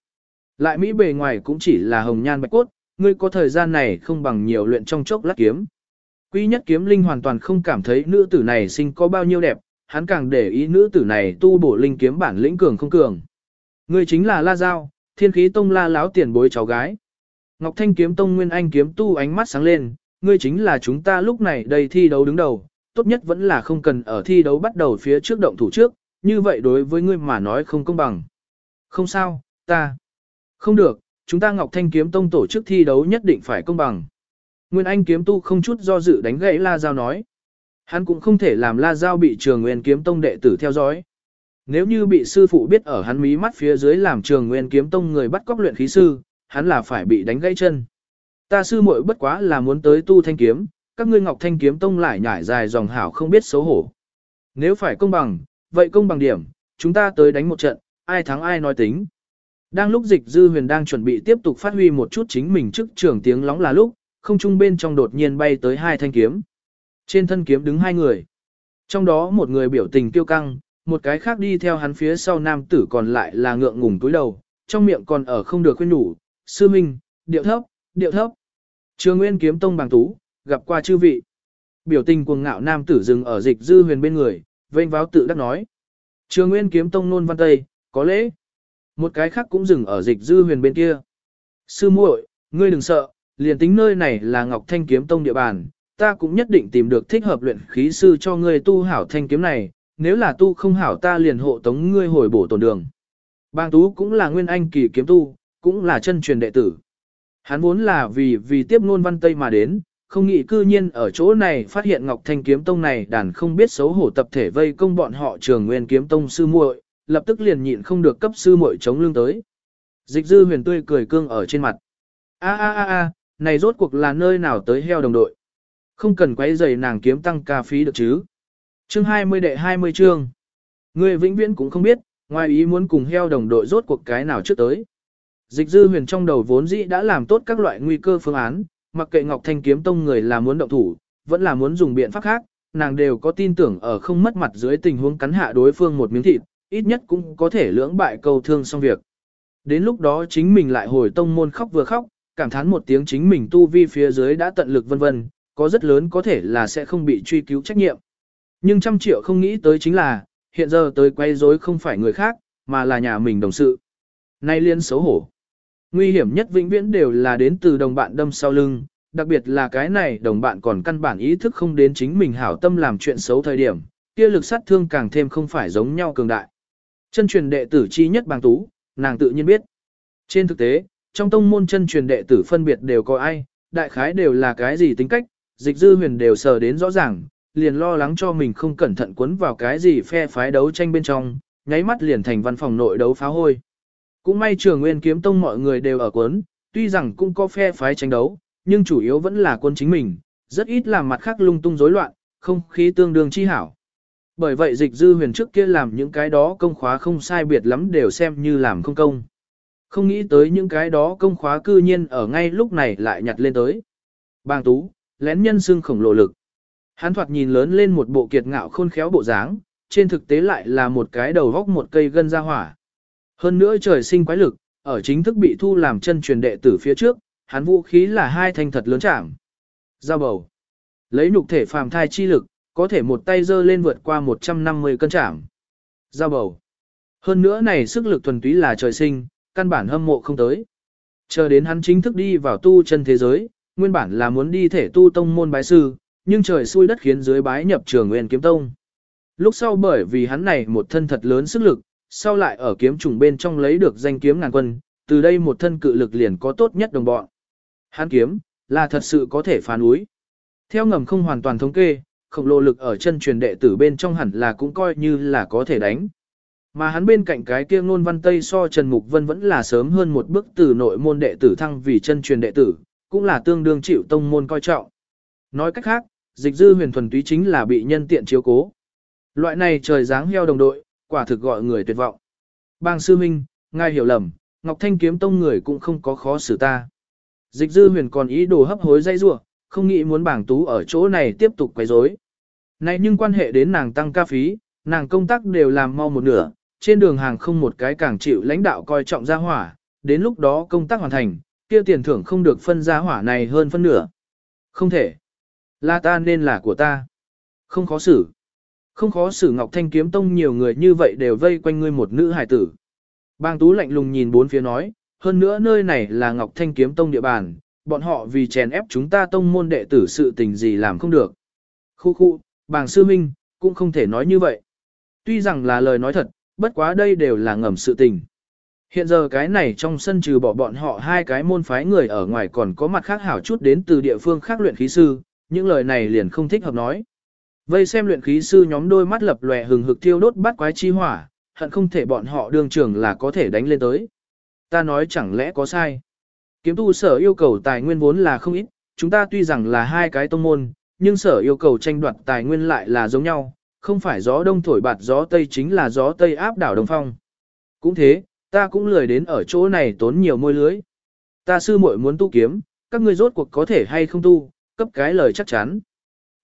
Lại mỹ bề ngoài cũng chỉ là hồng nhan bạch cốt, ngươi có thời gian này không bằng nhiều luyện trong chốc lát kiếm. Quý nhất kiếm linh hoàn toàn không cảm thấy nữ tử này sinh có bao nhiêu đẹp, hắn càng để ý nữ tử này tu bổ linh kiếm bản lĩnh cường không cường. Ngươi chính là La Giao, thiên khí tông la láo tiền bối cháu gái. Ngọc Thanh kiếm tông nguyên anh kiếm tu ánh mắt sáng lên, ngươi chính là chúng ta lúc này đây thi đấu đứng đầu, tốt nhất vẫn là không cần ở thi đấu bắt đầu phía trước động thủ trước, như vậy đối với ngươi mà nói không công bằng. Không sao, ta. Không được, chúng ta Ngọc Thanh kiếm tông tổ chức thi đấu nhất định phải công bằng. Nguyên Anh kiếm tu không chút do dự đánh gãy La Giao nói. Hắn cũng không thể làm La Giao bị trường Nguyên kiếm tông đệ tử theo dõi. Nếu như bị sư phụ biết ở hắn mí mắt phía dưới làm trường Nguyên kiếm tông người bắt cóc luyện khí sư, hắn là phải bị đánh gãy chân. Ta sư muội bất quá là muốn tới tu thanh kiếm, các ngươi Ngọc Thanh kiếm tông lại nhảy dài dòng hảo không biết xấu hổ. Nếu phải công bằng, vậy công bằng điểm, chúng ta tới đánh một trận, ai thắng ai nói tính. Đang lúc dịch dư huyền đang chuẩn bị tiếp tục phát huy một chút chính mình trước trường tiếng lóng là lúc, không trung bên trong đột nhiên bay tới hai thanh kiếm. Trên thân kiếm đứng hai người. Trong đó một người biểu tình tiêu căng, một cái khác đi theo hắn phía sau nam tử còn lại là ngượng ngùng túi đầu, trong miệng còn ở không được khuyên nhủ, sư minh, điệu thấp, điệu thấp. Trường Nguyên kiếm tông bằng tú, gặp qua chư vị. Biểu tình cuồng ngạo nam tử dừng ở dịch dư huyền bên người, vênh váo tự đắc nói. Trường Nguyên kiếm tông nôn văn tây, có lễ. Một cái khác cũng dừng ở dịch dư huyền bên kia. Sư muội, ngươi đừng sợ, liền tính nơi này là Ngọc Thanh kiếm tông địa bàn, ta cũng nhất định tìm được thích hợp luyện khí sư cho ngươi tu hảo thanh kiếm này, nếu là tu không hảo ta liền hộ tống ngươi hồi bổ tổn đường. Bang Tú cũng là nguyên anh kỳ kiếm tu, cũng là chân truyền đệ tử. Hắn vốn là vì vì tiếp ngôn văn Tây mà đến, không nghĩ cư nhiên ở chỗ này phát hiện Ngọc Thanh kiếm tông này đàn không biết xấu hổ tập thể vây công bọn họ trường nguyên kiếm tông sư muội, lập tức liền nhịn không được cấp sư muội chống lưng tới. Dịch dư huyền tươi cười cương ở trên mặt. A a a a, này rốt cuộc là nơi nào tới heo đồng đội. Không cần quấy giày nàng kiếm tăng ca phí được chứ. Chương 20 đệ 20 chương. Người vĩnh viễn cũng không biết, ngoài ý muốn cùng heo đồng đội rốt cuộc cái nào trước tới. Dịch dư huyền trong đầu vốn dĩ đã làm tốt các loại nguy cơ phương án, mặc kệ Ngọc Thanh kiếm tông người là muốn động thủ, vẫn là muốn dùng biện pháp khác, nàng đều có tin tưởng ở không mất mặt dưới tình huống cắn hạ đối phương một miếng thịt, ít nhất cũng có thể lưỡng bại câu thương xong việc. Đến lúc đó chính mình lại hồi tông môn khóc vừa khóc, cảm thán một tiếng chính mình tu vi phía dưới đã tận lực vân vân, có rất lớn có thể là sẽ không bị truy cứu trách nhiệm. Nhưng trăm triệu không nghĩ tới chính là, hiện giờ tới quay rối không phải người khác, mà là nhà mình đồng sự. Nay liên xấu hổ. Nguy hiểm nhất vĩnh viễn đều là đến từ đồng bạn đâm sau lưng, đặc biệt là cái này đồng bạn còn căn bản ý thức không đến chính mình hảo tâm làm chuyện xấu thời điểm, kia lực sát thương càng thêm không phải giống nhau cường đại. Chân truyền đệ tử chi nhất bàng tú, nàng tự nhiên biết. Trên thực tế, trong tông môn chân truyền đệ tử phân biệt đều có ai, đại khái đều là cái gì tính cách, dịch dư huyền đều sờ đến rõ ràng, liền lo lắng cho mình không cẩn thận cuốn vào cái gì phe phái đấu tranh bên trong, nháy mắt liền thành văn phòng nội đấu phá hôi. Cũng may trường nguyên kiếm tông mọi người đều ở cuốn, tuy rằng cũng có phe phái tranh đấu, nhưng chủ yếu vẫn là quân chính mình, rất ít làm mặt khác lung tung rối loạn, không khí tương đương chi hảo. Bởi vậy dịch dư huyền trước kia làm những cái đó công khóa không sai biệt lắm đều xem như làm không công. Không nghĩ tới những cái đó công khóa cư nhiên ở ngay lúc này lại nhặt lên tới. Bàng tú, lén nhân xương khổng lồ lực. Hắn thoạt nhìn lớn lên một bộ kiệt ngạo khôn khéo bộ dáng, trên thực tế lại là một cái đầu góc một cây gân ra hỏa. Hơn nữa trời sinh quái lực, ở chính thức bị thu làm chân truyền đệ tử phía trước, hắn vũ khí là hai thanh thật lớn chạm. Giao bầu. Lấy nhục thể phàm thai chi lực, có thể một tay dơ lên vượt qua 150 cân chạm. Giao bầu. Hơn nữa này sức lực thuần túy là trời sinh, căn bản hâm mộ không tới. Chờ đến hắn chính thức đi vào tu chân thế giới, nguyên bản là muốn đi thể tu tông môn bái sư, nhưng trời xui đất khiến dưới bái nhập trường nguyên kiếm tông. Lúc sau bởi vì hắn này một thân thật lớn sức lực, sau lại ở kiếm trùng bên trong lấy được danh kiếm ngàn quân, từ đây một thân cự lực liền có tốt nhất đồng bọn. Hắn kiếm, là thật sự có thể phá núi. Theo ngầm không hoàn toàn thống kê, khổng lồ lực ở chân truyền đệ tử bên trong hẳn là cũng coi như là có thể đánh. Mà hắn bên cạnh cái kia ngôn văn tây so Trần Mục Vân vẫn là sớm hơn một bước từ nội môn đệ tử thăng vì chân truyền đệ tử, cũng là tương đương chịu tông môn coi trọng. Nói cách khác, dịch dư huyền thuần túy chính là bị nhân tiện chiếu cố. Loại này trời dáng heo đồng đội, quả thực gọi người tuyệt vọng. Bang sư minh, ngài hiểu lầm, Ngọc Thanh kiếm tông người cũng không có khó xử ta. Dịch dư huyền còn ý đồ hấp hối dây rua, không nghĩ muốn bảng tú ở chỗ này tiếp tục quấy rối. Này nhưng quan hệ đến nàng tăng ca phí, nàng công tác đều làm mau một nửa, trên đường hàng không một cái càng chịu lãnh đạo coi trọng ra hỏa, đến lúc đó công tác hoàn thành, kia tiền thưởng không được phân ra hỏa này hơn phân nửa. Không thể. Là ta nên là của ta. Không khó xử. Không khó xử Ngọc Thanh kiếm tông nhiều người như vậy đều vây quanh ngươi một nữ hải tử. Bang Tú lạnh lùng nhìn bốn phía nói, hơn nữa nơi này là Ngọc Thanh kiếm tông địa bàn, bọn họ vì chèn ép chúng ta tông môn đệ tử sự tình gì làm không được. Khu khu, bàng sư minh, cũng không thể nói như vậy. Tuy rằng là lời nói thật, bất quá đây đều là ngầm sự tình. Hiện giờ cái này trong sân trừ bỏ bọn họ hai cái môn phái người ở ngoài còn có mặt khác hảo chút đến từ địa phương khác luyện khí sư, những lời này liền không thích hợp nói. Vây xem luyện khí sư nhóm đôi mắt lập lòe hừng hực thiêu đốt bắt quái chi hỏa, hận không thể bọn họ đương trường là có thể đánh lên tới. Ta nói chẳng lẽ có sai. Kiếm tu sở yêu cầu tài nguyên vốn là không ít, chúng ta tuy rằng là hai cái tông môn, nhưng sở yêu cầu tranh đoạt tài nguyên lại là giống nhau, không phải gió đông thổi bạt gió tây chính là gió tây áp đảo đồng phong. Cũng thế, ta cũng lười đến ở chỗ này tốn nhiều môi lưới. Ta sư muội muốn tu kiếm, các ngươi rốt cuộc có thể hay không tu, cấp cái lời chắc chắn.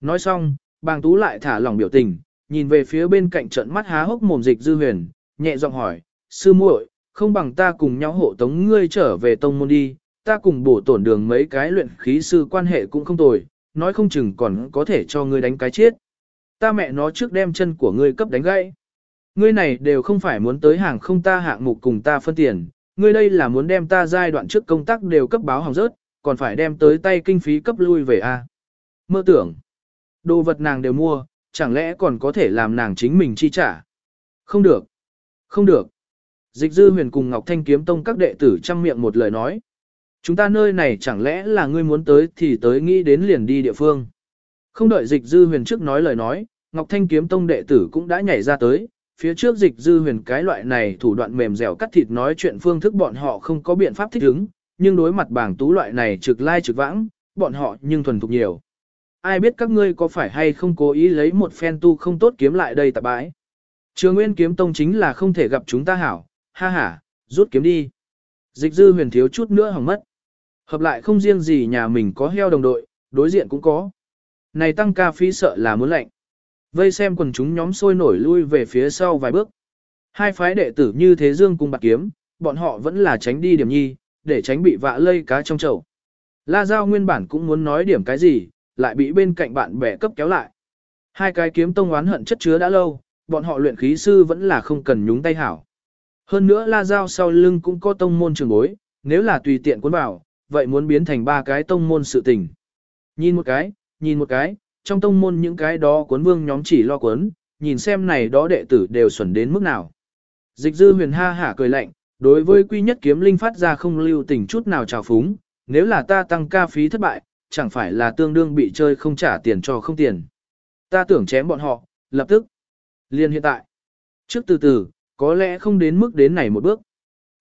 Nói xong, bàng tú lại thả lỏng biểu tình, nhìn về phía bên cạnh trận mắt há hốc mồm dịch dư huyền, nhẹ giọng hỏi, sư muội, không bằng ta cùng nhau hộ tống ngươi trở về tông môn đi, ta cùng bổ tổn đường mấy cái luyện khí sư quan hệ cũng không tồi, nói không chừng còn có thể cho ngươi đánh cái chết. Ta mẹ nó trước đem chân của ngươi cấp đánh gãy. Ngươi này đều không phải muốn tới hàng không ta hạng mục cùng ta phân tiền, ngươi đây là muốn đem ta giai đoạn trước công tác đều cấp báo hỏng rớt, còn phải đem tới tay kinh phí cấp lui về a. À? Mơ tưởng, đồ vật nàng đều mua, chẳng lẽ còn có thể làm nàng chính mình chi trả? Không được, không được. Dịch dư huyền cùng Ngọc Thanh kiếm tông các đệ tử chăm miệng một lời nói. Chúng ta nơi này chẳng lẽ là ngươi muốn tới thì tới nghĩ đến liền đi địa phương. Không đợi dịch dư huyền trước nói lời nói, Ngọc Thanh kiếm tông đệ tử cũng đã nhảy ra tới, phía trước dịch dư huyền cái loại này thủ đoạn mềm dẻo cắt thịt nói chuyện phương thức bọn họ không có biện pháp thích ứng, nhưng đối mặt bảng tú loại này trực lai trực vãng, bọn họ nhưng thuần thục nhiều. Ai biết các ngươi có phải hay không cố ý lấy một phen tu không tốt kiếm lại đây tạp bãi. Trường Nguyên kiếm tông chính là không thể gặp chúng ta hảo, ha ha, rút kiếm đi. Dịch dư huyền thiếu chút nữa hỏng mất. Hợp lại không riêng gì nhà mình có heo đồng đội, đối diện cũng có. Này tăng ca phí sợ là muốn lạnh. Vây xem quần chúng nhóm sôi nổi lui về phía sau vài bước. Hai phái đệ tử như thế dương cùng bạc kiếm, bọn họ vẫn là tránh đi điểm nhi, để tránh bị vạ lây cá trong chậu. La Giao nguyên bản cũng muốn nói điểm cái gì, lại bị bên cạnh bạn bè cấp kéo lại. Hai cái kiếm tông oán hận chất chứa đã lâu, bọn họ luyện khí sư vẫn là không cần nhúng tay hảo. Hơn nữa La Giao sau lưng cũng có tông môn trường bối, nếu là tùy tiện cuốn vào, vậy muốn biến thành ba cái tông môn sự tình. Nhìn một cái, nhìn một cái, trong tông môn những cái đó cuốn vương nhóm chỉ lo cuốn, nhìn xem này đó đệ tử đều xuẩn đến mức nào. Dịch dư huyền ha hả cười lạnh, đối với quy nhất kiếm linh phát ra không lưu tình chút nào trào phúng, nếu là ta tăng ca phí thất bại, chẳng phải là tương đương bị chơi không trả tiền cho không tiền. Ta tưởng chém bọn họ, lập tức. Liên hiện tại. Trước từ từ, có lẽ không đến mức đến này một bước.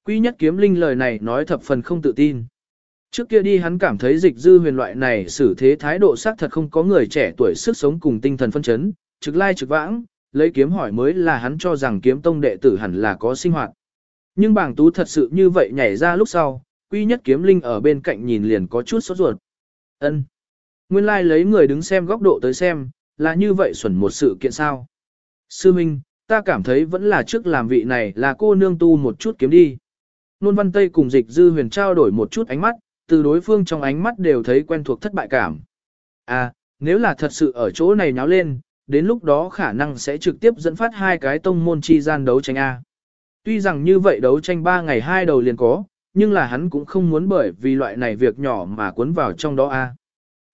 Quy nhất kiếm linh lời này nói thập phần không tự tin. Trước kia đi hắn cảm thấy dịch dư huyền loại này xử thế thái độ xác thật không có người trẻ tuổi sức sống cùng tinh thần phân chấn, trực lai trực vãng, lấy kiếm hỏi mới là hắn cho rằng kiếm tông đệ tử hẳn là có sinh hoạt. Nhưng bảng tú thật sự như vậy nhảy ra lúc sau, quy nhất kiếm linh ở bên cạnh nhìn liền có chút sốt ruột. ân Nguyên lai like lấy người đứng xem góc độ tới xem, là như vậy xuẩn một sự kiện sao. Sư Minh, ta cảm thấy vẫn là trước làm vị này là cô nương tu một chút kiếm đi. Nôn văn Tây cùng dịch dư huyền trao đổi một chút ánh mắt, từ đối phương trong ánh mắt đều thấy quen thuộc thất bại cảm. À, nếu là thật sự ở chỗ này nháo lên, đến lúc đó khả năng sẽ trực tiếp dẫn phát hai cái tông môn chi gian đấu tranh A. Tuy rằng như vậy đấu tranh ba ngày hai đầu liền có, nhưng là hắn cũng không muốn bởi vì loại này việc nhỏ mà cuốn vào trong đó A.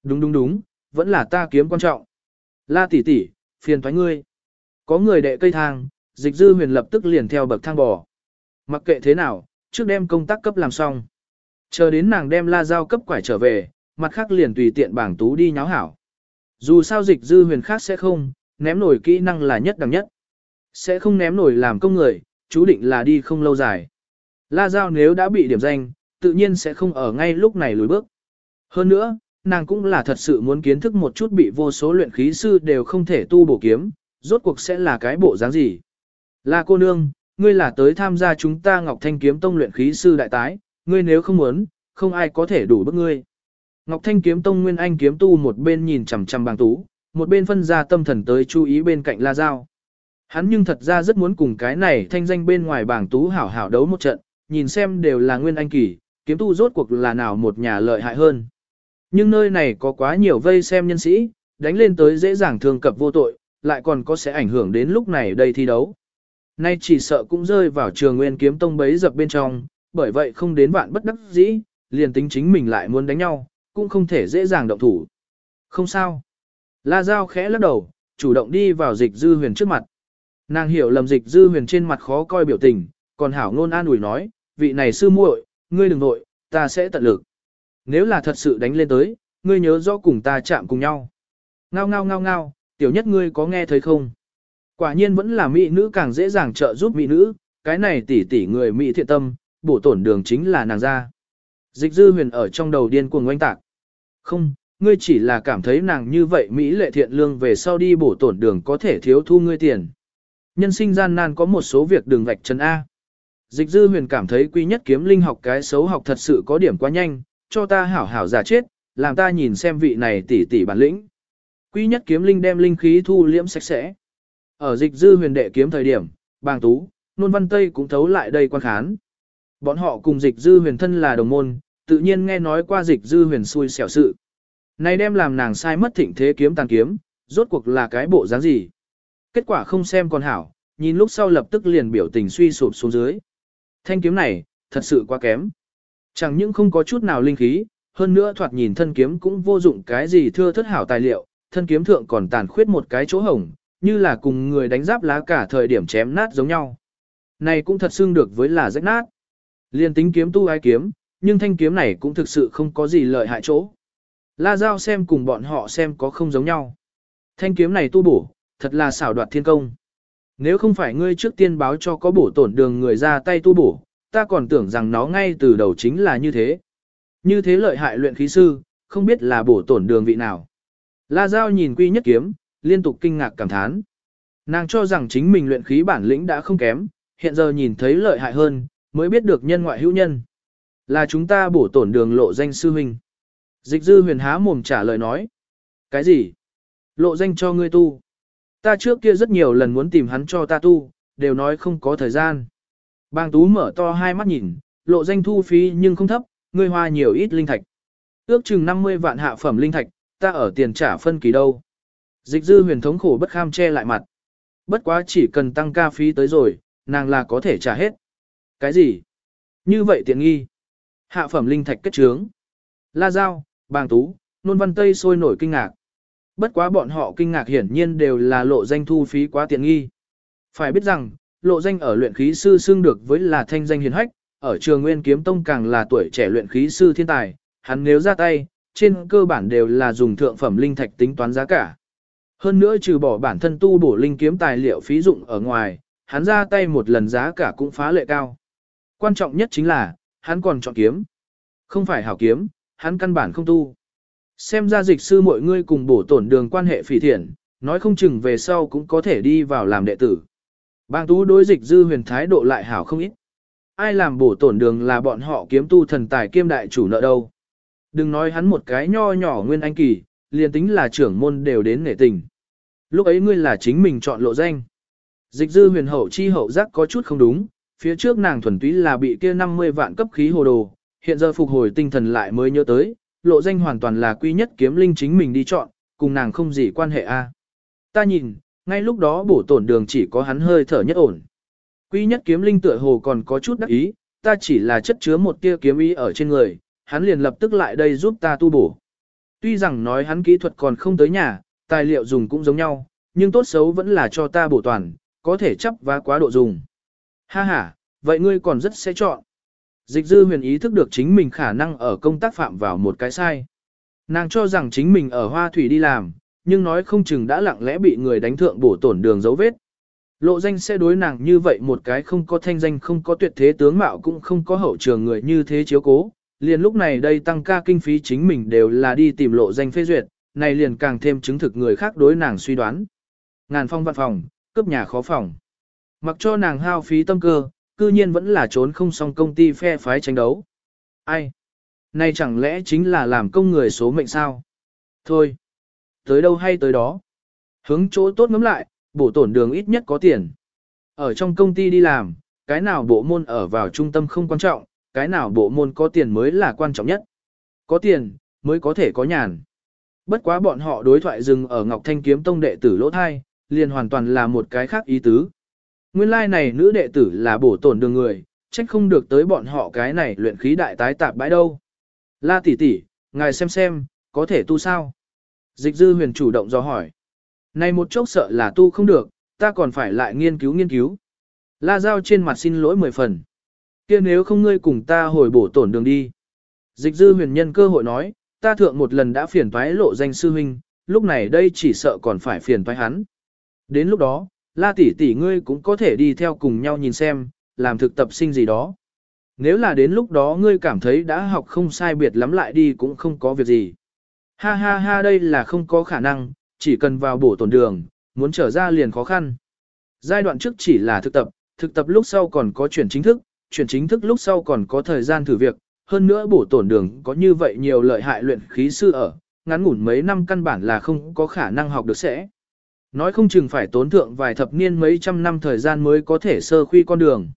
Đúng đúng đúng, vẫn là ta kiếm quan trọng. La tỷ tỷ, phiền thoái ngươi. Có người đệ cây thang, dịch dư huyền lập tức liền theo bậc thang bò. Mặc kệ thế nào, trước đem công tác cấp làm xong. Chờ đến nàng đem la dao cấp quải trở về, mặt khác liền tùy tiện bảng tú đi nháo hảo. Dù sao dịch dư huyền khác sẽ không, ném nổi kỹ năng là nhất đẳng nhất. Sẽ không ném nổi làm công người, chú định là đi không lâu dài. La Giao nếu đã bị điểm danh, tự nhiên sẽ không ở ngay lúc này lùi bước. Hơn nữa, nàng cũng là thật sự muốn kiến thức một chút bị vô số luyện khí sư đều không thể tu bổ kiếm, rốt cuộc sẽ là cái bộ dáng gì. La cô nương, ngươi là tới tham gia chúng ta Ngọc Thanh Kiếm Tông luyện khí sư đại tái, ngươi nếu không muốn, không ai có thể đủ bức ngươi. Ngọc Thanh kiếm tông Nguyên Anh kiếm tu một bên nhìn chằm chằm bàng tú, một bên phân ra tâm thần tới chú ý bên cạnh La Giao. Hắn nhưng thật ra rất muốn cùng cái này thanh danh bên ngoài bảng tú hảo hảo đấu một trận, nhìn xem đều là Nguyên Anh kỳ, kiếm tu rốt cuộc là nào một nhà lợi hại hơn. Nhưng nơi này có quá nhiều vây xem nhân sĩ, đánh lên tới dễ dàng thương cập vô tội, lại còn có sẽ ảnh hưởng đến lúc này đây thi đấu. Nay chỉ sợ cũng rơi vào trường nguyên kiếm tông bấy dập bên trong, bởi vậy không đến vạn bất đắc dĩ, liền tính chính mình lại muốn đánh nhau, cũng không thể dễ dàng động thủ. Không sao. La Giao khẽ lắc đầu, chủ động đi vào dịch dư huyền trước mặt. Nàng hiểu lầm dịch dư huyền trên mặt khó coi biểu tình, còn hảo ngôn an ủi nói, vị này sư muội, ngươi đừng nội, ta sẽ tận lực. Nếu là thật sự đánh lên tới, ngươi nhớ rõ cùng ta chạm cùng nhau. Ngao ngao ngao ngao, tiểu nhất ngươi có nghe thấy không? Quả nhiên vẫn là mỹ nữ càng dễ dàng trợ giúp mỹ nữ, cái này tỷ tỷ người mỹ thiện tâm, bổ tổn đường chính là nàng ra. Dịch dư huyền ở trong đầu điên cuồng oanh tạc. Không, ngươi chỉ là cảm thấy nàng như vậy Mỹ lệ thiện lương về sau đi bổ tổn đường có thể thiếu thu ngươi tiền. Nhân sinh gian nan có một số việc đường vạch chân A. Dịch dư huyền cảm thấy quy nhất kiếm linh học cái xấu học thật sự có điểm quá nhanh, cho ta hảo hảo giả chết, làm ta nhìn xem vị này tỷ tỷ bản lĩnh. quy nhất kiếm linh đem linh khí thu liễm sạch sẽ. Ở dịch dư huyền đệ kiếm thời điểm, bàng tú, nôn văn tây cũng thấu lại đây quan khán. Bọn họ cùng dịch dư huyền thân là đồng môn, tự nhiên nghe nói qua dịch dư huyền xui xẻo sự. Này đem làm nàng sai mất thịnh thế kiếm tàn kiếm, rốt cuộc là cái bộ dáng gì. Kết quả không xem còn hảo, nhìn lúc sau lập tức liền biểu tình suy sụp xuống dưới. Thanh kiếm này, thật sự quá kém. Chẳng những không có chút nào linh khí, hơn nữa thoạt nhìn thân kiếm cũng vô dụng cái gì thưa thất hảo tài liệu, thân kiếm thượng còn tàn khuyết một cái chỗ hổng, như là cùng người đánh giáp lá cả thời điểm chém nát giống nhau. Này cũng thật xưng được với là rách nát. Liên tính kiếm tu ai kiếm, nhưng thanh kiếm này cũng thực sự không có gì lợi hại chỗ. La Giao xem cùng bọn họ xem có không giống nhau. Thanh kiếm này tu bổ, thật là xảo đoạt thiên công. Nếu không phải ngươi trước tiên báo cho có bổ tổn đường người ra tay tu bổ, ta còn tưởng rằng nó ngay từ đầu chính là như thế. Như thế lợi hại luyện khí sư, không biết là bổ tổn đường vị nào. La Giao nhìn quy nhất kiếm, liên tục kinh ngạc cảm thán. Nàng cho rằng chính mình luyện khí bản lĩnh đã không kém, hiện giờ nhìn thấy lợi hại hơn, mới biết được nhân ngoại hữu nhân. Là chúng ta bổ tổn đường lộ danh sư huynh. Dịch dư huyền há mồm trả lời nói. Cái gì? Lộ danh cho ngươi tu. Ta trước kia rất nhiều lần muốn tìm hắn cho ta tu, đều nói không có thời gian. Bang tú mở to hai mắt nhìn, lộ danh thu phí nhưng không thấp, ngươi hoa nhiều ít linh thạch. Ước chừng 50 vạn hạ phẩm linh thạch, ta ở tiền trả phân kỳ đâu. Dịch dư huyền thống khổ bất kham che lại mặt. Bất quá chỉ cần tăng ca phí tới rồi, nàng là có thể trả hết. Cái gì? Như vậy tiện nghi. Hạ phẩm linh thạch kết trướng. La Giao, Bàng Tú, Nôn Văn Tây sôi nổi kinh ngạc. Bất quá bọn họ kinh ngạc hiển nhiên đều là lộ danh thu phí quá tiện nghi. Phải biết rằng, lộ danh ở luyện khí sư xưng được với là thanh danh hiền hách, ở trường Nguyên Kiếm Tông càng là tuổi trẻ luyện khí sư thiên tài, hắn nếu ra tay, trên cơ bản đều là dùng thượng phẩm linh thạch tính toán giá cả. Hơn nữa trừ bỏ bản thân tu bổ linh kiếm tài liệu phí dụng ở ngoài, hắn ra tay một lần giá cả cũng phá lệ cao. Quan trọng nhất chính là, hắn còn chọn kiếm. Không phải hảo kiếm, hắn căn bản không tu. Xem ra dịch sư mọi ngươi cùng bổ tổn đường quan hệ phỉ thiện, nói không chừng về sau cũng có thể đi vào làm đệ tử. Bang tú đối dịch dư huyền thái độ lại hảo không ít. Ai làm bổ tổn đường là bọn họ kiếm tu thần tài kiêm đại chủ nợ đâu. Đừng nói hắn một cái nho nhỏ nguyên anh kỳ, liền tính là trưởng môn đều đến nể tình. Lúc ấy ngươi là chính mình chọn lộ danh. Dịch dư huyền hậu chi hậu giác có chút không đúng, phía trước nàng thuần túy là bị kia 50 vạn cấp khí hồ đồ, hiện giờ phục hồi tinh thần lại mới nhớ tới, lộ danh hoàn toàn là quy nhất kiếm linh chính mình đi chọn, cùng nàng không gì quan hệ a. Ta nhìn, ngay lúc đó bổ tổn đường chỉ có hắn hơi thở nhất ổn. Quy nhất kiếm linh tựa hồ còn có chút đắc ý, ta chỉ là chất chứa một tia kiếm ý ở trên người, hắn liền lập tức lại đây giúp ta tu bổ. Tuy rằng nói hắn kỹ thuật còn không tới nhà, tài liệu dùng cũng giống nhau, nhưng tốt xấu vẫn là cho ta bổ toàn, có thể chấp và quá độ dùng. Ha ha, vậy ngươi còn rất sẽ chọn. Dịch dư huyền ý thức được chính mình khả năng ở công tác phạm vào một cái sai. Nàng cho rằng chính mình ở hoa thủy đi làm, nhưng nói không chừng đã lặng lẽ bị người đánh thượng bổ tổn đường dấu vết. Lộ danh sẽ đối nàng như vậy một cái không có thanh danh không có tuyệt thế tướng mạo cũng không có hậu trường người như thế chiếu cố. Liền lúc này đây tăng ca kinh phí chính mình đều là đi tìm lộ danh phê duyệt, này liền càng thêm chứng thực người khác đối nàng suy đoán. Ngàn phong văn phòng, cướp nhà khó phòng. Mặc cho nàng hao phí tâm cơ, cư nhiên vẫn là trốn không xong công ty phe phái tranh đấu. Ai? Này chẳng lẽ chính là làm công người số mệnh sao? Thôi. Tới đâu hay tới đó. Hướng chỗ tốt ngắm lại, bổ tổn đường ít nhất có tiền. Ở trong công ty đi làm, cái nào bộ môn ở vào trung tâm không quan trọng, cái nào bộ môn có tiền mới là quan trọng nhất. Có tiền, mới có thể có nhàn. Bất quá bọn họ đối thoại dừng ở Ngọc Thanh Kiếm Tông đệ tử lỗ thai, liền hoàn toàn là một cái khác ý tứ. Nguyên lai like này nữ đệ tử là bổ tổn đường người, trách không được tới bọn họ cái này luyện khí đại tái tạp bãi đâu. La tỷ tỷ, ngài xem xem, có thể tu sao? Dịch dư huyền chủ động do hỏi. Này một chốc sợ là tu không được, ta còn phải lại nghiên cứu nghiên cứu. La Giao trên mặt xin lỗi mười phần. kia nếu không ngươi cùng ta hồi bổ tổn đường đi. Dịch dư huyền nhân cơ hội nói, ta thượng một lần đã phiền toái lộ danh sư huynh, lúc này đây chỉ sợ còn phải phiền toái hắn. Đến lúc đó, la tỷ tỷ ngươi cũng có thể đi theo cùng nhau nhìn xem, làm thực tập sinh gì đó. Nếu là đến lúc đó ngươi cảm thấy đã học không sai biệt lắm lại đi cũng không có việc gì. Ha ha ha đây là không có khả năng, chỉ cần vào bổ tổn đường, muốn trở ra liền khó khăn. Giai đoạn trước chỉ là thực tập, thực tập lúc sau còn có chuyển chính thức, chuyển chính thức lúc sau còn có thời gian thử việc, hơn nữa bổ tổn đường có như vậy nhiều lợi hại luyện khí sư ở, ngắn ngủn mấy năm căn bản là không có khả năng học được sẽ. Nói không chừng phải tốn thượng vài thập niên mấy trăm năm thời gian mới có thể sơ khuy con đường.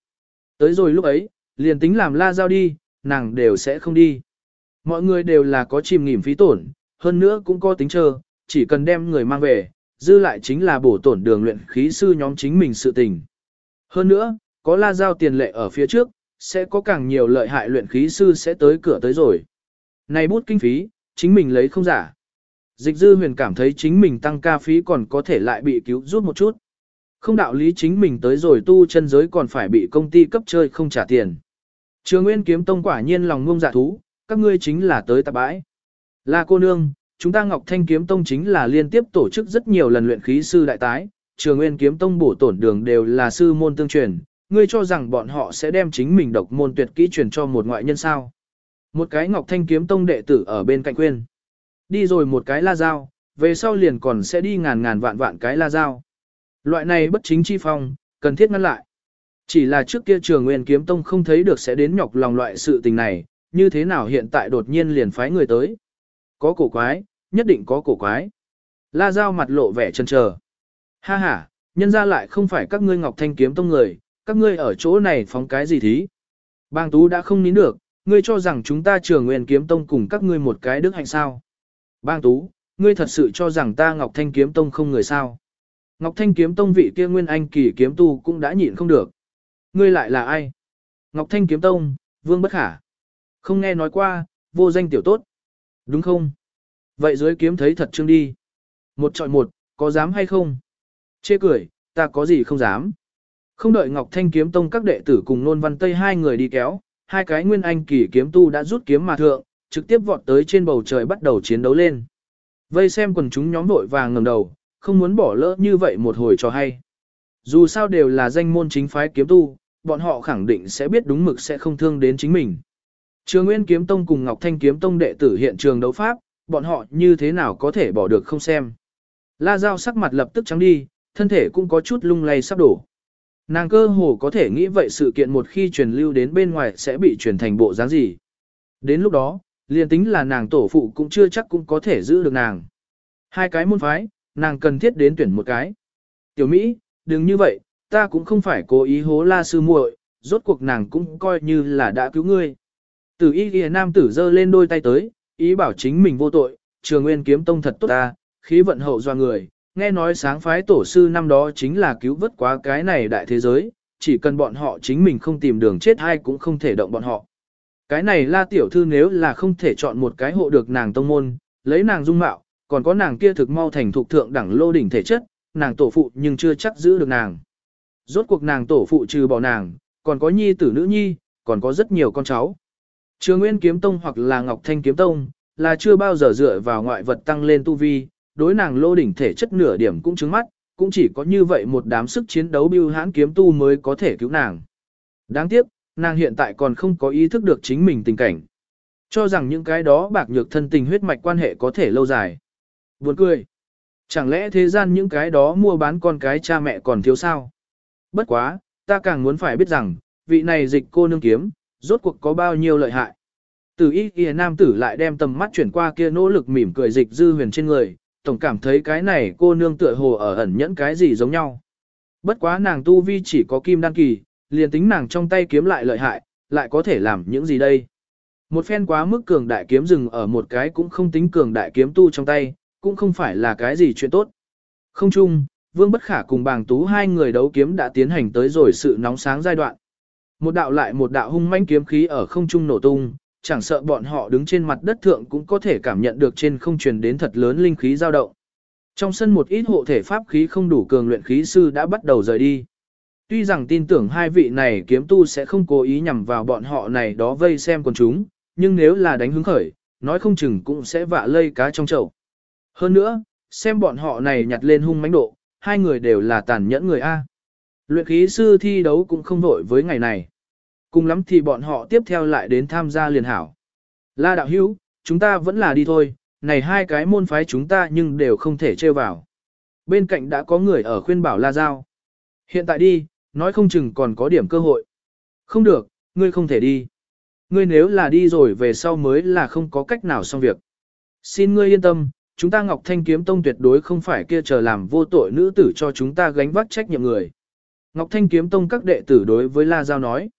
Tới rồi lúc ấy, liền tính làm la giao đi, nàng đều sẽ không đi. Mọi người đều là có chìm nghỉm phí tổn, hơn nữa cũng có tính chờ, chỉ cần đem người mang về, dư lại chính là bổ tổn đường luyện khí sư nhóm chính mình sự tình. Hơn nữa, có la giao tiền lệ ở phía trước, sẽ có càng nhiều lợi hại luyện khí sư sẽ tới cửa tới rồi. Này bút kinh phí, chính mình lấy không giả. Dịch dư huyền cảm thấy chính mình tăng ca phí còn có thể lại bị cứu rút một chút. Không đạo lý chính mình tới rồi tu chân giới còn phải bị công ty cấp chơi không trả tiền. Trường Nguyên kiếm tông quả nhiên lòng ngông dạ thú, các ngươi chính là tới tạp bãi. Là cô nương, chúng ta Ngọc Thanh kiếm tông chính là liên tiếp tổ chức rất nhiều lần luyện khí sư đại tái, Trường Nguyên kiếm tông bổ tổn đường đều là sư môn tương truyền, ngươi cho rằng bọn họ sẽ đem chính mình độc môn tuyệt kỹ truyền cho một ngoại nhân sao? Một cái Ngọc Thanh kiếm tông đệ tử ở bên cạnh quên. Đi rồi một cái la dao, về sau liền còn sẽ đi ngàn ngàn vạn vạn cái la dao. Loại này bất chính chi phong, cần thiết ngăn lại. Chỉ là trước kia trường nguyên kiếm tông không thấy được sẽ đến nhọc lòng loại sự tình này, như thế nào hiện tại đột nhiên liền phái người tới. Có cổ quái, nhất định có cổ quái. La Giao mặt lộ vẻ chân chờ. Ha ha, nhân ra lại không phải các ngươi ngọc thanh kiếm tông người, các ngươi ở chỗ này phóng cái gì thí. Bang Tú đã không nín được, ngươi cho rằng chúng ta trường nguyên kiếm tông cùng các ngươi một cái đức hạnh sao. Bang Tú, ngươi thật sự cho rằng ta ngọc thanh kiếm tông không người sao. Ngọc thanh kiếm tông vị kia nguyên anh kỳ kiếm tu cũng đã nhịn không được. Ngươi lại là ai? Ngọc thanh kiếm tông, vương bất khả. Không nghe nói qua, vô danh tiểu tốt. Đúng không? Vậy dưới kiếm thấy thật trương đi. Một trọi một, có dám hay không? Chê cười, ta có gì không dám. Không đợi Ngọc Thanh kiếm tông các đệ tử cùng nôn văn tây hai người đi kéo, hai cái nguyên anh kỳ kiếm tu đã rút kiếm mà thượng, trực tiếp vọt tới trên bầu trời bắt đầu chiến đấu lên. Vây xem quần chúng nhóm vội vàng ngẩng đầu, không muốn bỏ lỡ như vậy một hồi cho hay. Dù sao đều là danh môn chính phái kiếm tu, bọn họ khẳng định sẽ biết đúng mực sẽ không thương đến chính mình. Trường Nguyên Kiếm Tông cùng Ngọc Thanh Kiếm Tông đệ tử hiện trường đấu pháp, bọn họ như thế nào có thể bỏ được không xem. La Giao sắc mặt lập tức trắng đi, thân thể cũng có chút lung lay sắp đổ. Nàng cơ hồ có thể nghĩ vậy sự kiện một khi truyền lưu đến bên ngoài sẽ bị truyền thành bộ dáng gì. Đến lúc đó, liền tính là nàng tổ phụ cũng chưa chắc cũng có thể giữ được nàng. Hai cái môn phái, nàng cần thiết đến tuyển một cái. Tiểu Mỹ, đừng như vậy, ta cũng không phải cố ý hố la sư muội, rốt cuộc nàng cũng coi như là đã cứu ngươi. Tử y ghi nam tử giơ lên đôi tay tới, ý bảo chính mình vô tội, trường nguyên kiếm tông thật tốt ta, khí vận hậu doa người, nghe nói sáng phái tổ sư năm đó chính là cứu vớt quá cái này đại thế giới, chỉ cần bọn họ chính mình không tìm đường chết hay cũng không thể động bọn họ. Cái này la tiểu thư nếu là không thể chọn một cái hộ được nàng tông môn, lấy nàng dung mạo, còn có nàng kia thực mau thành thục thượng đẳng lô đỉnh thể chất, nàng tổ phụ nhưng chưa chắc giữ được nàng. Rốt cuộc nàng tổ phụ trừ bỏ nàng, còn có nhi tử nữ nhi, còn có rất nhiều con cháu. Trường Nguyên Kiếm Tông hoặc là Ngọc Thanh Kiếm Tông, là chưa bao giờ dựa vào ngoại vật tăng lên tu vi, đối nàng lô đỉnh thể chất nửa điểm cũng chứng mắt, cũng chỉ có như vậy một đám sức chiến đấu bưu hãn kiếm tu mới có thể cứu nàng. Đáng tiếc, nàng hiện tại còn không có ý thức được chính mình tình cảnh. Cho rằng những cái đó bạc nhược thân tình huyết mạch quan hệ có thể lâu dài. Buồn cười. Chẳng lẽ thế gian những cái đó mua bán con cái cha mẹ còn thiếu sao? Bất quá, ta càng muốn phải biết rằng, vị này dịch cô nương kiếm, rốt cuộc có bao nhiêu lợi hại. Từ ý kia nam tử lại đem tầm mắt chuyển qua kia nỗ lực mỉm cười dịch dư huyền trên người, tổng cảm thấy cái này cô nương tựa hồ ở ẩn nhẫn cái gì giống nhau. Bất quá nàng tu vi chỉ có kim đan kỳ, liền tính nàng trong tay kiếm lại lợi hại, lại có thể làm những gì đây. Một phen quá mức cường đại kiếm dừng ở một cái cũng không tính cường đại kiếm tu trong tay, cũng không phải là cái gì chuyện tốt. Không chung, Vương Bất Khả cùng bàng tú hai người đấu kiếm đã tiến hành tới rồi sự nóng sáng giai đoạn. Một đạo lại một đạo hung manh kiếm khí ở không trung nổ tung, chẳng sợ bọn họ đứng trên mặt đất thượng cũng có thể cảm nhận được trên không truyền đến thật lớn linh khí dao động. Trong sân một ít hộ thể pháp khí không đủ cường luyện khí sư đã bắt đầu rời đi. Tuy rằng tin tưởng hai vị này kiếm tu sẽ không cố ý nhằm vào bọn họ này đó vây xem quần chúng, nhưng nếu là đánh hứng khởi, nói không chừng cũng sẽ vạ lây cá trong chậu. Hơn nữa, xem bọn họ này nhặt lên hung mãnh độ, hai người đều là tàn nhẫn người A. Luyện khí sư thi đấu cũng không vội với ngày này. Cùng lắm thì bọn họ tiếp theo lại đến tham gia liền hảo. La đạo hữu, chúng ta vẫn là đi thôi, này hai cái môn phái chúng ta nhưng đều không thể trêu vào. Bên cạnh đã có người ở khuyên bảo La Giao. Hiện tại đi, nói không chừng còn có điểm cơ hội. Không được, ngươi không thể đi. Ngươi nếu là đi rồi về sau mới là không có cách nào xong việc. Xin ngươi yên tâm, chúng ta Ngọc Thanh Kiếm Tông tuyệt đối không phải kia chờ làm vô tội nữ tử cho chúng ta gánh vác trách nhiệm người. Ngọc Thanh Kiếm Tông các đệ tử đối với La Giao nói.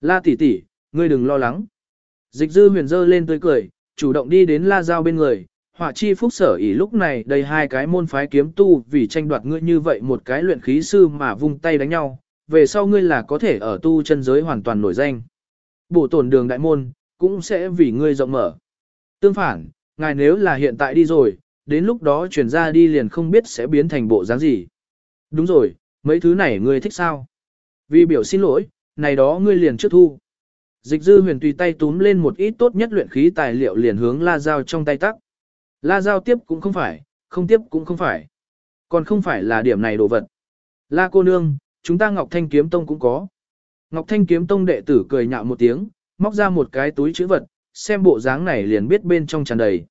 La tỷ tỷ, ngươi đừng lo lắng. Dịch dư huyền dơ lên tươi cười, chủ động đi đến La Giao bên người. Họa chi phúc sở ỉ lúc này đây hai cái môn phái kiếm tu vì tranh đoạt ngươi như vậy một cái luyện khí sư mà vung tay đánh nhau, về sau ngươi là có thể ở tu chân giới hoàn toàn nổi danh. Bổ tổn đường đại môn, cũng sẽ vì ngươi rộng mở. Tương phản, ngài nếu là hiện tại đi rồi, đến lúc đó chuyển ra đi liền không biết sẽ biến thành bộ dáng gì. Đúng rồi, mấy thứ này ngươi thích sao? Vì biểu xin lỗi, này đó ngươi liền trước thu. Dịch dư huyền tùy tay túm lên một ít tốt nhất luyện khí tài liệu liền hướng la dao trong tay tắc. La dao tiếp cũng không phải, không tiếp cũng không phải. Còn không phải là điểm này đồ vật. La cô nương, chúng ta Ngọc Thanh Kiếm Tông cũng có. Ngọc Thanh Kiếm Tông đệ tử cười nhạo một tiếng, móc ra một cái túi chữ vật, xem bộ dáng này liền biết bên trong tràn đầy.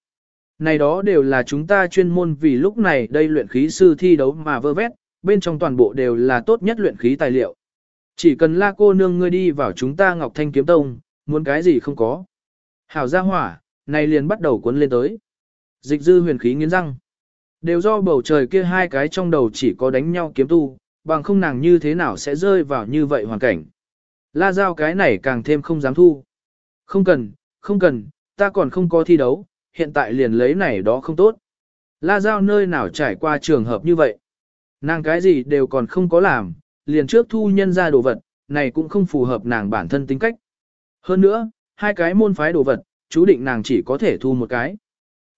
Này đó đều là chúng ta chuyên môn vì lúc này đây luyện khí sư thi đấu mà vơ vét, bên trong toàn bộ đều là tốt nhất luyện khí tài liệu. Chỉ cần la cô nương ngươi đi vào chúng ta Ngọc Thanh Kiếm Tông, muốn cái gì không có. Hảo gia hỏa, này liền bắt đầu cuốn lên tới. Dịch dư huyền khí nghiến răng. Đều do bầu trời kia hai cái trong đầu chỉ có đánh nhau kiếm tu, bằng không nàng như thế nào sẽ rơi vào như vậy hoàn cảnh. La giao cái này càng thêm không dám thu. Không cần, không cần, ta còn không có thi đấu, hiện tại liền lấy này đó không tốt. La giao nơi nào trải qua trường hợp như vậy. Nàng cái gì đều còn không có làm, liền trước thu nhân ra đồ vật, này cũng không phù hợp nàng bản thân tính cách. Hơn nữa, hai cái môn phái đồ vật, chú định nàng chỉ có thể thu một cái.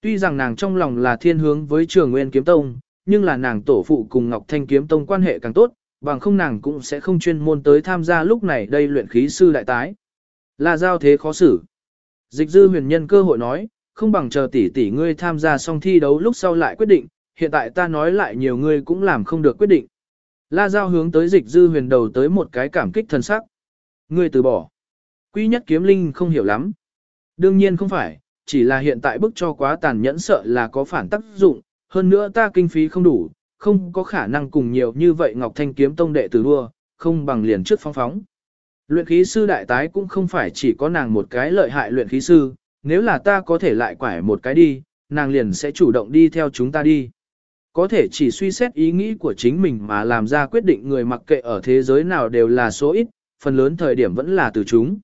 Tuy rằng nàng trong lòng là thiên hướng với trường nguyên kiếm tông, nhưng là nàng tổ phụ cùng Ngọc Thanh kiếm tông quan hệ càng tốt, bằng không nàng cũng sẽ không chuyên môn tới tham gia lúc này đây luyện khí sư đại tái. Là giao thế khó xử. Dịch dư huyền nhân cơ hội nói, không bằng chờ tỷ tỷ ngươi tham gia xong thi đấu lúc sau lại quyết định, hiện tại ta nói lại nhiều ngươi cũng làm không được quyết định. La Giao hướng tới dịch dư huyền đầu tới một cái cảm kích thân sắc. Ngươi từ bỏ. Quy nhất kiếm linh không hiểu lắm. Đương nhiên không phải, chỉ là hiện tại bức cho quá tàn nhẫn sợ là có phản tác dụng, hơn nữa ta kinh phí không đủ, không có khả năng cùng nhiều như vậy Ngọc Thanh kiếm tông đệ tử đua, không bằng liền trước phong phóng. Luyện khí sư đại tái cũng không phải chỉ có nàng một cái lợi hại luyện khí sư, nếu là ta có thể lại quải một cái đi, nàng liền sẽ chủ động đi theo chúng ta đi. Có thể chỉ suy xét ý nghĩ của chính mình mà làm ra quyết định người mặc kệ ở thế giới nào đều là số ít, phần lớn thời điểm vẫn là từ chúng.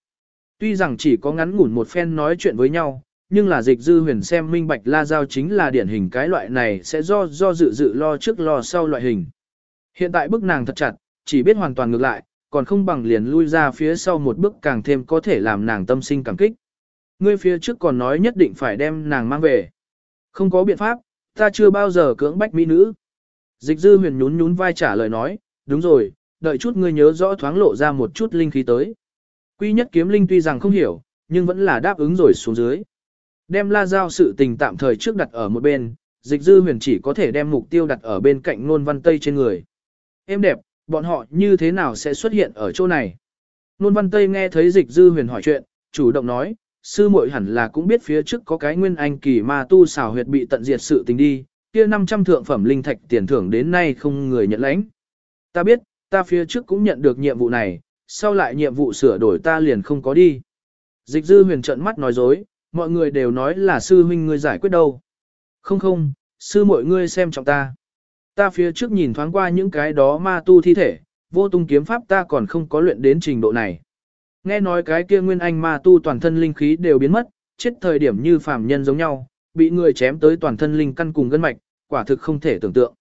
Tuy rằng chỉ có ngắn ngủn một phen nói chuyện với nhau, nhưng là dịch dư huyền xem minh bạch la giao chính là điển hình cái loại này sẽ do do dự dự lo trước lo sau loại hình. Hiện tại bức nàng thật chặt, chỉ biết hoàn toàn ngược lại, còn không bằng liền lui ra phía sau một bước càng thêm có thể làm nàng tâm sinh cảm kích. Ngươi phía trước còn nói nhất định phải đem nàng mang về. Không có biện pháp, ta chưa bao giờ cưỡng bách mỹ nữ. Dịch dư huyền nhún nhún vai trả lời nói, đúng rồi, đợi chút ngươi nhớ rõ thoáng lộ ra một chút linh khí tới. Quy nhất kiếm linh tuy rằng không hiểu, nhưng vẫn là đáp ứng rồi xuống dưới. Đem la giao sự tình tạm thời trước đặt ở một bên, dịch dư huyền chỉ có thể đem mục tiêu đặt ở bên cạnh nôn văn tây trên người. Em đẹp, bọn họ như thế nào sẽ xuất hiện ở chỗ này? Nôn văn tây nghe thấy dịch dư huyền hỏi chuyện, chủ động nói, sư muội hẳn là cũng biết phía trước có cái nguyên anh kỳ ma tu xảo huyệt bị tận diệt sự tình đi, kia 500 thượng phẩm linh thạch tiền thưởng đến nay không người nhận lãnh. Ta biết, ta phía trước cũng nhận được nhiệm vụ này, sau lại nhiệm vụ sửa đổi ta liền không có đi. Dịch dư huyền trận mắt nói dối, mọi người đều nói là sư huynh ngươi giải quyết đâu. Không không, sư mọi ngươi xem trọng ta. Ta phía trước nhìn thoáng qua những cái đó ma tu thi thể, vô tung kiếm pháp ta còn không có luyện đến trình độ này. Nghe nói cái kia nguyên anh ma tu toàn thân linh khí đều biến mất, chết thời điểm như phàm nhân giống nhau, bị người chém tới toàn thân linh căn cùng gân mạch, quả thực không thể tưởng tượng.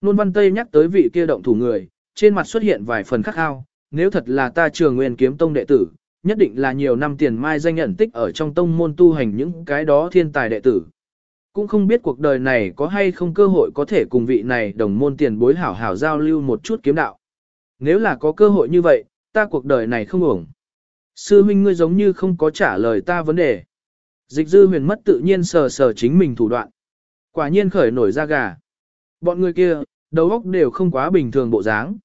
Nôn văn Tây nhắc tới vị kia động thủ người, trên mặt xuất hiện vài phần khắc khao, nếu thật là ta trường nguyên kiếm tông đệ tử, nhất định là nhiều năm tiền mai danh nhận tích ở trong tông môn tu hành những cái đó thiên tài đệ tử. Cũng không biết cuộc đời này có hay không cơ hội có thể cùng vị này đồng môn tiền bối hảo hảo giao lưu một chút kiếm đạo. Nếu là có cơ hội như vậy, ta cuộc đời này không ổng. Sư huynh ngươi giống như không có trả lời ta vấn đề. Dịch dư huyền mất tự nhiên sờ sờ chính mình thủ đoạn. Quả nhiên khởi nổi ra gà. Bọn người kia, đầu óc đều không quá bình thường bộ dáng.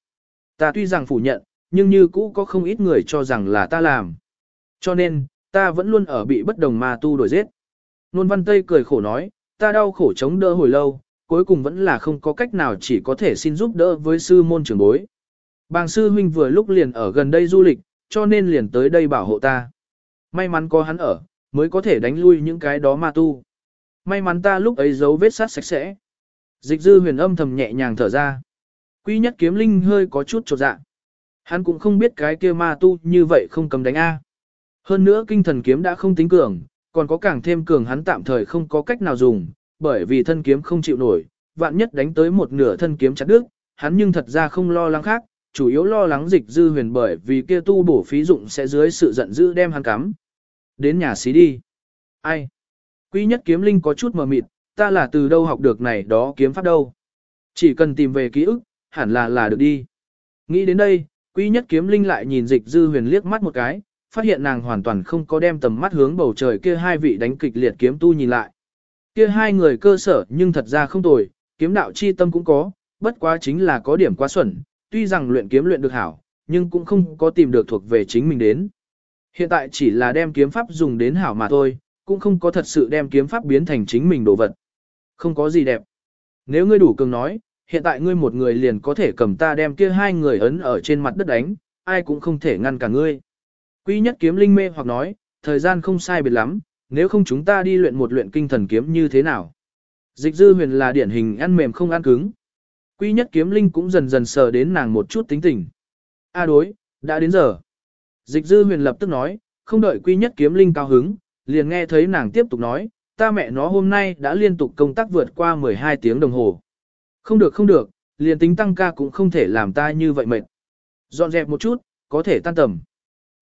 Ta tuy rằng phủ nhận, nhưng như cũ có không ít người cho rằng là ta làm. Cho nên, ta vẫn luôn ở bị bất đồng ma tu đổi giết. Nôn văn Tây cười khổ nói, ta đau khổ chống đỡ hồi lâu, cuối cùng vẫn là không có cách nào chỉ có thể xin giúp đỡ với sư môn trưởng bối. Bàng sư huynh vừa lúc liền ở gần đây du lịch, cho nên liền tới đây bảo hộ ta. May mắn có hắn ở, mới có thể đánh lui những cái đó ma tu. May mắn ta lúc ấy giấu vết sát sạch sẽ. Dịch dư huyền âm thầm nhẹ nhàng thở ra. Quy nhất kiếm linh hơi có chút trột dạ. Hắn cũng không biết cái kia ma tu như vậy không cầm đánh A. Hơn nữa kinh thần kiếm đã không tính cường, còn có càng thêm cường hắn tạm thời không có cách nào dùng, bởi vì thân kiếm không chịu nổi, vạn nhất đánh tới một nửa thân kiếm chặt đứt, hắn nhưng thật ra không lo lắng khác, chủ yếu lo lắng dịch dư huyền bởi vì kia tu bổ phí dụng sẽ dưới sự giận dữ đem hắn cắm. Đến nhà xí đi. Ai? Quý nhất kiếm linh có chút mờ mịt, ta là từ đâu học được này đó kiếm pháp đâu. Chỉ cần tìm về ký ức, hẳn là là được đi. Nghĩ đến đây, quý nhất kiếm linh lại nhìn dịch dư huyền liếc mắt một cái, phát hiện nàng hoàn toàn không có đem tầm mắt hướng bầu trời kia hai vị đánh kịch liệt kiếm tu nhìn lại. Kia hai người cơ sở nhưng thật ra không tồi, kiếm đạo chi tâm cũng có, bất quá chính là có điểm quá xuẩn, tuy rằng luyện kiếm luyện được hảo, nhưng cũng không có tìm được thuộc về chính mình đến. Hiện tại chỉ là đem kiếm pháp dùng đến hảo mà thôi, cũng không có thật sự đem kiếm pháp biến thành chính mình đồ vật. Không có gì đẹp. Nếu ngươi đủ cường nói, hiện tại ngươi một người liền có thể cầm ta đem kia hai người ấn ở trên mặt đất đánh, ai cũng không thể ngăn cả ngươi. Quý nhất kiếm linh mê hoặc nói, thời gian không sai biệt lắm, nếu không chúng ta đi luyện một luyện kinh thần kiếm như thế nào. Dịch dư huyền là điển hình ăn mềm không ăn cứng. Quý nhất kiếm linh cũng dần dần sờ đến nàng một chút tính tình. A đối, đã đến giờ. Dịch dư huyền lập tức nói, không đợi quý nhất kiếm linh cao hứng, liền nghe thấy nàng tiếp tục nói, ta mẹ nó hôm nay đã liên tục công tác vượt qua 12 tiếng đồng hồ. Không được không được, liền tính tăng ca cũng không thể làm ta như vậy mệt. Dọn dẹp một chút, có thể tan tầm.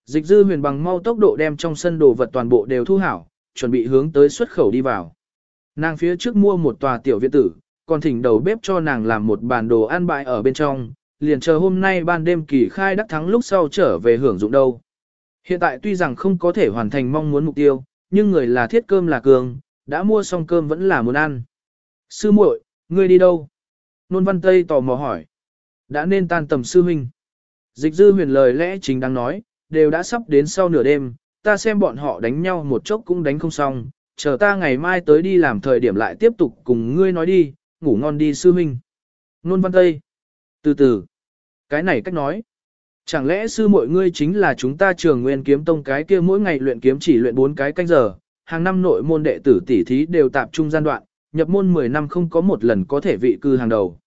Dịch dư huyền bằng mau tốc độ đem trong sân đồ vật toàn bộ đều thu hảo, chuẩn bị hướng tới xuất khẩu đi vào. Nàng phía trước mua một tòa tiểu viện tử, còn thỉnh đầu bếp cho nàng làm một bàn đồ ăn bại ở bên trong, liền chờ hôm nay ban đêm kỳ khai đắc thắng lúc sau trở về hưởng dụng đâu. Hiện tại tuy rằng không có thể hoàn thành mong muốn mục tiêu, nhưng người là thiết cơm là cường, đã mua xong cơm vẫn là muốn ăn. Sư muội, ngươi đi đâu? Nôn văn Tây tò mò hỏi. Đã nên tan tầm sư huynh. Dịch dư huyền lời lẽ chính đang nói, đều đã sắp đến sau nửa đêm, ta xem bọn họ đánh nhau một chốc cũng đánh không xong, chờ ta ngày mai tới đi làm thời điểm lại tiếp tục cùng ngươi nói đi, ngủ ngon đi sư huynh. Nôn văn Tây. Từ từ. Cái này cách nói. Chẳng lẽ sư muội ngươi chính là chúng ta trường nguyên kiếm tông cái kia mỗi ngày luyện kiếm chỉ luyện 4 cái canh giờ, hàng năm nội môn đệ tử tỷ thí đều tạp trung gian đoạn, nhập môn 10 năm không có một lần có thể vị cư hàng đầu.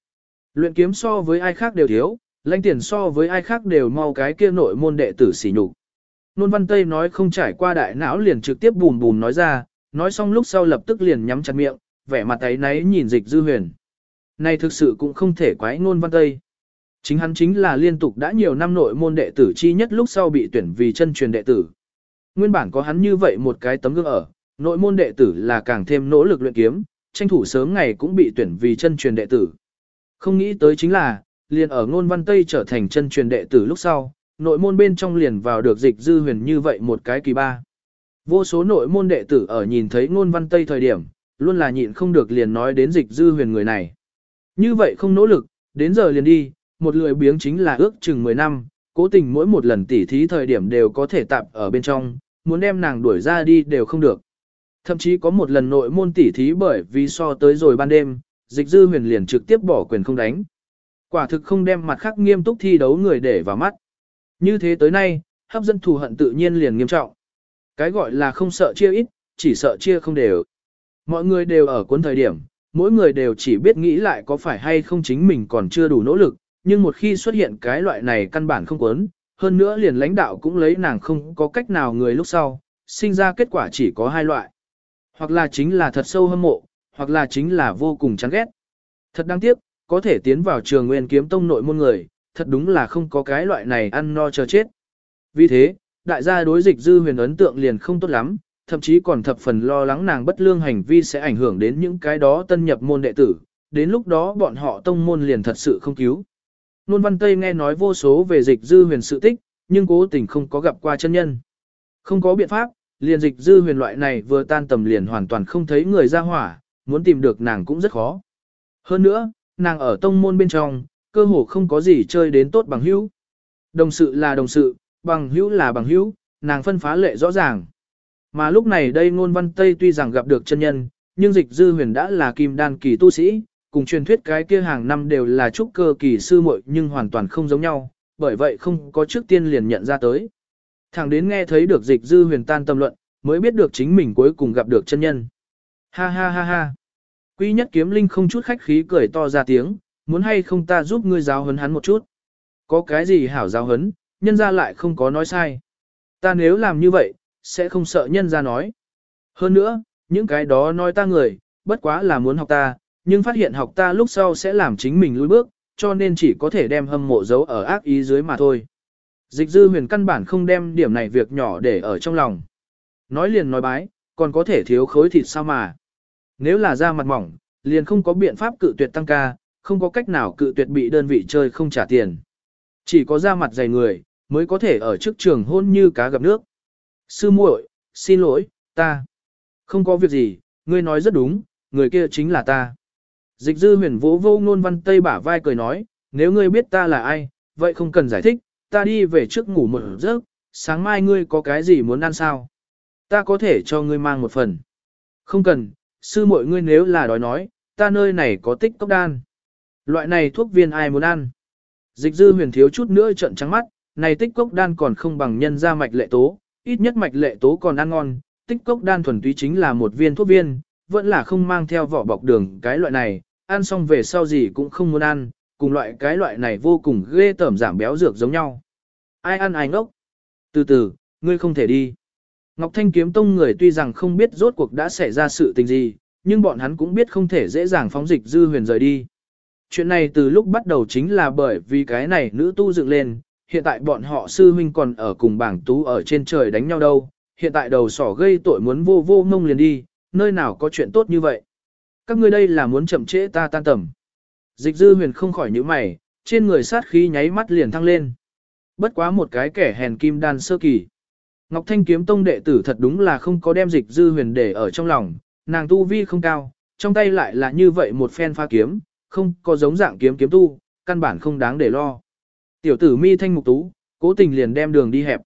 Luyện kiếm so với ai khác đều thiếu, lãnh tiền so với ai khác đều mau cái kia nội môn đệ tử xỉ nhục. Nôn Văn Tây nói không trải qua đại não liền trực tiếp bùm bùm nói ra, nói xong lúc sau lập tức liền nhắm chặt miệng, vẻ mặt ấy náy nhìn dịch dư huyền. Này thực sự cũng không thể quái Nôn Văn Tây. Chính hắn chính là liên tục đã nhiều năm nội môn đệ tử chi nhất lúc sau bị tuyển vì chân truyền đệ tử. Nguyên bản có hắn như vậy một cái tấm gương ở, nội môn đệ tử là càng thêm nỗ lực luyện kiếm, tranh thủ sớm ngày cũng bị tuyển vì chân truyền đệ tử. Không nghĩ tới chính là, liền ở ngôn văn Tây trở thành chân truyền đệ tử lúc sau, nội môn bên trong liền vào được dịch dư huyền như vậy một cái kỳ ba. Vô số nội môn đệ tử ở nhìn thấy ngôn văn Tây thời điểm, luôn là nhịn không được liền nói đến dịch dư huyền người này. Như vậy không nỗ lực, đến giờ liền đi, một lười biếng chính là ước chừng 10 năm, cố tình mỗi một lần tỉ thí thời điểm đều có thể tạp ở bên trong, muốn đem nàng đuổi ra đi đều không được. Thậm chí có một lần nội môn tỉ thí bởi vì so tới rồi ban đêm, dịch dư huyền liền trực tiếp bỏ quyền không đánh. Quả thực không đem mặt khác nghiêm túc thi đấu người để vào mắt. Như thế tới nay, hấp dẫn thù hận tự nhiên liền nghiêm trọng. Cái gọi là không sợ chia ít, chỉ sợ chia không đều. Mọi người đều ở cuốn thời điểm, mỗi người đều chỉ biết nghĩ lại có phải hay không chính mình còn chưa đủ nỗ lực, nhưng một khi xuất hiện cái loại này căn bản không cuốn, hơn nữa liền lãnh đạo cũng lấy nàng không có cách nào người lúc sau, sinh ra kết quả chỉ có hai loại. Hoặc là chính là thật sâu hâm mộ, hoặc là chính là vô cùng chán ghét. Thật đáng tiếc, có thể tiến vào trường nguyên kiếm tông nội môn người, thật đúng là không có cái loại này ăn no chờ chết. Vì thế, đại gia đối dịch dư huyền ấn tượng liền không tốt lắm, thậm chí còn thập phần lo lắng nàng bất lương hành vi sẽ ảnh hưởng đến những cái đó tân nhập môn đệ tử, đến lúc đó bọn họ tông môn liền thật sự không cứu. Nôn Văn Tây nghe nói vô số về dịch dư huyền sự tích, nhưng cố tình không có gặp qua chân nhân. Không có biện pháp, liền dịch dư huyền loại này vừa tan tầm liền hoàn toàn không thấy người ra hỏa, muốn tìm được nàng cũng rất khó. Hơn nữa, nàng ở tông môn bên trong, cơ hồ không có gì chơi đến tốt bằng hữu. Đồng sự là đồng sự, bằng hữu là bằng hữu, nàng phân phá lệ rõ ràng. Mà lúc này đây ngôn văn Tây tuy rằng gặp được chân nhân, nhưng dịch dư huyền đã là kim đan kỳ tu sĩ, cùng truyền thuyết cái kia hàng năm đều là trúc cơ kỳ sư muội nhưng hoàn toàn không giống nhau, bởi vậy không có trước tiên liền nhận ra tới. Thẳng đến nghe thấy được dịch dư huyền tan tâm luận, mới biết được chính mình cuối cùng gặp được chân nhân. Ha ha ha ha. Quy nhất kiếm linh không chút khách khí cười to ra tiếng, muốn hay không ta giúp ngươi giáo hấn hắn một chút. Có cái gì hảo giáo hấn, nhân ra lại không có nói sai. Ta nếu làm như vậy, sẽ không sợ nhân ra nói. Hơn nữa, những cái đó nói ta người, bất quá là muốn học ta, nhưng phát hiện học ta lúc sau sẽ làm chính mình lùi bước, cho nên chỉ có thể đem hâm mộ dấu ở ác ý dưới mà thôi. Dịch dư huyền căn bản không đem điểm này việc nhỏ để ở trong lòng. Nói liền nói bái, còn có thể thiếu khối thịt sao mà. Nếu là da mặt mỏng, liền không có biện pháp cự tuyệt tăng ca, không có cách nào cự tuyệt bị đơn vị chơi không trả tiền. Chỉ có da mặt dày người, mới có thể ở trước trường hôn như cá gặp nước. Sư muội, xin lỗi, ta. Không có việc gì, ngươi nói rất đúng, người kia chính là ta. Dịch dư huyền vỗ vô ngôn văn tây bả vai cười nói, nếu ngươi biết ta là ai, vậy không cần giải thích, ta đi về trước ngủ một giấc, sáng mai ngươi có cái gì muốn ăn sao? Ta có thể cho ngươi mang một phần. Không cần, sư muội ngươi nếu là đói nói, ta nơi này có tích cốc đan. Loại này thuốc viên ai muốn ăn? Dịch dư huyền thiếu chút nữa trận trắng mắt, này tích cốc đan còn không bằng nhân ra mạch lệ tố, ít nhất mạch lệ tố còn ăn ngon, tích cốc đan thuần túy chính là một viên thuốc viên, vẫn là không mang theo vỏ bọc đường cái loại này, ăn xong về sau gì cũng không muốn ăn, cùng loại cái loại này vô cùng ghê tởm giảm béo dược giống nhau. Ai ăn ai ngốc? Từ từ, ngươi không thể đi. Ngọc Thanh kiếm tông người tuy rằng không biết rốt cuộc đã xảy ra sự tình gì, nhưng bọn hắn cũng biết không thể dễ dàng phóng dịch dư huyền rời đi. Chuyện này từ lúc bắt đầu chính là bởi vì cái này nữ tu dựng lên, hiện tại bọn họ sư huynh còn ở cùng bảng tú ở trên trời đánh nhau đâu, hiện tại đầu sỏ gây tội muốn vô vô ngông liền đi, nơi nào có chuyện tốt như vậy. Các ngươi đây là muốn chậm trễ ta tan tầm. Dịch dư huyền không khỏi nhíu mày, trên người sát khí nháy mắt liền thăng lên. Bất quá một cái kẻ hèn kim đan sơ kỳ. Ngọc Thanh kiếm tông đệ tử thật đúng là không có đem dịch dư huyền để ở trong lòng, nàng tu vi không cao, trong tay lại là như vậy một phen pha kiếm, không có giống dạng kiếm kiếm tu, căn bản không đáng để lo. Tiểu tử mi thanh mục tú, cố tình liền đem đường đi hẹp.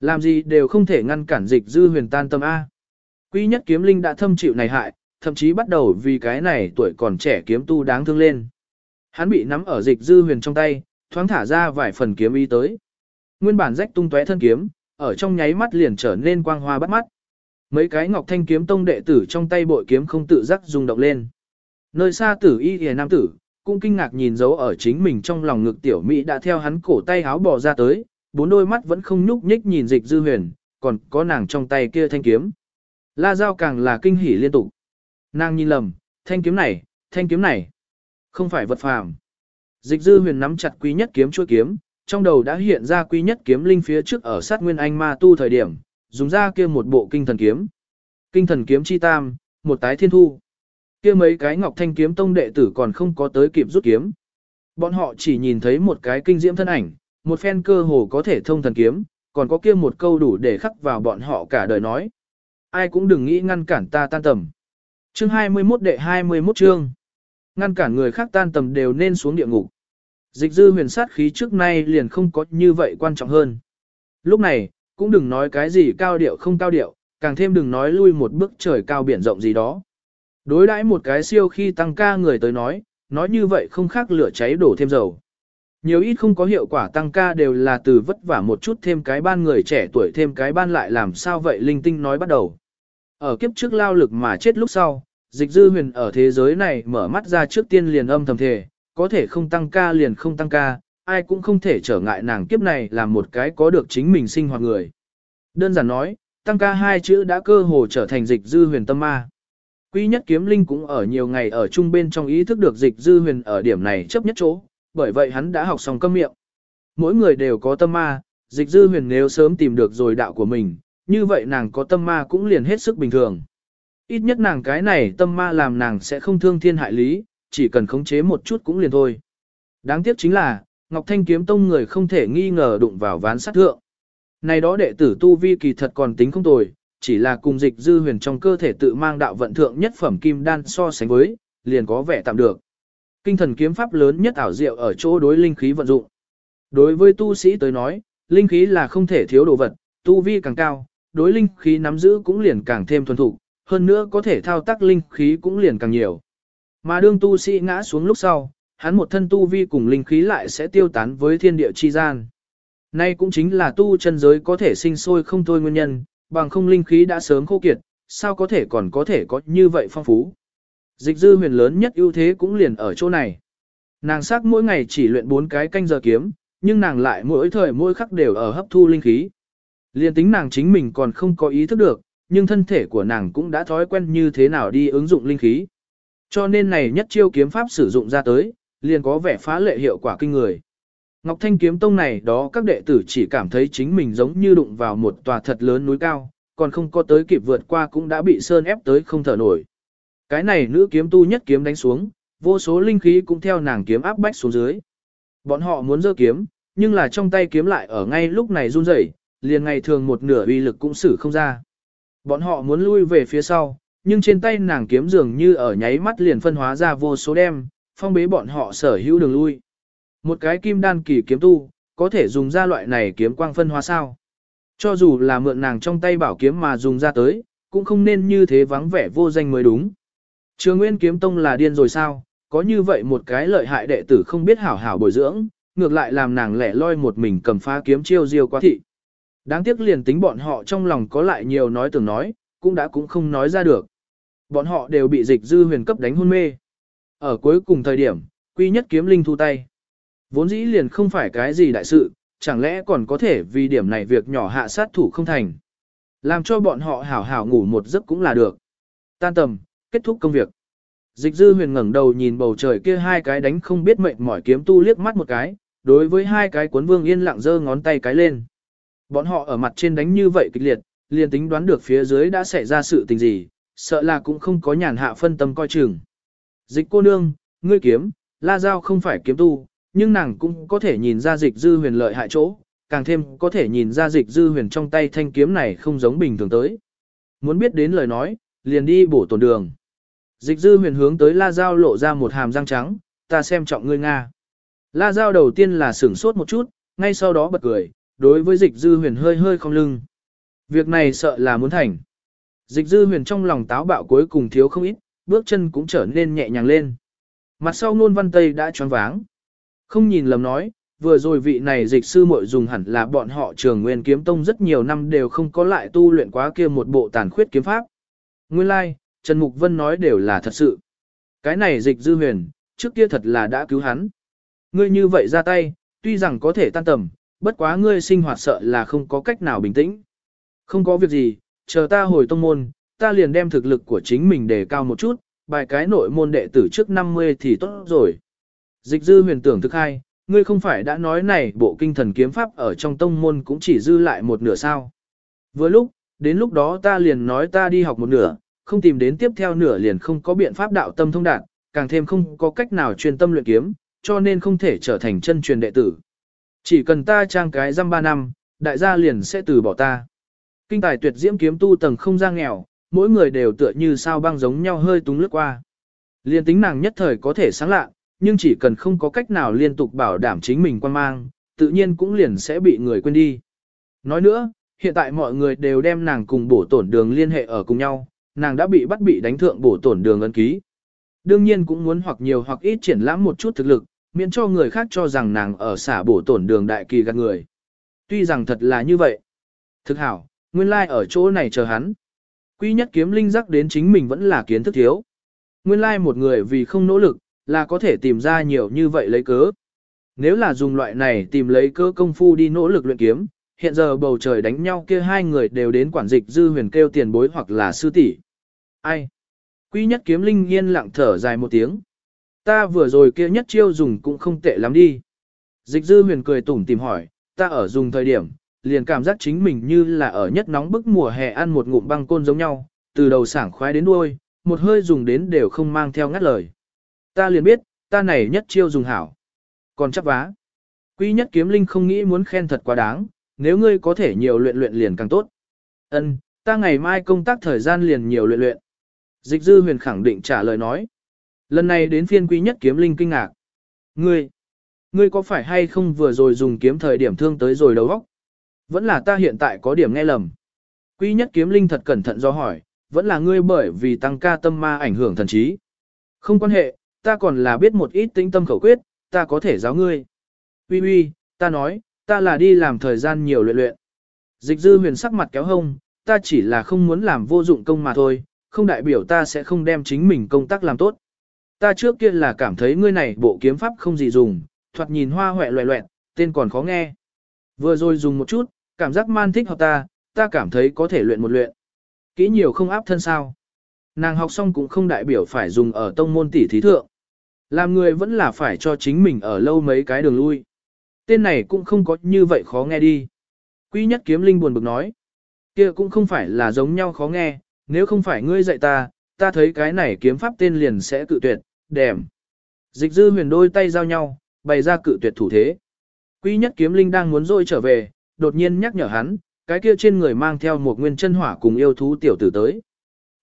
Làm gì đều không thể ngăn cản dịch dư huyền tan tâm A. Quý nhất kiếm linh đã thâm chịu này hại, thậm chí bắt đầu vì cái này tuổi còn trẻ kiếm tu đáng thương lên. Hắn bị nắm ở dịch dư huyền trong tay, thoáng thả ra vài phần kiếm ý tới. Nguyên bản rách tung tóe thân kiếm, ở trong nháy mắt liền trở nên quang hoa bắt mắt. Mấy cái ngọc thanh kiếm tông đệ tử trong tay bội kiếm không tự giác rung động lên. Nơi xa tử y hề nam tử, cũng kinh ngạc nhìn dấu ở chính mình trong lòng ngực tiểu mỹ đã theo hắn cổ tay háo bỏ ra tới, bốn đôi mắt vẫn không nhúc nhích nhìn dịch dư huyền, còn có nàng trong tay kia thanh kiếm. La Giao càng là kinh hỉ liên tục. Nàng nhìn lầm, thanh kiếm này, thanh kiếm này, không phải vật phàm. Dịch dư huyền nắm chặt quý nhất kiếm chuôi kiếm, trong đầu đã hiện ra quý nhất kiếm linh phía trước ở sát nguyên anh ma tu thời điểm, dùng ra kia một bộ kinh thần kiếm. Kinh thần kiếm chi tam, một tái thiên thu. Kia mấy cái ngọc thanh kiếm tông đệ tử còn không có tới kịp rút kiếm. Bọn họ chỉ nhìn thấy một cái kinh diễm thân ảnh, một phen cơ hồ có thể thông thần kiếm, còn có kia một câu đủ để khắc vào bọn họ cả đời nói. Ai cũng đừng nghĩ ngăn cản ta tan tầm. Chương 21 đệ 21 chương. Ngăn cản người khác tan tầm đều nên xuống địa ngục. Dịch dư huyền sát khí trước nay liền không có như vậy quan trọng hơn. Lúc này, cũng đừng nói cái gì cao điệu không cao điệu, càng thêm đừng nói lui một bước trời cao biển rộng gì đó. Đối đãi một cái siêu khi tăng ca người tới nói, nói như vậy không khác lửa cháy đổ thêm dầu. Nhiều ít không có hiệu quả tăng ca đều là từ vất vả một chút thêm cái ban người trẻ tuổi thêm cái ban lại làm sao vậy linh tinh nói bắt đầu. Ở kiếp trước lao lực mà chết lúc sau, dịch dư huyền ở thế giới này mở mắt ra trước tiên liền âm thầm thề, có thể không tăng ca liền không tăng ca, ai cũng không thể trở ngại nàng kiếp này làm một cái có được chính mình sinh hoạt người. Đơn giản nói, tăng ca hai chữ đã cơ hồ trở thành dịch dư huyền tâm ma. Quý nhất kiếm linh cũng ở nhiều ngày ở chung bên trong ý thức được dịch dư huyền ở điểm này chấp nhất chỗ, bởi vậy hắn đã học xong câm miệng. Mỗi người đều có tâm ma, dịch dư huyền nếu sớm tìm được rồi đạo của mình, như vậy nàng có tâm ma cũng liền hết sức bình thường. Ít nhất nàng cái này tâm ma làm nàng sẽ không thương thiên hại lý, chỉ cần khống chế một chút cũng liền thôi. Đáng tiếc chính là, Ngọc Thanh kiếm tông người không thể nghi ngờ đụng vào ván sát thượng. Này đó đệ tử tu vi kỳ thật còn tính không tồi, chỉ là cùng dịch dư huyền trong cơ thể tự mang đạo vận thượng nhất phẩm kim đan so sánh với, liền có vẻ tạm được. Kinh thần kiếm pháp lớn nhất ảo diệu ở chỗ đối linh khí vận dụng. Đối với tu sĩ tới nói, linh khí là không thể thiếu đồ vật, tu vi càng cao, đối linh khí nắm giữ cũng liền càng thêm thuần thục, hơn nữa có thể thao tác linh khí cũng liền càng nhiều. Mà đương tu sĩ ngã xuống lúc sau, hắn một thân tu vi cùng linh khí lại sẽ tiêu tán với thiên địa chi gian. Nay cũng chính là tu chân giới có thể sinh sôi không thôi nguyên nhân, bằng không linh khí đã sớm khô kiệt, sao có thể còn có thể có như vậy phong phú. Dịch dư huyền lớn nhất ưu thế cũng liền ở chỗ này. Nàng sắc mỗi ngày chỉ luyện 4 cái canh giờ kiếm, nhưng nàng lại mỗi thời mỗi khắc đều ở hấp thu linh khí. Liên tính nàng chính mình còn không có ý thức được, nhưng thân thể của nàng cũng đã thói quen như thế nào đi ứng dụng linh khí. Cho nên này nhất chiêu kiếm pháp sử dụng ra tới, liền có vẻ phá lệ hiệu quả kinh người. Ngọc Thanh kiếm tông này đó các đệ tử chỉ cảm thấy chính mình giống như đụng vào một tòa thật lớn núi cao, còn không có tới kịp vượt qua cũng đã bị sơn ép tới không thở nổi. Cái này nữ kiếm tu nhất kiếm đánh xuống, vô số linh khí cũng theo nàng kiếm áp bách xuống dưới. Bọn họ muốn giơ kiếm, nhưng là trong tay kiếm lại ở ngay lúc này run rẩy, liền ngày thường một nửa uy lực cũng xử không ra. Bọn họ muốn lui về phía sau, nhưng trên tay nàng kiếm dường như ở nháy mắt liền phân hóa ra vô số đem, phong bế bọn họ sở hữu đường lui. Một cái kim đan kỳ kiếm tu, có thể dùng ra loại này kiếm quang phân hóa sao. Cho dù là mượn nàng trong tay bảo kiếm mà dùng ra tới, cũng không nên như thế vắng vẻ vô danh mới đúng. Trường Nguyên Kiếm Tông là điên rồi sao, có như vậy một cái lợi hại đệ tử không biết hảo hảo bồi dưỡng, ngược lại làm nàng lẻ loi một mình cầm phá kiếm chiêu diêu quá thị. Đáng tiếc liền tính bọn họ trong lòng có lại nhiều nói tưởng nói, cũng đã cũng không nói ra được. Bọn họ đều bị dịch dư huyền cấp đánh hôn mê. Ở cuối cùng thời điểm, quy nhất kiếm linh thu tay. Vốn dĩ liền không phải cái gì đại sự, chẳng lẽ còn có thể vì điểm này việc nhỏ hạ sát thủ không thành. Làm cho bọn họ hảo hảo ngủ một giấc cũng là được. Tan tầm, kết thúc công việc. Dịch dư huyền ngẩng đầu nhìn bầu trời kia hai cái đánh không biết mệnh mỏi kiếm tu liếc mắt một cái, đối với hai cái cuốn vương yên lặng giơ ngón tay cái lên. Bọn họ ở mặt trên đánh như vậy kịch liệt, liền tính đoán được phía dưới đã xảy ra sự tình gì, sợ là cũng không có nhàn hạ phân tâm coi chừng. Dịch cô nương, ngươi kiếm, la giao không phải kiếm tu, nhưng nàng cũng có thể nhìn ra dịch dư huyền lợi hại chỗ, càng thêm có thể nhìn ra dịch dư huyền trong tay thanh kiếm này không giống bình thường tới. Muốn biết đến lời nói, liền đi bổ tổn đường. Dịch dư huyền hướng tới la giao lộ ra một hàm răng trắng, ta xem trọng ngươi Nga. La giao đầu tiên là sửng sốt một chút, ngay sau đó bật cười, đối với dịch dư huyền hơi hơi không lưng. Việc này sợ là muốn thành. Dịch dư huyền trong lòng táo bạo cuối cùng thiếu không ít, bước chân cũng trở nên nhẹ nhàng lên. Mặt sau nôn văn tây đã choáng váng. Không nhìn lầm nói, vừa rồi vị này dịch sư muội dùng hẳn là bọn họ trường nguyên kiếm tông rất nhiều năm đều không có lại tu luyện quá kia một bộ tàn khuyết kiếm pháp. Nguyên lai, like, Trần Mục Vân nói đều là thật sự. Cái này dịch dư huyền, trước kia thật là đã cứu hắn. Ngươi như vậy ra tay, tuy rằng có thể tan tầm, bất quá ngươi sinh hoạt sợ là không có cách nào bình tĩnh. Không có việc gì, chờ ta hồi tông môn, ta liền đem thực lực của chính mình đề cao một chút, bài cái nội môn đệ tử trước 50 thì tốt rồi. Dịch dư huyền tưởng thực hai, ngươi không phải đã nói này bộ kinh thần kiếm pháp ở trong tông môn cũng chỉ dư lại một nửa sao. Vừa lúc, đến lúc đó ta liền nói ta đi học một nửa, không tìm đến tiếp theo nửa liền không có biện pháp đạo tâm thông đạt, càng thêm không có cách nào truyền tâm luyện kiếm, cho nên không thể trở thành chân truyền đệ tử. Chỉ cần ta trang cái răm ba năm, đại gia liền sẽ từ bỏ ta. Kinh tài tuyệt diễm kiếm tu tầng không ra nghèo, mỗi người đều tựa như sao băng giống nhau hơi túng lướt qua. Liên tính nàng nhất thời có thể sáng lạ, nhưng chỉ cần không có cách nào liên tục bảo đảm chính mình quan mang, tự nhiên cũng liền sẽ bị người quên đi. Nói nữa, hiện tại mọi người đều đem nàng cùng bổ tổn đường liên hệ ở cùng nhau, nàng đã bị bắt bị đánh thượng bổ tổn đường ấn ký. Đương nhiên cũng muốn hoặc nhiều hoặc ít triển lãm một chút thực lực, miễn cho người khác cho rằng nàng ở xả bổ tổn đường đại kỳ gạt người. Tuy rằng thật là như vậy. Thực hảo, nguyên lai like ở chỗ này chờ hắn. Quy nhất kiếm linh giác đến chính mình vẫn là kiến thức thiếu. Nguyên lai like một người vì không nỗ lực, là có thể tìm ra nhiều như vậy lấy cớ. Nếu là dùng loại này tìm lấy cớ công phu đi nỗ lực luyện kiếm, hiện giờ bầu trời đánh nhau kia hai người đều đến quản dịch dư huyền kêu tiền bối hoặc là sư tỷ. Ai? Quy nhất kiếm linh yên lặng thở dài một tiếng. Ta vừa rồi kia nhất chiêu dùng cũng không tệ lắm đi. Dịch dư huyền cười tủm tìm hỏi, ta ở dùng thời điểm, liền cảm giác chính mình như là ở nhất nóng bức mùa hè ăn một ngụm băng côn giống nhau, từ đầu sảng khoái đến đuôi, một hơi dùng đến đều không mang theo ngắt lời. Ta liền biết, ta này nhất chiêu dùng hảo. Còn chắc vá. Quý nhất kiếm linh không nghĩ muốn khen thật quá đáng, nếu ngươi có thể nhiều luyện luyện liền càng tốt. Ân, ta ngày mai công tác thời gian liền nhiều luyện luyện. Dịch dư huyền khẳng định trả lời nói. Lần này đến phiên quý nhất kiếm linh kinh ngạc. Ngươi, ngươi có phải hay không vừa rồi dùng kiếm thời điểm thương tới rồi đầu óc? Vẫn là ta hiện tại có điểm nghe lầm. Quý nhất kiếm linh thật cẩn thận do hỏi, vẫn là ngươi bởi vì tăng ca tâm ma ảnh hưởng thần trí. Không quan hệ, ta còn là biết một ít tĩnh tâm khẩu quyết, ta có thể giáo ngươi. Uy uy, ta nói, ta là đi làm thời gian nhiều luyện luyện. Dịch dư huyền sắc mặt kéo hông, ta chỉ là không muốn làm vô dụng công mà thôi, không đại biểu ta sẽ không đem chính mình công tác làm tốt. Ta trước kia là cảm thấy ngươi này bộ kiếm pháp không gì dùng, thoạt nhìn hoa hoẹ loẹ loẹt, tên còn khó nghe. Vừa rồi dùng một chút, cảm giác man thích hợp ta, ta cảm thấy có thể luyện một luyện. Kỹ nhiều không áp thân sao. Nàng học xong cũng không đại biểu phải dùng ở tông môn tỷ thí thượng. Làm người vẫn là phải cho chính mình ở lâu mấy cái đường lui. Tên này cũng không có như vậy khó nghe đi. Quý nhất kiếm linh buồn bực nói. kia cũng không phải là giống nhau khó nghe, nếu không phải ngươi dạy ta, ta thấy cái này kiếm pháp tên liền sẽ cự tuyệt, đèm. Dịch dư huyền đôi tay giao nhau, bày ra cự tuyệt thủ thế. Quý nhất kiếm linh đang muốn rôi trở về, đột nhiên nhắc nhở hắn, cái kia trên người mang theo một nguyên chân hỏa cùng yêu thú tiểu tử tới.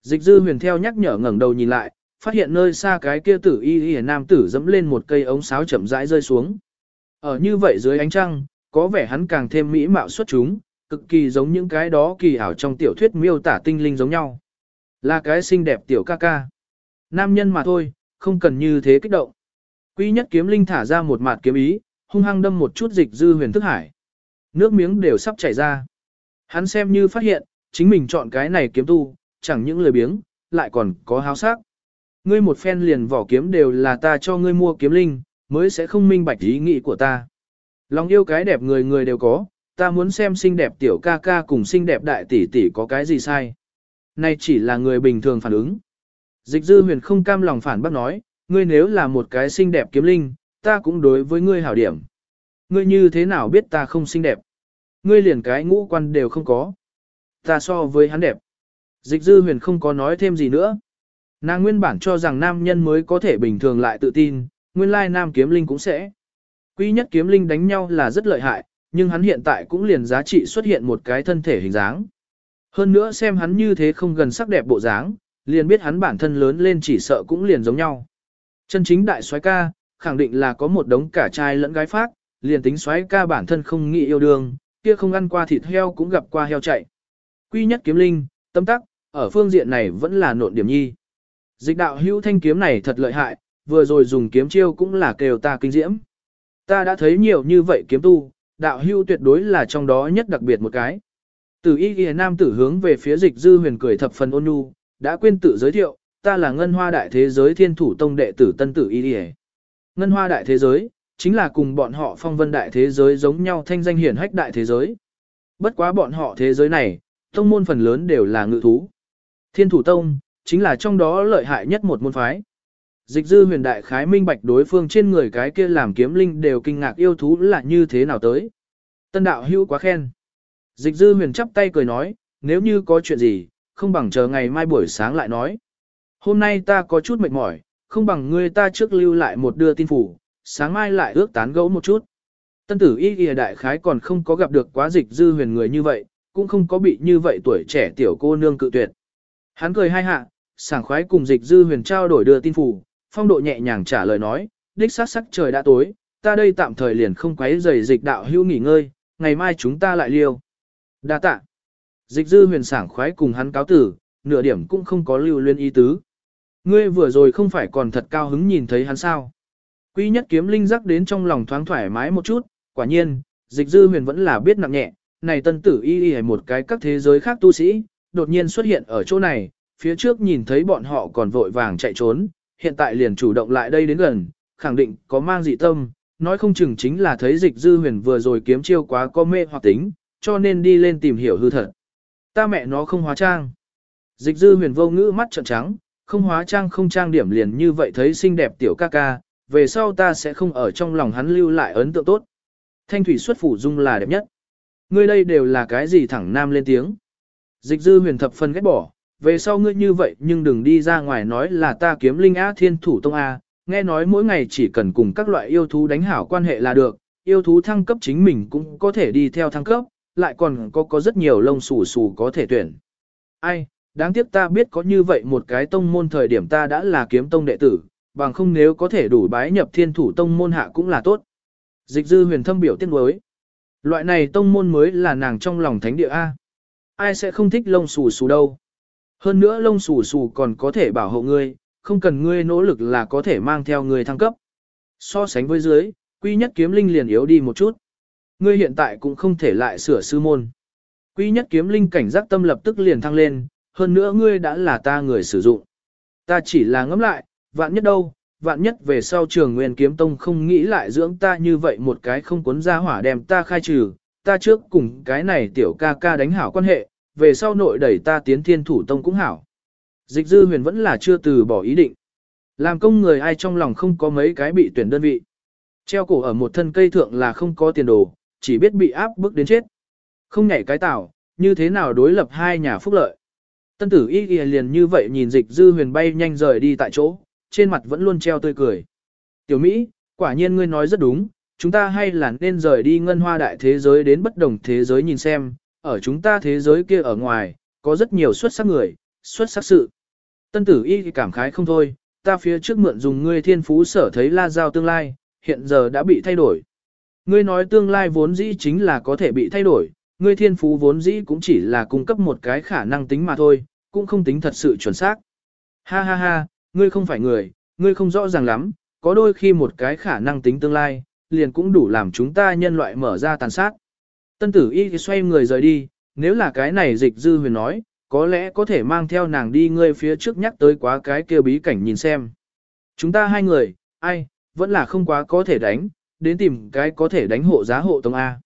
Dịch dư huyền theo nhắc nhở ngẩng đầu nhìn lại, phát hiện nơi xa cái kia tử y y nam tử dẫm lên một cây ống sáo chậm rãi rơi xuống. Ở như vậy dưới ánh trăng, có vẻ hắn càng thêm mỹ mạo xuất chúng, cực kỳ giống những cái đó kỳ ảo trong tiểu thuyết miêu tả tinh linh giống nhau. Là cái xinh đẹp tiểu ca ca. Nam nhân mà thôi, không cần như thế kích động. Quý nhất kiếm linh thả ra một mạt kiếm ý, hung hăng đâm một chút dịch dư huyền thức hải. Nước miếng đều sắp chảy ra. Hắn xem như phát hiện, chính mình chọn cái này kiếm tu, chẳng những lời biếng, lại còn có háo sắc. Ngươi một phen liền vỏ kiếm đều là ta cho ngươi mua kiếm linh, mới sẽ không minh bạch ý nghĩ của ta. Lòng yêu cái đẹp người người đều có, ta muốn xem xinh đẹp tiểu ca ca cùng xinh đẹp đại tỷ tỷ có cái gì sai. Này chỉ là người bình thường phản ứng. Dịch dư huyền không cam lòng phản bác nói, ngươi nếu là một cái xinh đẹp kiếm linh, ta cũng đối với ngươi hảo điểm. Ngươi như thế nào biết ta không xinh đẹp? Ngươi liền cái ngũ quan đều không có. Ta so với hắn đẹp. Dịch dư huyền không có nói thêm gì nữa. Nàng nguyên bản cho rằng nam nhân mới có thể bình thường lại tự tin, nguyên lai nam kiếm linh cũng sẽ. Quý nhất kiếm linh đánh nhau là rất lợi hại, nhưng hắn hiện tại cũng liền giá trị xuất hiện một cái thân thể hình dáng. Hơn nữa xem hắn như thế không gần sắc đẹp bộ dáng, liền biết hắn bản thân lớn lên chỉ sợ cũng liền giống nhau. Chân chính đại soái ca, khẳng định là có một đống cả trai lẫn gái phát, liền tính soái ca bản thân không nghĩ yêu đương, kia không ăn qua thịt heo cũng gặp qua heo chạy. Quy nhất kiếm linh, tâm tắc, ở phương diện này vẫn là nộn điểm nhi. Dịch đạo hữu thanh kiếm này thật lợi hại, vừa rồi dùng kiếm chiêu cũng là kêu ta kinh diễm. Ta đã thấy nhiều như vậy kiếm tu, đạo hữu tuyệt đối là trong đó nhất đặc biệt một cái. Tử y ghi nam tử hướng về phía dịch dư huyền cười thập phần ôn nhu, đã quên tự giới thiệu, ta là ngân hoa đại thế giới thiên thủ tông đệ tử tân tử y ghi Ngân hoa đại thế giới, chính là cùng bọn họ phong vân đại thế giới giống nhau thanh danh hiển hách đại thế giới. Bất quá bọn họ thế giới này, tông môn phần lớn đều là ngự thú. Thiên thủ tông, chính là trong đó lợi hại nhất một môn phái. Dịch dư huyền đại khái minh bạch đối phương trên người cái kia làm kiếm linh đều kinh ngạc yêu thú là như thế nào tới. Tân đạo hữu quá khen. Dịch dư huyền chắp tay cười nói, nếu như có chuyện gì, không bằng chờ ngày mai buổi sáng lại nói. Hôm nay ta có chút mệt mỏi, không bằng ngươi ta trước lưu lại một đưa tin phủ, sáng mai lại ước tán gẫu một chút. Tân tử y ghi đại khái còn không có gặp được quá dịch dư huyền người như vậy, cũng không có bị như vậy tuổi trẻ tiểu cô nương cự tuyệt. Hắn cười hai hạ, sảng khoái cùng dịch dư huyền trao đổi đưa tin phủ, phong độ nhẹ nhàng trả lời nói, đích xác sắc trời đã tối, ta đây tạm thời liền không quấy rầy dịch đạo hữu nghỉ ngơi, ngày mai chúng ta lại liêu. Đa tạ. Dịch dư huyền sảng khoái cùng hắn cáo tử, nửa điểm cũng không có lưu luyên ý tứ. Ngươi vừa rồi không phải còn thật cao hứng nhìn thấy hắn sao. Quý nhất kiếm linh giác đến trong lòng thoáng thoải mái một chút, quả nhiên, dịch dư huyền vẫn là biết nặng nhẹ, này tân tử y y một cái các thế giới khác tu sĩ, đột nhiên xuất hiện ở chỗ này, phía trước nhìn thấy bọn họ còn vội vàng chạy trốn, hiện tại liền chủ động lại đây đến gần, khẳng định có mang dị tâm, nói không chừng chính là thấy dịch dư huyền vừa rồi kiếm chiêu quá có mê hoặc tính, cho nên đi lên tìm hiểu hư thật. Ta mẹ nó không hóa trang. Dịch dư huyền vô ngữ mắt trợn trắng, không hóa trang không trang điểm liền như vậy thấy xinh đẹp tiểu ca ca, về sau ta sẽ không ở trong lòng hắn lưu lại ấn tượng tốt. Thanh thủy xuất phủ dung là đẹp nhất. Ngươi đây đều là cái gì thẳng nam lên tiếng. Dịch dư huyền thập phân ghét bỏ, về sau ngươi như vậy nhưng đừng đi ra ngoài nói là ta kiếm linh á thiên thủ tông A, nghe nói mỗi ngày chỉ cần cùng các loại yêu thú đánh hảo quan hệ là được, yêu thú thăng cấp chính mình cũng có thể đi theo thăng cấp, lại còn có có rất nhiều lông xù xù có thể tuyển. Ai, đáng tiếc ta biết có như vậy một cái tông môn thời điểm ta đã là kiếm tông đệ tử, bằng không nếu có thể đủ bái nhập thiên thủ tông môn hạ cũng là tốt. Dịch dư huyền thâm biểu tiên đối. Loại này tông môn mới là nàng trong lòng thánh địa A. Ai sẽ không thích lông xù xù đâu. Hơn nữa lông xù xù còn có thể bảo hộ ngươi, không cần ngươi nỗ lực là có thể mang theo ngươi thăng cấp. So sánh với dưới, quy nhất kiếm linh liền yếu đi một chút. Ngươi hiện tại cũng không thể lại sửa sư môn. Quy nhất kiếm linh cảnh giác tâm lập tức liền thăng lên, hơn nữa ngươi đã là ta người sử dụng. Ta chỉ là ngẫm lại, vạn nhất đâu, vạn nhất về sau trường nguyên kiếm tông không nghĩ lại dưỡng ta như vậy một cái không cuốn ra hỏa đem ta khai trừ, ta trước cùng cái này tiểu ca ca đánh hảo quan hệ, về sau nội đẩy ta tiến thiên thủ tông cũng hảo. Dịch dư huyền vẫn là chưa từ bỏ ý định. Làm công người ai trong lòng không có mấy cái bị tuyển đơn vị. Treo cổ ở một thân cây thượng là không có tiền đồ, chỉ biết bị áp bức đến chết. Không nhảy cái tảo, như thế nào đối lập hai nhà phúc lợi. Tân tử y ghi liền như vậy nhìn dịch dư huyền bay nhanh rời đi tại chỗ, trên mặt vẫn luôn treo tươi cười. Tiểu Mỹ, quả nhiên ngươi nói rất đúng, chúng ta hay là nên rời đi ngân hoa đại thế giới đến bất đồng thế giới nhìn xem, ở chúng ta thế giới kia ở ngoài, có rất nhiều xuất sắc người, xuất sắc sự. Tân tử y cảm khái không thôi, ta phía trước mượn dùng ngươi thiên phú sở thấy la giao tương lai, hiện giờ đã bị thay đổi. Ngươi nói tương lai vốn dĩ chính là có thể bị thay đổi, ngươi thiên phú vốn dĩ cũng chỉ là cung cấp một cái khả năng tính mà thôi, cũng không tính thật sự chuẩn xác. Ha ha ha, ngươi không phải người, ngươi không rõ ràng lắm, có đôi khi một cái khả năng tính tương lai, liền cũng đủ làm chúng ta nhân loại mở ra tàn sát. Tân tử y xoay người rời đi, nếu là cái này dịch dư huyền nói, có lẽ có thể mang theo nàng đi ngươi phía trước nhắc tới quá cái kia bí cảnh nhìn xem. Chúng ta hai người, ai, vẫn là không quá có thể đánh, đến tìm cái có thể đánh hộ giá hộ tông A.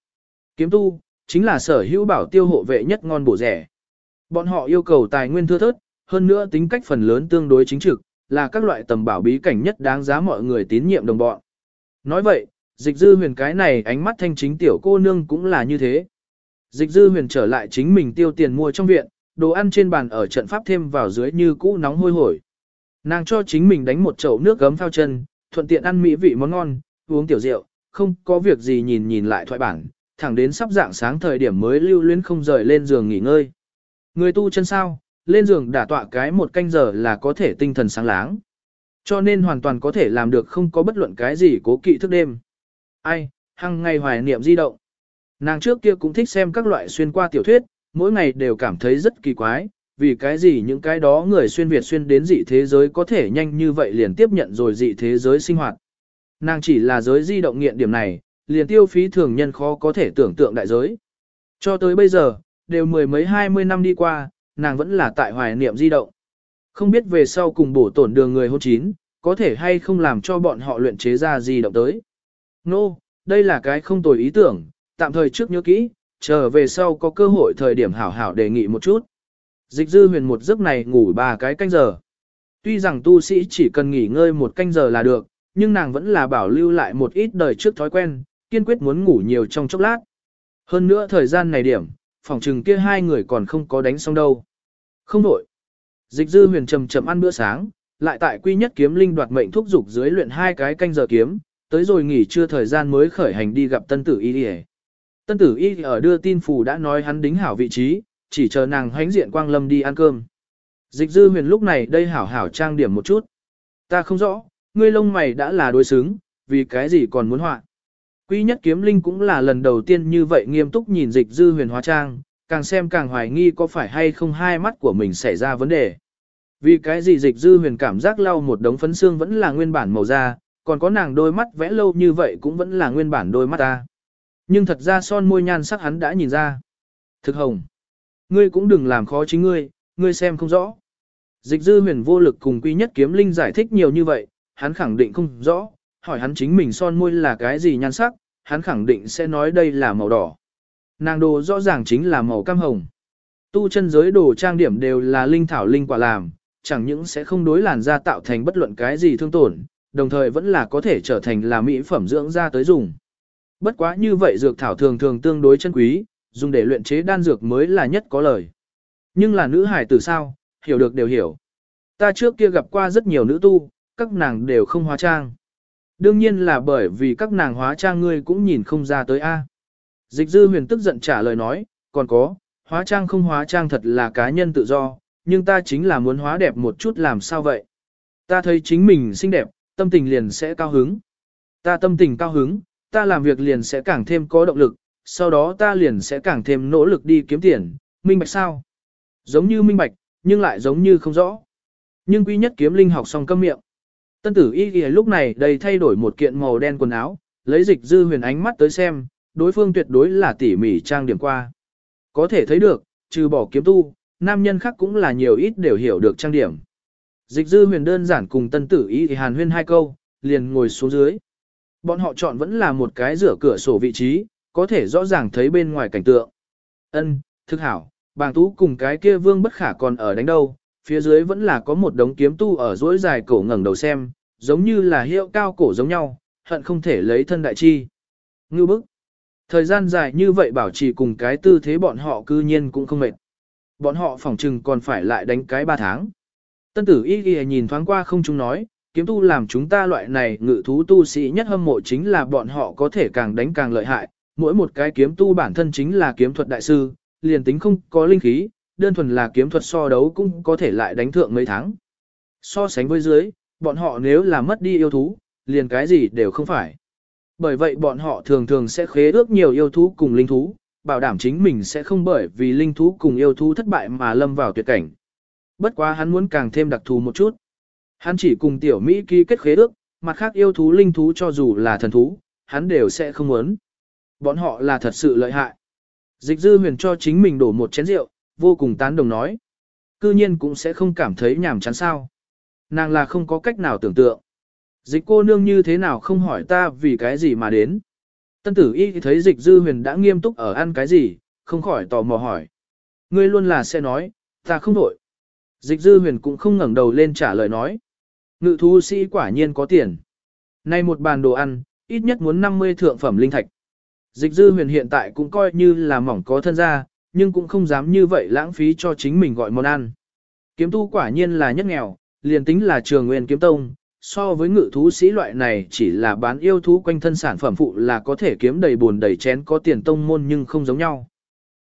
Kiếm tu, chính là sở hữu bảo tiêu hộ vệ nhất ngon bổ rẻ. Bọn họ yêu cầu tài nguyên thưa thớt, hơn nữa tính cách phần lớn tương đối chính trực, là các loại tầm bảo bí cảnh nhất đáng giá mọi người tín nhiệm đồng bọn. Nói vậy, dịch dư huyền cái này ánh mắt thanh chính tiểu cô nương cũng là như thế. Dịch dư huyền trở lại chính mình tiêu tiền mua trong viện, đồ ăn trên bàn ở trận pháp thêm vào dưới như cũ nóng hôi hổi. Nàng cho chính mình đánh một chậu nước gấm phao chân, thuận tiện ăn mỹ vị món ngon, uống tiểu rượu, không có việc gì nhìn nhìn lại thoại bản, thẳng đến sắp dạng sáng thời điểm mới lưu luyến không rời lên giường nghỉ ngơi. Người tu chân sao, lên giường đả tọa cái một canh giờ là có thể tinh thần sáng láng. Cho nên hoàn toàn có thể làm được không có bất luận cái gì cố kỵ thức đêm. Ai, hằng ngày hoài niệm di động. Nàng trước kia cũng thích xem các loại xuyên qua tiểu thuyết, mỗi ngày đều cảm thấy rất kỳ quái, vì cái gì những cái đó người xuyên Việt xuyên đến dị thế giới có thể nhanh như vậy liền tiếp nhận rồi dị thế giới sinh hoạt. Nàng chỉ là giới di động nghiện điểm này, liền tiêu phí thường nhân khó có thể tưởng tượng đại giới. Cho tới bây giờ, đều mười mấy hai mươi năm đi qua, nàng vẫn là tại hoài niệm di động. Không biết về sau cùng bổ tổn đường người hôn chín, có thể hay không làm cho bọn họ luyện chế ra di động tới. Nô, no, đây là cái không tồi ý tưởng, tạm thời trước nhớ kỹ, chờ về sau có cơ hội thời điểm hảo hảo đề nghị một chút. Dịch dư huyền một giấc này ngủ ba cái canh giờ. Tuy rằng tu sĩ chỉ cần nghỉ ngơi một canh giờ là được, nhưng nàng vẫn là bảo lưu lại một ít đời trước thói quen, kiên quyết muốn ngủ nhiều trong chốc lát. Hơn nữa thời gian này điểm, phòng trừng kia hai người còn không có đánh xong đâu. Không đổi. Dịch dư huyền trầm trầm ăn bữa sáng, lại tại quy nhất kiếm linh đoạt mệnh thúc dục dưới luyện hai cái canh giờ kiếm, tới rồi nghỉ trưa thời gian mới khởi hành đi gặp tân tử y đi Tân tử y ở đưa tin phù đã nói hắn đính hảo vị trí, chỉ chờ nàng hánh diện quang lâm đi ăn cơm. Dịch dư huyền lúc này đây hảo hảo trang điểm một chút. Ta không rõ, ngươi lông mày đã là đối xứng, vì cái gì còn muốn họa. Quy nhất kiếm linh cũng là lần đầu tiên như vậy nghiêm túc nhìn dịch dư huyền hóa trang, càng xem càng hoài nghi có phải hay không hai mắt của mình xảy ra vấn đề. Vì cái gì dịch dư huyền cảm giác lau một đống phấn xương vẫn là nguyên bản màu da, còn có nàng đôi mắt vẽ lâu như vậy cũng vẫn là nguyên bản đôi mắt ta. Nhưng thật ra son môi nhan sắc hắn đã nhìn ra. Thực hồng. Ngươi cũng đừng làm khó chính ngươi, ngươi xem không rõ. Dịch dư huyền vô lực cùng quy nhất kiếm linh giải thích nhiều như vậy, hắn khẳng định không rõ, hỏi hắn chính mình son môi là cái gì nhan sắc, hắn khẳng định sẽ nói đây là màu đỏ. Nàng đồ rõ ràng chính là màu cam hồng. Tu chân giới đồ trang điểm đều là linh thảo linh quả làm, chẳng những sẽ không đối làn da tạo thành bất luận cái gì thương tổn, đồng thời vẫn là có thể trở thành là mỹ phẩm dưỡng da tới dùng. Bất quá như vậy dược thảo thường thường tương đối chân quý, dùng để luyện chế đan dược mới là nhất có lời. Nhưng là nữ hải tử sao, hiểu được đều hiểu. Ta trước kia gặp qua rất nhiều nữ tu, các nàng đều không hóa trang. Đương nhiên là bởi vì các nàng hóa trang ngươi cũng nhìn không ra tới A. Dịch dư huyền tức giận trả lời nói, còn có, hóa trang không hóa trang thật là cá nhân tự do, nhưng ta chính là muốn hóa đẹp một chút làm sao vậy. Ta thấy chính mình xinh đẹp, tâm tình liền sẽ cao hứng. Ta tâm tình cao hứng, ta làm việc liền sẽ càng thêm có động lực, sau đó ta liền sẽ càng thêm nỗ lực đi kiếm tiền, minh bạch sao? Giống như minh bạch, nhưng lại giống như không rõ. Nhưng quý nhất kiếm linh học xong câm miệng. Tân tử y ghi lúc này đầy thay đổi một kiện màu đen quần áo, lấy dịch dư huyền ánh mắt tới xem, đối phương tuyệt đối là tỉ mỉ trang điểm qua. Có thể thấy được, trừ bỏ kiếm tu, nam nhân khác cũng là nhiều ít đều hiểu được trang điểm. Dịch dư huyền đơn giản cùng tân tử y hàn huyên hai câu, liền ngồi xuống dưới. Bọn họ chọn vẫn là một cái rửa cửa sổ vị trí, có thể rõ ràng thấy bên ngoài cảnh tượng. Ân, thực hảo, bàng tú cùng cái kia vương bất khả còn ở đánh đâu, phía dưới vẫn là có một đống kiếm tu ở dối dài cổ ngẩng đầu xem, giống như là hiệu cao cổ giống nhau, hận không thể lấy thân đại chi. Ngư bức. Thời gian dài như vậy bảo trì cùng cái tư thế bọn họ cư nhiên cũng không mệt. Bọn họ phỏng trừng còn phải lại đánh cái ba tháng. Tân tử y ghi nhìn thoáng qua không chúng nói, kiếm tu làm chúng ta loại này ngự thú tu sĩ nhất hâm mộ chính là bọn họ có thể càng đánh càng lợi hại, mỗi một cái kiếm tu bản thân chính là kiếm thuật đại sư, liền tính không có linh khí, đơn thuần là kiếm thuật so đấu cũng có thể lại đánh thượng mấy tháng. So sánh với dưới, bọn họ nếu là mất đi yêu thú, liền cái gì đều không phải. Bởi vậy bọn họ thường thường sẽ khế ước nhiều yêu thú cùng linh thú, bảo đảm chính mình sẽ không bởi vì linh thú cùng yêu thú thất bại mà lâm vào tuyệt cảnh. Bất quá hắn muốn càng thêm đặc thù một chút. Hắn chỉ cùng tiểu Mỹ ký kết khế ước, mặt khác yêu thú linh thú cho dù là thần thú, hắn đều sẽ không muốn. Bọn họ là thật sự lợi hại. Dịch dư huyền cho chính mình đổ một chén rượu, vô cùng tán đồng nói. Cư nhiên cũng sẽ không cảm thấy nhàm chán sao. Nàng là không có cách nào tưởng tượng. Dịch cô nương như thế nào không hỏi ta vì cái gì mà đến. Tân tử y thấy dịch dư huyền đã nghiêm túc ở ăn cái gì, không khỏi tò mò hỏi. Ngươi luôn là sẽ nói, ta không đổi. Dịch dư huyền cũng không ngẩng đầu lên trả lời nói. Ngự thú sĩ quả nhiên có tiền. Nay một bàn đồ ăn, ít nhất muốn 50 thượng phẩm linh thạch. Dịch dư huyền hiện tại cũng coi như là mỏng có thân gia, nhưng cũng không dám như vậy lãng phí cho chính mình gọi món ăn. Kiếm tu quả nhiên là nhất nghèo, liền tính là trường nguyên kiếm tông, so với ngự thú sĩ loại này chỉ là bán yêu thú quanh thân sản phẩm phụ là có thể kiếm đầy buồn đầy chén có tiền tông môn nhưng không giống nhau.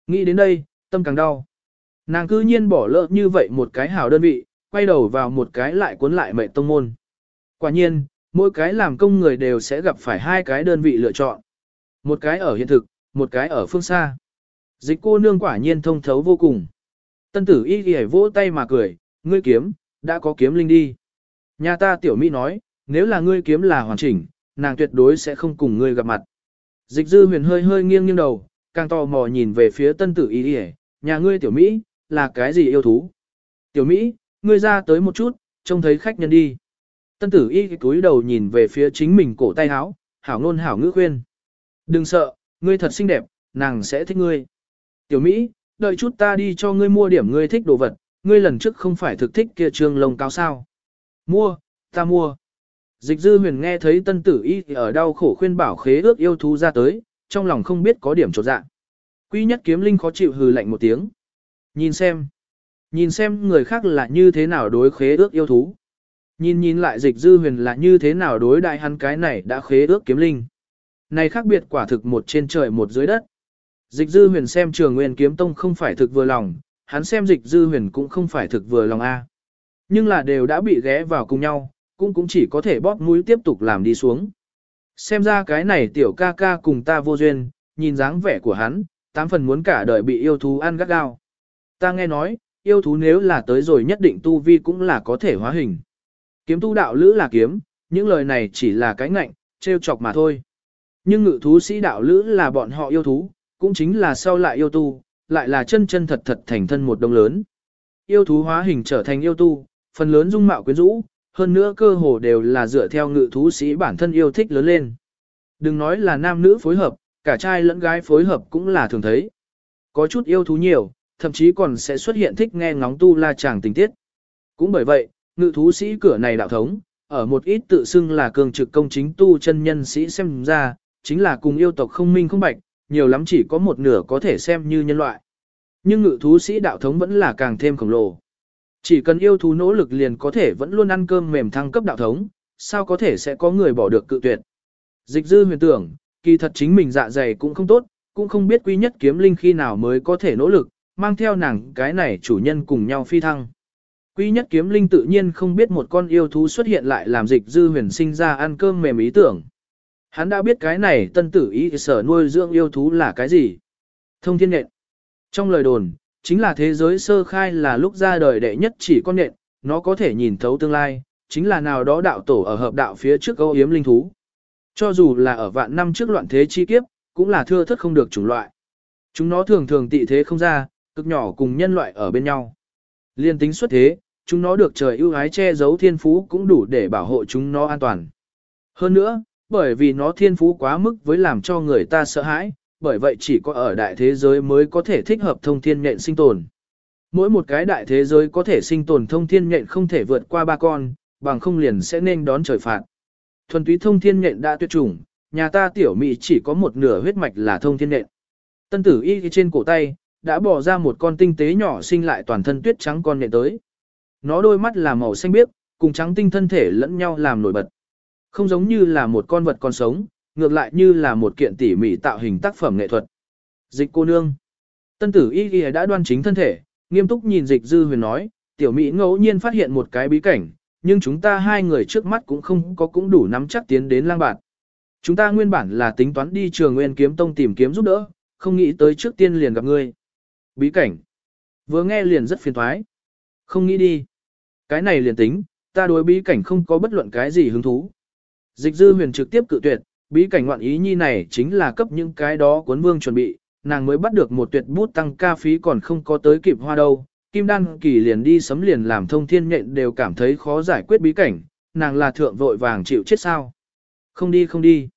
Nghĩ đến đây, tâm càng đau. Nàng cư nhiên bỏ lỡ như vậy một cái hảo đơn vị, quay đầu vào một cái lại cuốn lại mệnh tông môn. Quả nhiên, mỗi cái làm công người đều sẽ gặp phải hai cái đơn vị lựa chọn. Một cái ở hiện thực, một cái ở phương xa. Dịch cô nương quả nhiên thông thấu vô cùng. Tân tử y ghi vỗ tay mà cười, ngươi kiếm, đã có kiếm linh đi. Nhà ta tiểu mỹ nói, nếu là ngươi kiếm là hoàn chỉnh, nàng tuyệt đối sẽ không cùng ngươi gặp mặt. Dịch dư huyền hơi hơi nghiêng nghiêng đầu, càng tò mò nhìn về phía tân tử y ghi nhà ngươi tiểu Mỹ, là cái gì yêu thú? Tiểu Mỹ, ngươi ra tới một chút, trông thấy khách nhân đi. Tân tử y cúi đầu nhìn về phía chính mình cổ tay áo, hảo ngôn hảo ngữ khuyên. Đừng sợ, ngươi thật xinh đẹp, nàng sẽ thích ngươi. Tiểu Mỹ, đợi chút ta đi cho ngươi mua điểm ngươi thích đồ vật, ngươi lần trước không phải thực thích kia trương lông cao sao. Mua, ta mua. Dịch dư huyền nghe thấy tân tử y ở đau khổ khuyên bảo khế ước yêu thú ra tới, trong lòng không biết có điểm trột dạ. Quy nhất kiếm linh khó chịu hừ lạnh một tiếng. Nhìn xem. Nhìn xem người khác là như thế nào đối khế ước yêu thú. Nhìn nhìn lại dịch dư huyền là như thế nào đối đại hắn cái này đã khế ước kiếm linh. Này khác biệt quả thực một trên trời một dưới đất. Dịch dư huyền xem trường nguyên kiếm tông không phải thực vừa lòng, hắn xem dịch dư huyền cũng không phải thực vừa lòng A. Nhưng là đều đã bị ghé vào cùng nhau, cũng cũng chỉ có thể bóp mũi tiếp tục làm đi xuống. Xem ra cái này tiểu ca ca cùng ta vô duyên, nhìn dáng vẻ của hắn, tám phần muốn cả đời bị yêu thú ăn gắt gao. Ta nghe nói, yêu thú nếu là tới rồi nhất định tu vi cũng là có thể hóa hình. Kiếm tu đạo lữ là kiếm, những lời này chỉ là cái ngạnh, trêu chọc mà thôi. Nhưng ngự thú sĩ đạo lữ là bọn họ yêu thú, cũng chính là sau lại yêu tu, lại là chân chân thật thật thành thân một đông lớn. Yêu thú hóa hình trở thành yêu tu, phần lớn dung mạo quyến rũ, hơn nữa cơ hồ đều là dựa theo ngự thú sĩ bản thân yêu thích lớn lên. Đừng nói là nam nữ phối hợp, cả trai lẫn gái phối hợp cũng là thường thấy. Có chút yêu thú nhiều, thậm chí còn sẽ xuất hiện thích nghe ngóng tu la chàng tình tiết. Cũng bởi vậy, ngự thú sĩ cửa này đạo thống, ở một ít tự xưng là cường trực công chính tu chân nhân sĩ xem ra, chính là cùng yêu tộc không minh không bạch, nhiều lắm chỉ có một nửa có thể xem như nhân loại. Nhưng ngự thú sĩ đạo thống vẫn là càng thêm khổng lồ. Chỉ cần yêu thú nỗ lực liền có thể vẫn luôn ăn cơm mềm thăng cấp đạo thống, sao có thể sẽ có người bỏ được cự tuyệt. Dịch dư huyền tưởng, kỳ thật chính mình dạ dày cũng không tốt, cũng không biết quý nhất kiếm linh khi nào mới có thể nỗ lực, mang theo nàng cái này chủ nhân cùng nhau phi thăng. Quý nhất kiếm linh tự nhiên không biết một con yêu thú xuất hiện lại làm dịch dư huyền sinh ra ăn cơm mềm ý tưởng. Hắn đã biết cái này tân tử ý sở nuôi dưỡng yêu thú là cái gì. Thông thiên nện. Trong lời đồn, chính là thế giới sơ khai là lúc ra đời đệ nhất chỉ con nện, nó có thể nhìn thấu tương lai, chính là nào đó đạo tổ ở hợp đạo phía trước câu yếm linh thú. Cho dù là ở vạn năm trước loạn thế chi kiếp, cũng là thưa thất không được chủng loại. Chúng nó thường thường tị thế không ra, cực nhỏ cùng nhân loại ở bên nhau. Liên tính xuất thế, chúng nó được trời ưu ái che giấu thiên phú cũng đủ để bảo hộ chúng nó an toàn. Hơn nữa, bởi vì nó thiên phú quá mức với làm cho người ta sợ hãi, bởi vậy chỉ có ở đại thế giới mới có thể thích hợp thông thiên nhện sinh tồn. Mỗi một cái đại thế giới có thể sinh tồn thông thiên nhện không thể vượt qua ba con, bằng không liền sẽ nên đón trời phạt. Thuần túy thông thiên nhện đã tuyệt chủng, nhà ta tiểu mỹ chỉ có một nửa huyết mạch là thông thiên nhện. Tân tử y trên cổ tay, đã bỏ ra một con tinh tế nhỏ sinh lại toàn thân tuyết trắng con nhện tới. Nó đôi mắt là màu xanh biếc, cùng trắng tinh thân thể lẫn nhau làm nổi bật. Không giống như là một con vật còn sống, ngược lại như là một kiện tỉ mỉ tạo hình tác phẩm nghệ thuật. Dịch cô nương. Tân tử y ghi đã đoan chính thân thể, nghiêm túc nhìn dịch dư huyền nói, tiểu Mỹ ngẫu nhiên phát hiện một cái bí cảnh, nhưng chúng ta hai người trước mắt cũng không có cũng đủ nắm chắc tiến đến lang bạt. Chúng ta nguyên bản là tính toán đi trường nguyên kiếm tông tìm kiếm giúp đỡ, không nghĩ tới trước tiên liền gặp ngươi. Bí cảnh. Vừa nghe liền rất phiền thoái. Không nghĩ đi. Cái này liền tính, ta đối bí cảnh không có bất luận cái gì hứng thú. Dịch dư huyền trực tiếp cự tuyệt, bí cảnh ngoạn ý nhi này chính là cấp những cái đó cuốn vương chuẩn bị, nàng mới bắt được một tuyệt bút tăng ca phí còn không có tới kịp hoa đâu. Kim đan kỳ liền đi sấm liền làm thông thiên nhện đều cảm thấy khó giải quyết bí cảnh, nàng là thượng vội vàng chịu chết sao. Không đi không đi.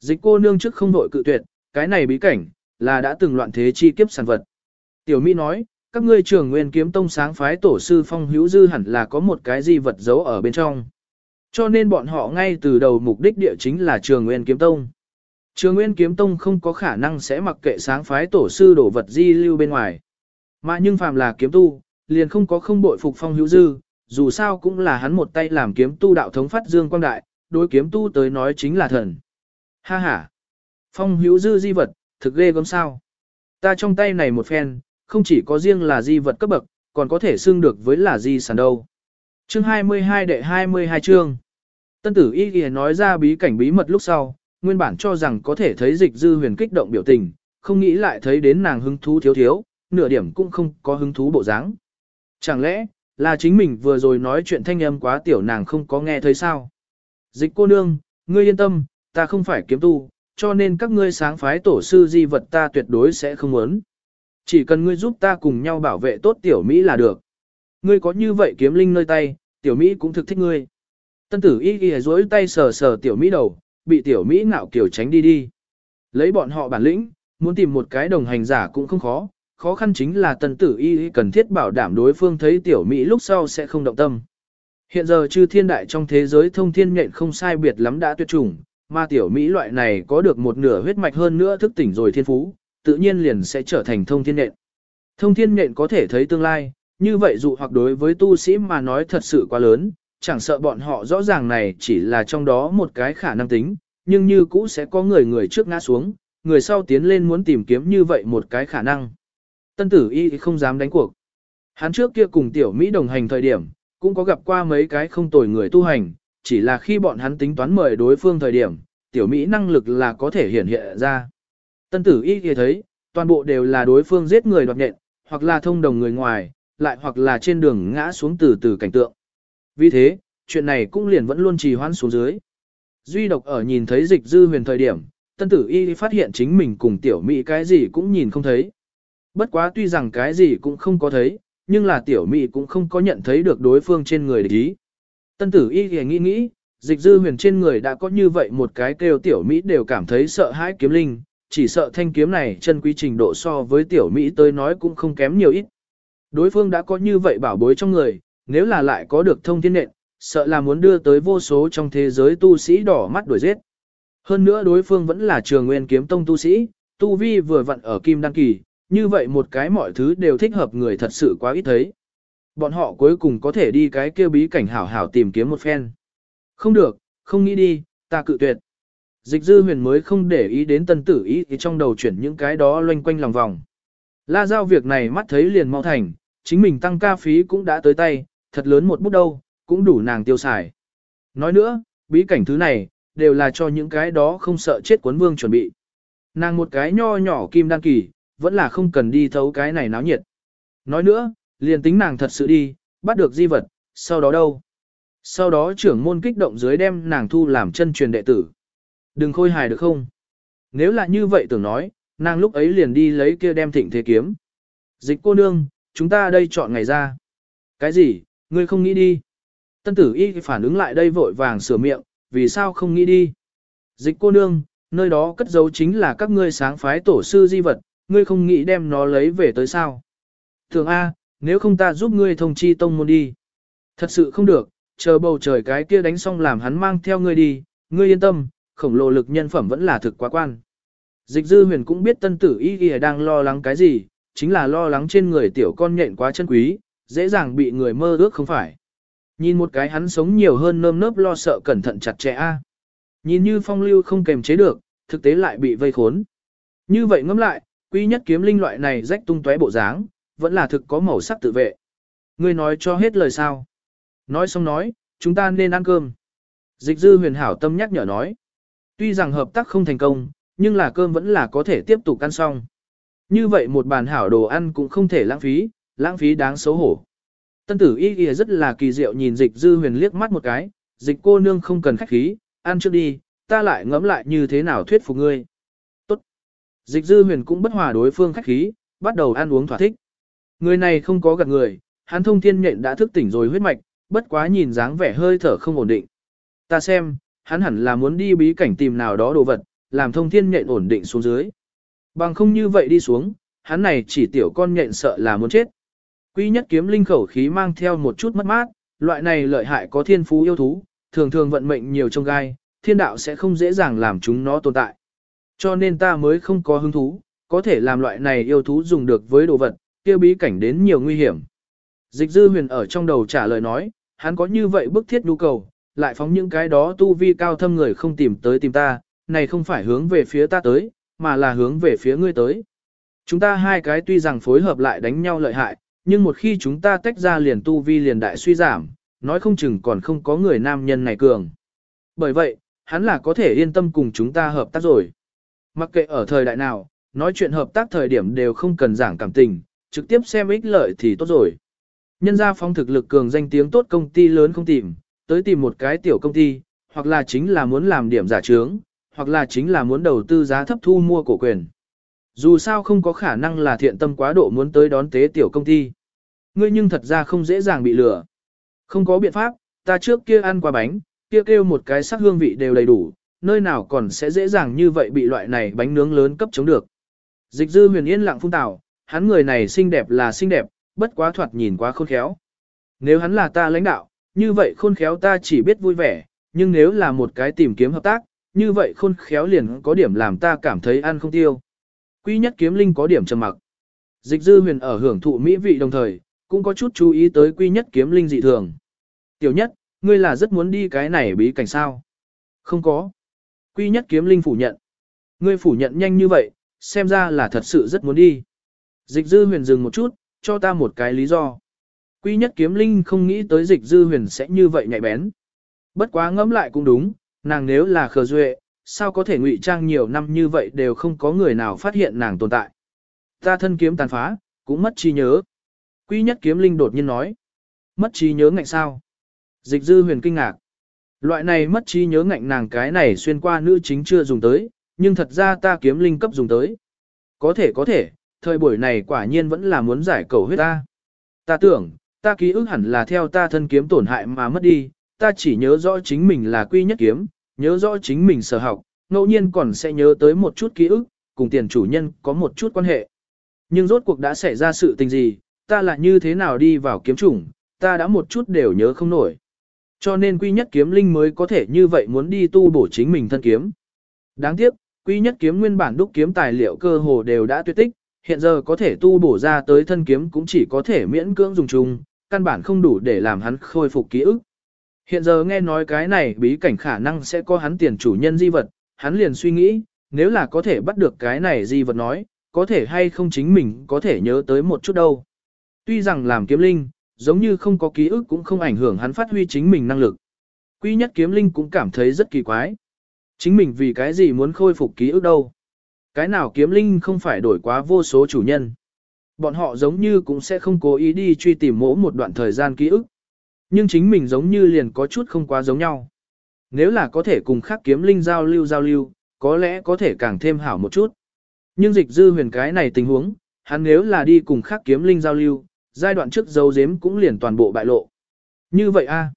Dịch cô nương trước không vội cự tuyệt, cái này bí cảnh, là đã từng loạn thế chi kiếp sản vật. Tiểu Mỹ nói, các ngươi trường nguyên kiếm tông sáng phái tổ sư phong hữu dư hẳn là có một cái gì vật giấu ở bên trong. Cho nên bọn họ ngay từ đầu mục đích địa chính là trường nguyên kiếm tông. Trường nguyên kiếm tông không có khả năng sẽ mặc kệ sáng phái tổ sư đổ vật di lưu bên ngoài. Mà nhưng phàm là kiếm tu, liền không có không bội phục phong hữu dư, dù sao cũng là hắn một tay làm kiếm tu đạo thống phát dương quang đại, đối kiếm tu tới nói chính là thần. Ha ha! Phong hữu dư di vật, thực ghê gớm sao. Ta trong tay này một phen, không chỉ có riêng là di vật cấp bậc, còn có thể xưng được với là di sản đâu. Chương 22 đệ 22 chương. Tân tử y ghi nói ra bí cảnh bí mật lúc sau, nguyên bản cho rằng có thể thấy dịch dư huyền kích động biểu tình, không nghĩ lại thấy đến nàng hứng thú thiếu thiếu, nửa điểm cũng không có hứng thú bộ dáng. Chẳng lẽ, là chính mình vừa rồi nói chuyện thanh âm quá tiểu nàng không có nghe thấy sao? Dịch cô nương, ngươi yên tâm, ta không phải kiếm tu, cho nên các ngươi sáng phái tổ sư di vật ta tuyệt đối sẽ không muốn. Chỉ cần ngươi giúp ta cùng nhau bảo vệ tốt tiểu Mỹ là được. Ngươi có như vậy kiếm linh nơi tay, tiểu Mỹ cũng thực thích ngươi. Tân tử y ghi dối tay sờ sờ tiểu Mỹ đầu, bị tiểu Mỹ ngạo kiểu tránh đi đi. Lấy bọn họ bản lĩnh, muốn tìm một cái đồng hành giả cũng không khó, khó khăn chính là tân tử y cần thiết bảo đảm đối phương thấy tiểu Mỹ lúc sau sẽ không động tâm. Hiện giờ chư thiên đại trong thế giới thông thiên nhện không sai biệt lắm đã tuyệt chủng, mà tiểu Mỹ loại này có được một nửa huyết mạch hơn nữa thức tỉnh rồi thiên phú, tự nhiên liền sẽ trở thành thông thiên nhện. Thông thiên nhện có thể thấy tương lai, như vậy dụ hoặc đối với tu sĩ mà nói thật sự quá lớn, chẳng sợ bọn họ rõ ràng này chỉ là trong đó một cái khả năng tính, nhưng như cũ sẽ có người người trước ngã xuống, người sau tiến lên muốn tìm kiếm như vậy một cái khả năng. Tân tử y không dám đánh cuộc. Hắn trước kia cùng tiểu Mỹ đồng hành thời điểm, cũng có gặp qua mấy cái không tồi người tu hành, chỉ là khi bọn hắn tính toán mời đối phương thời điểm, tiểu Mỹ năng lực là có thể hiện hiện ra. Tân tử y kia thấy, toàn bộ đều là đối phương giết người đoạt nhện, hoặc là thông đồng người ngoài, lại hoặc là trên đường ngã xuống từ từ cảnh tượng. Vì thế, chuyện này cũng liền vẫn luôn trì hoãn xuống dưới. Duy độc ở nhìn thấy dịch dư huyền thời điểm, tân tử y phát hiện chính mình cùng tiểu Mỹ cái gì cũng nhìn không thấy. Bất quá tuy rằng cái gì cũng không có thấy, nhưng là tiểu Mỹ cũng không có nhận thấy được đối phương trên người địch ý. Tân tử y thì nghĩ nghĩ, dịch dư huyền trên người đã có như vậy một cái kêu tiểu Mỹ đều cảm thấy sợ hãi kiếm linh, chỉ sợ thanh kiếm này chân quý trình độ so với tiểu Mỹ tới nói cũng không kém nhiều ít. Đối phương đã có như vậy bảo bối trong người, nếu là lại có được thông thiên nện, sợ là muốn đưa tới vô số trong thế giới tu sĩ đỏ mắt đuổi giết. Hơn nữa đối phương vẫn là trường nguyên kiếm tông tu sĩ, tu vi vừa vặn ở kim đăng kỳ, như vậy một cái mọi thứ đều thích hợp người thật sự quá ít thấy. Bọn họ cuối cùng có thể đi cái kêu bí cảnh hảo hảo tìm kiếm một phen. Không được, không nghĩ đi, ta cự tuyệt. Dịch dư huyền mới không để ý đến tân tử ý thì trong đầu chuyển những cái đó loanh quanh lòng vòng. La giao việc này mắt thấy liền mau thành, chính mình tăng ca phí cũng đã tới tay, thật lớn một bút đâu, cũng đủ nàng tiêu xài. Nói nữa, bí cảnh thứ này, đều là cho những cái đó không sợ chết quấn vương chuẩn bị. Nàng một cái nho nhỏ kim đan kỳ, vẫn là không cần đi thấu cái này náo nhiệt. Nói nữa, liền tính nàng thật sự đi, bắt được di vật, sau đó đâu? Sau đó trưởng môn kích động dưới đem nàng thu làm chân truyền đệ tử. Đừng khôi hài được không? Nếu là như vậy tưởng nói, nàng lúc ấy liền đi lấy kia đem thịnh thế kiếm. Dịch cô nương, chúng ta đây chọn ngày ra. Cái gì, ngươi không nghĩ đi? Tân tử y phản ứng lại đây vội vàng sửa miệng, vì sao không nghĩ đi? Dịch cô nương, nơi đó cất giấu chính là các ngươi sáng phái tổ sư di vật, ngươi không nghĩ đem nó lấy về tới sao? Thường A, nếu không ta giúp ngươi thông chi tông môn đi. Thật sự không được, chờ bầu trời cái kia đánh xong làm hắn mang theo ngươi đi, ngươi yên tâm, khổng lồ lực nhân phẩm vẫn là thực quá quan. Dịch dư huyền cũng biết tân tử y y đang lo lắng cái gì, chính là lo lắng trên người tiểu con nhện quá chân quý, dễ dàng bị người mơ ước không phải. Nhìn một cái hắn sống nhiều hơn nơm nớp lo sợ cẩn thận chặt chẽ a. Nhìn như phong lưu không kềm chế được, thực tế lại bị vây khốn. Như vậy ngẫm lại, Quy nhất kiếm linh loại này rách tung tóe bộ dáng, vẫn là thực có màu sắc tự vệ. Ngươi nói cho hết lời sao? Nói xong nói, chúng ta nên ăn cơm. Dịch dư huyền hảo tâm nhắc nhở nói. Tuy rằng hợp tác không thành công, nhưng là cơm vẫn là có thể tiếp tục ăn xong. Như vậy một bàn hảo đồ ăn cũng không thể lãng phí, lãng phí đáng xấu hổ. Tân tử y y rất là kỳ diệu nhìn dịch dư huyền liếc mắt một cái, dịch cô nương không cần khách khí, ăn trước đi, ta lại ngẫm lại như thế nào thuyết phục ngươi. Tốt. Dịch dư huyền cũng bất hòa đối phương khách khí, bắt đầu ăn uống thỏa thích. Người này không có gạt người, hắn thông thiên nhện đã thức tỉnh rồi huyết mạch, bất quá nhìn dáng vẻ hơi thở không ổn định. Ta xem, hắn hẳn là muốn đi bí cảnh tìm nào đó đồ vật, làm thông thiên nhện ổn định xuống dưới. Bằng không như vậy đi xuống, hắn này chỉ tiểu con nhện sợ là muốn chết. Quý nhất kiếm linh khẩu khí mang theo một chút mất mát, loại này lợi hại có thiên phú yêu thú, thường thường vận mệnh nhiều trong gai, thiên đạo sẽ không dễ dàng làm chúng nó tồn tại. Cho nên ta mới không có hứng thú, có thể làm loại này yêu thú dùng được với đồ vật, kia bí cảnh đến nhiều nguy hiểm. Dịch dư huyền ở trong đầu trả lời nói, hắn có như vậy bức thiết nhu cầu, lại phóng những cái đó tu vi cao thâm người không tìm tới tìm ta, này không phải hướng về phía ta tới, mà là hướng về phía ngươi tới. Chúng ta hai cái tuy rằng phối hợp lại đánh nhau lợi hại, nhưng một khi chúng ta tách ra liền tu vi liền đại suy giảm, nói không chừng còn không có người nam nhân này cường. Bởi vậy, hắn là có thể yên tâm cùng chúng ta hợp tác rồi. Mặc kệ ở thời đại nào, nói chuyện hợp tác thời điểm đều không cần giảng cảm tình, trực tiếp xem ích lợi thì tốt rồi. Nhân gia phong thực lực cường danh tiếng tốt công ty lớn không tìm, tới tìm một cái tiểu công ty, hoặc là chính là muốn làm điểm giả trướng, hoặc là chính là muốn đầu tư giá thấp thu mua cổ quyền. Dù sao không có khả năng là thiện tâm quá độ muốn tới đón tế tiểu công ty. Ngươi nhưng thật ra không dễ dàng bị lừa. Không có biện pháp, ta trước kia ăn qua bánh, kia kêu một cái sắc hương vị đều đầy đủ, nơi nào còn sẽ dễ dàng như vậy bị loại này bánh nướng lớn cấp chống được. Dịch dư huyền yên lặng phung tảo, hắn người này xinh đẹp là xinh đẹp, bất quá thoạt nhìn quá khôn khéo. Nếu hắn là ta lãnh đạo, như vậy khôn khéo ta chỉ biết vui vẻ, nhưng nếu là một cái tìm kiếm hợp tác, như vậy khôn khéo liền có điểm làm ta cảm thấy ăn không tiêu. Quý nhất kiếm linh có điểm trầm mặc. Dịch dư huyền ở hưởng thụ mỹ vị đồng thời, cũng có chút chú ý tới quy nhất kiếm linh dị thường. Tiểu nhất, ngươi là rất muốn đi cái này bí cảnh sao? Không có. Quy nhất kiếm linh phủ nhận. Ngươi phủ nhận nhanh như vậy, xem ra là thật sự rất muốn đi. Dịch dư huyền dừng một chút, cho ta một cái lý do. Quy nhất kiếm linh không nghĩ tới dịch dư huyền sẽ như vậy nhạy bén. Bất quá ngẫm lại cũng đúng, nàng nếu là khờ duệ, sao có thể ngụy trang nhiều năm như vậy đều không có người nào phát hiện nàng tồn tại. Ta thân kiếm tàn phá, cũng mất trí nhớ. Quy nhất kiếm linh đột nhiên nói. Mất trí nhớ ngạnh sao? Dịch dư huyền kinh ngạc. Loại này mất trí nhớ ngạnh nàng cái này xuyên qua nữ chính chưa dùng tới, nhưng thật ra ta kiếm linh cấp dùng tới. Có thể có thể, thời buổi này quả nhiên vẫn là muốn giải cầu huyết ta. Ta tưởng, ta ký ức hẳn là theo ta thân kiếm tổn hại mà mất đi, ta chỉ nhớ rõ chính mình là quy nhất kiếm, nhớ rõ chính mình sở học, ngẫu nhiên còn sẽ nhớ tới một chút ký ức, cùng tiền chủ nhân có một chút quan hệ. Nhưng rốt cuộc đã xảy ra sự tình gì, ta là như thế nào đi vào kiếm chủng, ta đã một chút đều nhớ không nổi. Cho nên quy nhất kiếm linh mới có thể như vậy muốn đi tu bổ chính mình thân kiếm. Đáng tiếc, quy nhất kiếm nguyên bản đúc kiếm tài liệu cơ hồ đều đã tuyệt tích, hiện giờ có thể tu bổ ra tới thân kiếm cũng chỉ có thể miễn cưỡng dùng chung, căn bản không đủ để làm hắn khôi phục ký ức. Hiện giờ nghe nói cái này bí cảnh khả năng sẽ có hắn tiền chủ nhân di vật, hắn liền suy nghĩ, nếu là có thể bắt được cái này di vật nói, có thể hay không chính mình có thể nhớ tới một chút đâu. Tuy rằng làm kiếm linh, giống như không có ký ức cũng không ảnh hưởng hắn phát huy chính mình năng lực. Quy nhất kiếm linh cũng cảm thấy rất kỳ quái. Chính mình vì cái gì muốn khôi phục ký ức đâu. Cái nào kiếm linh không phải đổi quá vô số chủ nhân. Bọn họ giống như cũng sẽ không cố ý đi truy tìm mỗ một đoạn thời gian ký ức. Nhưng chính mình giống như liền có chút không quá giống nhau. Nếu là có thể cùng khác kiếm linh giao lưu giao lưu, có lẽ có thể càng thêm hảo một chút. Nhưng dịch dư huyền cái này tình huống, hắn nếu là đi cùng khác kiếm linh giao lưu, giai đoạn trước dấu dếm cũng liền toàn bộ bại lộ. Như vậy a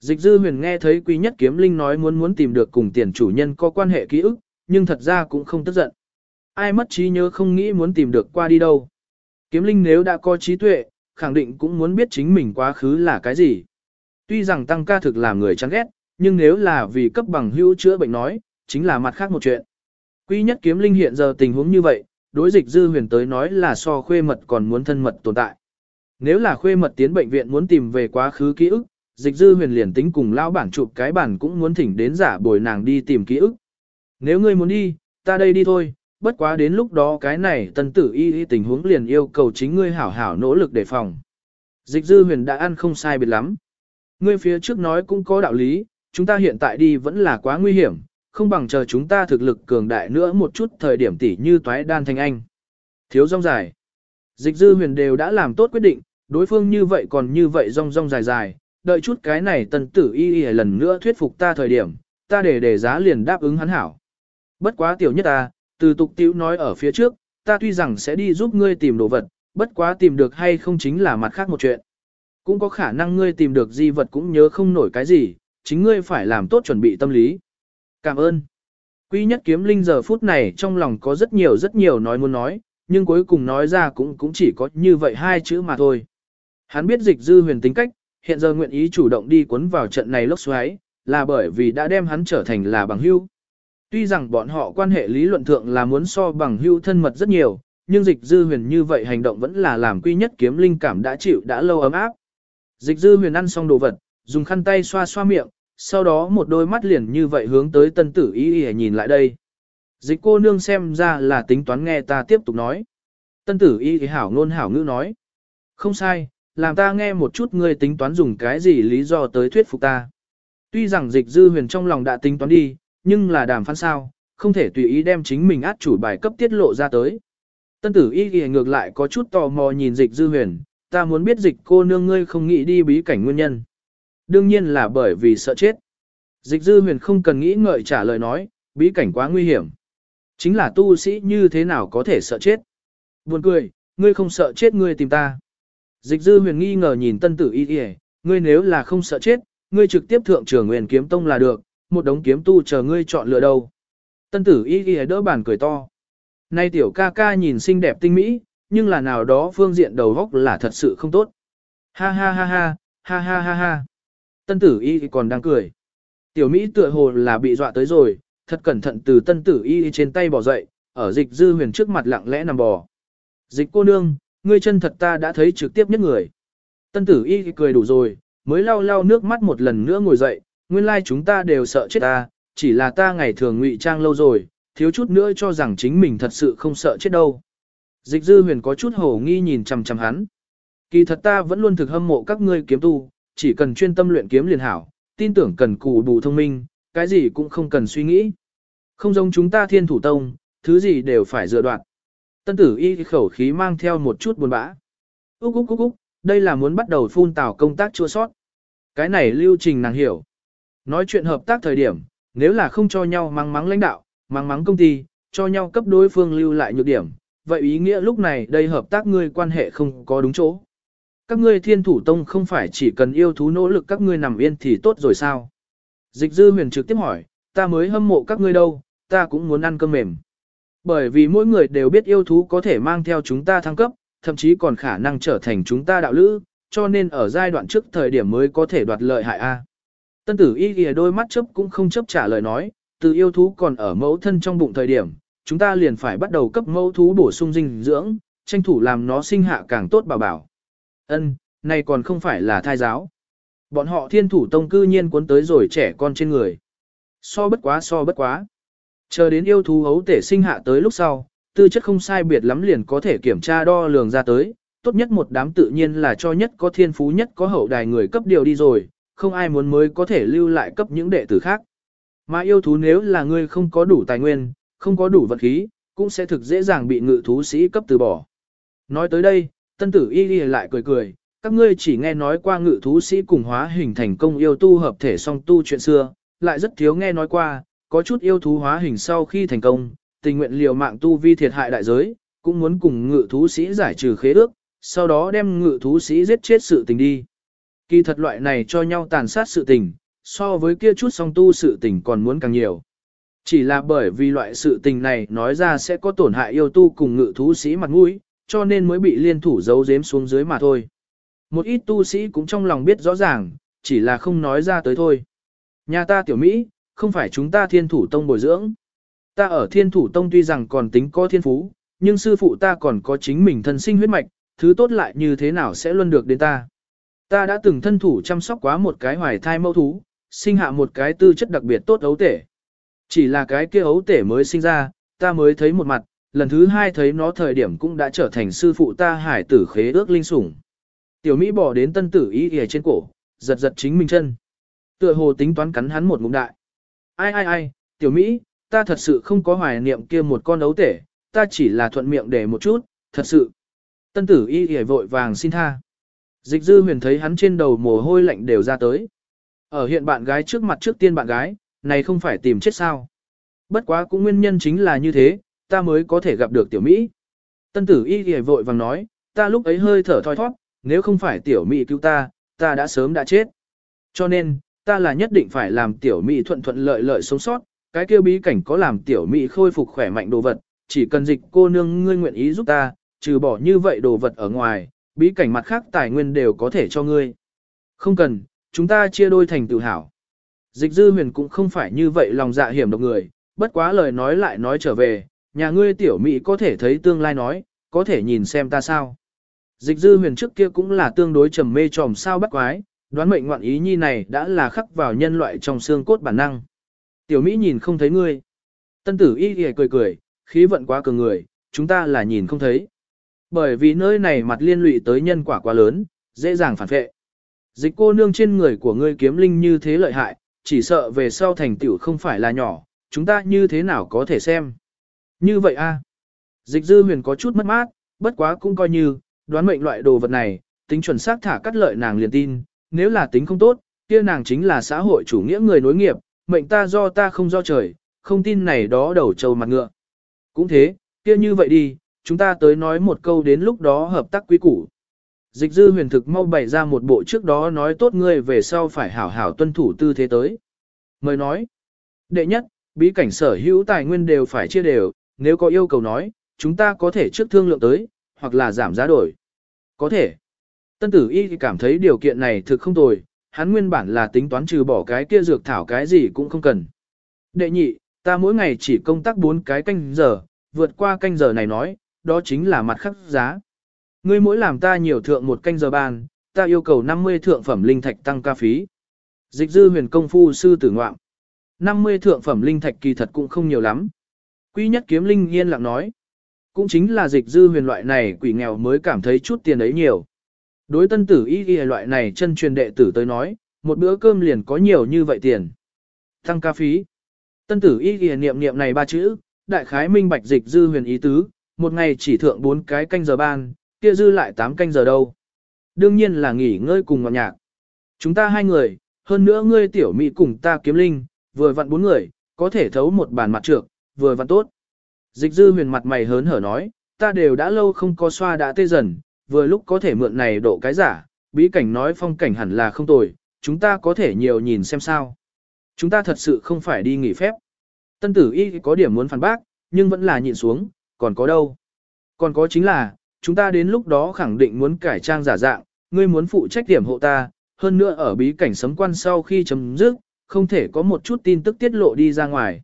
Dịch dư huyền nghe thấy quý nhất kiếm linh nói muốn muốn tìm được cùng tiền chủ nhân có quan hệ ký ức, nhưng thật ra cũng không tức giận. Ai mất trí nhớ không nghĩ muốn tìm được qua đi đâu. Kiếm linh nếu đã có trí tuệ, khẳng định cũng muốn biết chính mình quá khứ là cái gì. Tuy rằng tăng ca thực làm người chán ghét, nhưng nếu là vì cấp bằng hữu chữa bệnh nói, chính là mặt khác một chuyện. Quý nhất kiếm linh hiện giờ tình huống như vậy, đối dịch dư huyền tới nói là so khuê mật còn muốn thân mật tồn tại. Nếu là khuê mật tiến bệnh viện muốn tìm về quá khứ ký ức, dịch dư huyền liền tính cùng lão bản chụp cái bản cũng muốn thỉnh đến giả bồi nàng đi tìm ký ức. Nếu ngươi muốn đi, ta đây đi thôi, bất quá đến lúc đó cái này tân tử y y tình huống liền yêu cầu chính ngươi hảo hảo nỗ lực đề phòng. Dịch dư huyền đã ăn không sai biệt lắm. Ngươi phía trước nói cũng có đạo lý, chúng ta hiện tại đi vẫn là quá nguy hiểm, không bằng chờ chúng ta thực lực cường đại nữa một chút thời điểm tỷ như toái đan thành anh. Thiếu rong dài. Dịch dư huyền đều đã làm tốt quyết định, đối phương như vậy còn như vậy rong rong dài dài, đợi chút cái này tần tử y y lần nữa thuyết phục ta thời điểm, ta để đề giá liền đáp ứng hắn hảo. Bất quá tiểu nhất ta, từ tục tiểu nói ở phía trước, ta tuy rằng sẽ đi giúp ngươi tìm đồ vật, bất quá tìm được hay không chính là mặt khác một chuyện. Cũng có khả năng ngươi tìm được di vật cũng nhớ không nổi cái gì, chính ngươi phải làm tốt chuẩn bị tâm lý. Cảm ơn. Quy nhất kiếm linh giờ phút này trong lòng có rất nhiều rất nhiều nói muốn nói, nhưng cuối cùng nói ra cũng cũng chỉ có như vậy hai chữ mà thôi. Hắn biết dịch dư huyền tính cách, hiện giờ nguyện ý chủ động đi cuốn vào trận này lốc xoáy, là bởi vì đã đem hắn trở thành là bằng hữu. Tuy rằng bọn họ quan hệ lý luận thượng là muốn so bằng hữu thân mật rất nhiều, nhưng dịch dư huyền như vậy hành động vẫn là làm quy nhất kiếm linh cảm đã chịu đã lâu ấm áp. Dịch dư huyền ăn xong đồ vật, dùng khăn tay xoa xoa miệng, sau đó một đôi mắt liền như vậy hướng tới tân tử y y nhìn lại đây. Dịch cô nương xem ra là tính toán nghe ta tiếp tục nói. Tân tử y y hảo ngôn hảo ngữ nói. Không sai, làm ta nghe một chút ngươi tính toán dùng cái gì lý do tới thuyết phục ta. Tuy rằng dịch dư huyền trong lòng đã tính toán đi, nhưng là đàm phán sao, không thể tùy ý đem chính mình át chủ bài cấp tiết lộ ra tới. Tân tử y ghi ngược lại có chút tò mò nhìn dịch dư huyền, ta muốn biết dịch cô nương ngươi không nghĩ đi bí cảnh nguyên nhân. Đương nhiên là bởi vì sợ chết. Dịch dư huyền không cần nghĩ ngợi trả lời nói, bí cảnh quá nguy hiểm. Chính là tu sĩ như thế nào có thể sợ chết. Buồn cười, ngươi không sợ chết ngươi tìm ta. Dịch dư huyền nghi ngờ nhìn tân tử y y, ngươi nếu là không sợ chết, ngươi trực tiếp thượng trưởng nguyên kiếm tông là được, một đống kiếm tu chờ ngươi chọn lựa đâu. Tân tử y y đỡ bản cười to. Nay tiểu ca ca nhìn xinh đẹp tinh mỹ, nhưng là nào đó phương diện đầu góc là thật sự không tốt. Ha ha ha ha, ha ha ha ha. Tân tử y còn đang cười. Tiểu Mỹ tựa hồ là bị dọa tới rồi, thật cẩn thận từ tân tử y trên tay bỏ dậy, ở dịch dư huyền trước mặt lặng lẽ nằm bò. Dịch cô nương, ngươi chân thật ta đã thấy trực tiếp nhất người. Tân tử y cười đủ rồi, mới lau lau nước mắt một lần nữa ngồi dậy, nguyên lai chúng ta đều sợ chết ta, chỉ là ta ngày thường ngụy trang lâu rồi, thiếu chút nữa cho rằng chính mình thật sự không sợ chết đâu. Dịch dư huyền có chút hổ nghi nhìn chằm chằm hắn. Kỳ thật ta vẫn luôn thực hâm mộ các ngươi kiếm tu, chỉ cần chuyên tâm luyện kiếm liền hảo, tin tưởng cần cù bù thông minh, cái gì cũng không cần suy nghĩ. Không giống chúng ta thiên thủ tông, thứ gì đều phải dựa đoạn. Tân tử y khẩu khí mang theo một chút buồn bã. Úc úc úc úc, đây là muốn bắt đầu phun tào công tác chua sót. Cái này lưu trình nàng hiểu. Nói chuyện hợp tác thời điểm, nếu là không cho nhau mắng mắng lãnh đạo, mắng mắng công ty, cho nhau cấp đối phương lưu lại nhược điểm, vậy ý nghĩa lúc này đây hợp tác ngươi quan hệ không có đúng chỗ. Các ngươi thiên thủ tông không phải chỉ cần yêu thú nỗ lực các ngươi nằm yên thì tốt rồi sao? Dịch dư huyền trực tiếp hỏi, ta mới hâm mộ các ngươi đâu, ta cũng muốn ăn cơm mềm. Bởi vì mỗi người đều biết yêu thú có thể mang theo chúng ta thăng cấp, thậm chí còn khả năng trở thành chúng ta đạo lữ, cho nên ở giai đoạn trước thời điểm mới có thể đoạt lợi hại A. Tân tử y ghìa đôi mắt chấp cũng không chấp trả lời nói, từ yêu thú còn ở mẫu thân trong bụng thời điểm, chúng ta liền phải bắt đầu cấp mẫu thú bổ sung dinh dưỡng, tranh thủ làm nó sinh hạ càng tốt bảo bảo. Ân, này còn không phải là thai giáo. Bọn họ thiên thủ tông cư nhiên cuốn tới rồi trẻ con trên người. So bất quá so bất quá. Chờ đến yêu thú hấu tể sinh hạ tới lúc sau, tư chất không sai biệt lắm liền có thể kiểm tra đo lường ra tới. Tốt nhất một đám tự nhiên là cho nhất có thiên phú nhất có hậu đài người cấp điều đi rồi, không ai muốn mới có thể lưu lại cấp những đệ tử khác. Mà yêu thú nếu là ngươi không có đủ tài nguyên, không có đủ vật khí, cũng sẽ thực dễ dàng bị ngự thú sĩ cấp từ bỏ. Nói tới đây, tân tử y y lại cười cười, các ngươi chỉ nghe nói qua ngự thú sĩ cùng hóa hình thành công yêu tu hợp thể song tu chuyện xưa, lại rất thiếu nghe nói qua, có chút yêu thú hóa hình sau khi thành công, tình nguyện liều mạng tu vi thiệt hại đại giới, cũng muốn cùng ngự thú sĩ giải trừ khế ước, sau đó đem ngự thú sĩ giết chết sự tình đi. Kỳ thật loại này cho nhau tàn sát sự tình, so với kia chút song tu sự tình còn muốn càng nhiều. Chỉ là bởi vì loại sự tình này nói ra sẽ có tổn hại yêu tu cùng ngự thú sĩ mặt mũi, cho nên mới bị liên thủ giấu giếm xuống dưới mà thôi. Một ít tu sĩ cũng trong lòng biết rõ ràng, chỉ là không nói ra tới thôi. Nhà ta tiểu Mỹ, không phải chúng ta thiên thủ tông bồi dưỡng. Ta ở thiên thủ tông tuy rằng còn tính có thiên phú, nhưng sư phụ ta còn có chính mình thân sinh huyết mạch, thứ tốt lại như thế nào sẽ luôn được đến ta. Ta đã từng thân thủ chăm sóc quá một cái hoài thai mẫu thú, sinh hạ một cái tư chất đặc biệt tốt ấu tể. Chỉ là cái kia ấu tể mới sinh ra, ta mới thấy một mặt, lần thứ hai thấy nó thời điểm cũng đã trở thành sư phụ ta hải tử khế ước linh sủng. Tiểu Mỹ bỏ đến tân tử y ghề trên cổ, giật giật chính mình chân. Tựa hồ tính toán cắn hắn một ngụm đại. Ai ai ai, tiểu Mỹ, ta thật sự không có hoài niệm kia một con ấu tể, ta chỉ là thuận miệng để một chút, thật sự. Tân tử y ghề vội vàng xin tha. Dịch dư huyền thấy hắn trên đầu mồ hôi lạnh đều ra tới. Ở hiện bạn gái trước mặt trước tiên bạn gái, này không phải tìm chết sao. Bất quá cũng nguyên nhân chính là như thế, ta mới có thể gặp được tiểu Mỹ. Tân tử y ghề vội vàng nói, ta lúc ấy hơi thở thoi thoát, nếu không phải tiểu Mỹ cứu ta, ta đã sớm đã chết. Cho nên, ta là nhất định phải làm tiểu Mỹ thuận thuận lợi lợi sống sót, cái kêu bí cảnh có làm tiểu Mỹ khôi phục khỏe mạnh đồ vật, chỉ cần dịch cô nương ngươi nguyện ý giúp ta, trừ bỏ như vậy đồ vật ở ngoài, bí cảnh mặt khác tài nguyên đều có thể cho ngươi. Không cần, chúng ta chia đôi thành tự hào. Dịch dư huyền cũng không phải như vậy lòng dạ hiểm độc người, bất quá lời nói lại nói trở về, nhà ngươi tiểu Mỹ có thể thấy tương lai nói, có thể nhìn xem ta sao. Dịch dư huyền trước kia cũng là tương đối trầm mê tròm sao bắt quái, đoán mệnh ngoạn ý nhi này đã là khắc vào nhân loại trong xương cốt bản năng. Tiểu Mỹ nhìn không thấy ngươi. Tân tử y y cười cười, khí vận quá cường người, chúng ta là nhìn không thấy. Bởi vì nơi này mặt liên lụy tới nhân quả quá lớn, dễ dàng phản vệ. Dịch cô nương trên người của ngươi kiếm linh như thế lợi hại, chỉ sợ về sau thành tựu không phải là nhỏ, chúng ta như thế nào có thể xem. Như vậy a Dịch dư huyền có chút mất mát, bất quá cũng coi như, đoán mệnh loại đồ vật này, tính chuẩn xác thả cắt lợi nàng liền tin, nếu là tính không tốt, kia nàng chính là xã hội chủ nghĩa người nối nghiệp, mệnh ta do ta không do trời, không tin này đó đầu trầu mặt ngựa. Cũng thế, kia như vậy đi, chúng ta tới nói một câu đến lúc đó hợp tác quý củ. Dịch dư huyền thực mau bày ra một bộ trước đó nói tốt ngươi về sau phải hảo hảo tuân thủ tư thế tới. Mời nói, đệ nhất, bí cảnh sở hữu tài nguyên đều phải chia đều, nếu có yêu cầu nói, chúng ta có thể trước thương lượng tới, hoặc là giảm giá đổi. Có thể. Tân tử y cảm thấy điều kiện này thực không tồi, hắn nguyên bản là tính toán trừ bỏ cái kia dược thảo cái gì cũng không cần. Đệ nhị, ta mỗi ngày chỉ công tác 4 cái canh giờ, vượt qua canh giờ này nói, đó chính là mặt khắc giá. Ngươi mỗi làm ta nhiều thượng một canh giờ bàn, ta yêu cầu 50 thượng phẩm linh thạch tăng ca phí. Dịch dư huyền công phu sư tử ngoạm. 50 thượng phẩm linh thạch kỳ thật cũng không nhiều lắm. Quy nhất kiếm linh yên lặng nói. Cũng chính là dịch dư huyền loại này quỷ nghèo mới cảm thấy chút tiền ấy nhiều. Đối tân tử y y loại này chân truyền đệ tử tới nói, một bữa cơm liền có nhiều như vậy tiền. Tăng ca phí. Tân tử y y niệm niệm này ba chữ, đại khái minh bạch dịch dư huyền ý tứ, một ngày chỉ thượng bốn cái canh giờ ban, kia dư lại tám canh giờ đâu. Đương nhiên là nghỉ ngơi cùng ngọt nhạc. Chúng ta hai người, hơn nữa ngươi tiểu mỹ cùng ta kiếm linh, vừa vặn bốn người, có thể thấu một bàn mặt trược, vừa vặn tốt. Dịch dư huyền mặt mày hớn hở nói, ta đều đã lâu không có xoa đã tê dần, vừa lúc có thể mượn này độ cái giả, bí cảnh nói phong cảnh hẳn là không tồi, chúng ta có thể nhiều nhìn xem sao. Chúng ta thật sự không phải đi nghỉ phép. Tân tử y có điểm muốn phản bác, nhưng vẫn là nhìn xuống, còn có đâu. Còn có chính là, chúng ta đến lúc đó khẳng định muốn cải trang giả dạng, ngươi muốn phụ trách điểm hộ ta, hơn nữa ở bí cảnh sấm quan sau khi chấm dứt, không thể có một chút tin tức tiết lộ đi ra ngoài.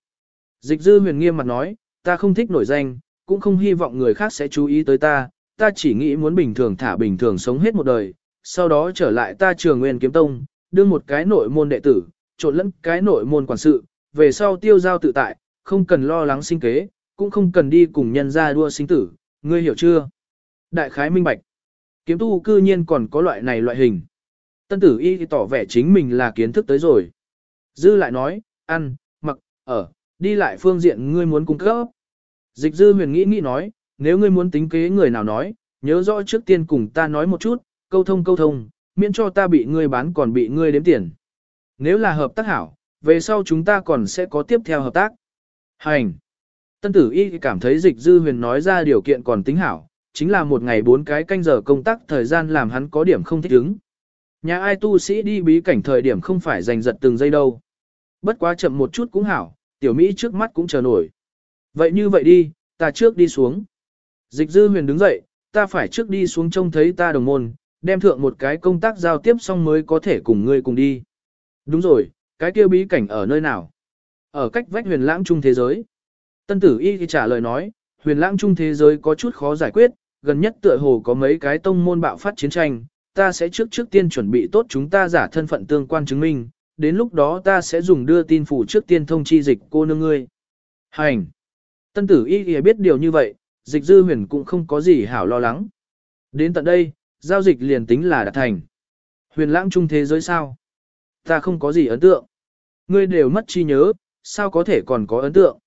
Dịch dư huyền nghiêm mặt nói, ta không thích nổi danh, cũng không hy vọng người khác sẽ chú ý tới ta, ta chỉ nghĩ muốn bình thường thả bình thường sống hết một đời, sau đó trở lại ta trường nguyên kiếm tông, đưa một cái nội môn đệ tử, trộn lẫn cái nội môn quản sự, về sau tiêu giao tự tại, không cần lo lắng sinh kế, cũng không cần đi cùng nhân ra đua sinh tử, ngươi hiểu chưa? Đại khái minh bạch. Kiếm tu cư nhiên còn có loại này loại hình. Tân tử y thì tỏ vẻ chính mình là kiến thức tới rồi. Dư lại nói, ăn, mặc, ở, đi lại phương diện ngươi muốn cung cấp. Dịch dư huyền nghĩ nghĩ nói, nếu ngươi muốn tính kế người nào nói, nhớ rõ trước tiên cùng ta nói một chút, câu thông câu thông, miễn cho ta bị ngươi bán còn bị ngươi đếm tiền. Nếu là hợp tác hảo, về sau chúng ta còn sẽ có tiếp theo hợp tác. Hành! Tân tử y cảm thấy dịch dư huyền nói ra điều kiện còn tính hảo, chính là một ngày bốn cái canh giờ công tác thời gian làm hắn có điểm không thích ứng. Nhà ai tu sĩ đi bí cảnh thời điểm không phải giành giật từng giây đâu. Bất quá chậm một chút cũng hảo, tiểu Mỹ trước mắt cũng chờ nổi. Vậy như vậy đi, ta trước đi xuống. Dịch dư huyền đứng dậy, ta phải trước đi xuống trông thấy ta đồng môn, đem thượng một cái công tác giao tiếp xong mới có thể cùng ngươi cùng đi. Đúng rồi, cái kia bí cảnh ở nơi nào? Ở cách vách huyền lãng trung thế giới. Tân tử y trả lời nói, huyền lãng trung thế giới có chút khó giải quyết, gần nhất tựa hồ có mấy cái tông môn bạo phát chiến tranh, ta sẽ trước trước tiên chuẩn bị tốt chúng ta giả thân phận tương quan chứng minh, đến lúc đó ta sẽ dùng đưa tin phủ trước tiên thông chi dịch cô nương ngươi. Hành! Tân tử y y biết điều như vậy, dịch dư huyền cũng không có gì hảo lo lắng. Đến tận đây, giao dịch liền tính là đạt thành. Huyền lãng trung thế giới sao? Ta không có gì ấn tượng. Ngươi đều mất chi nhớ, sao có thể còn có ấn tượng?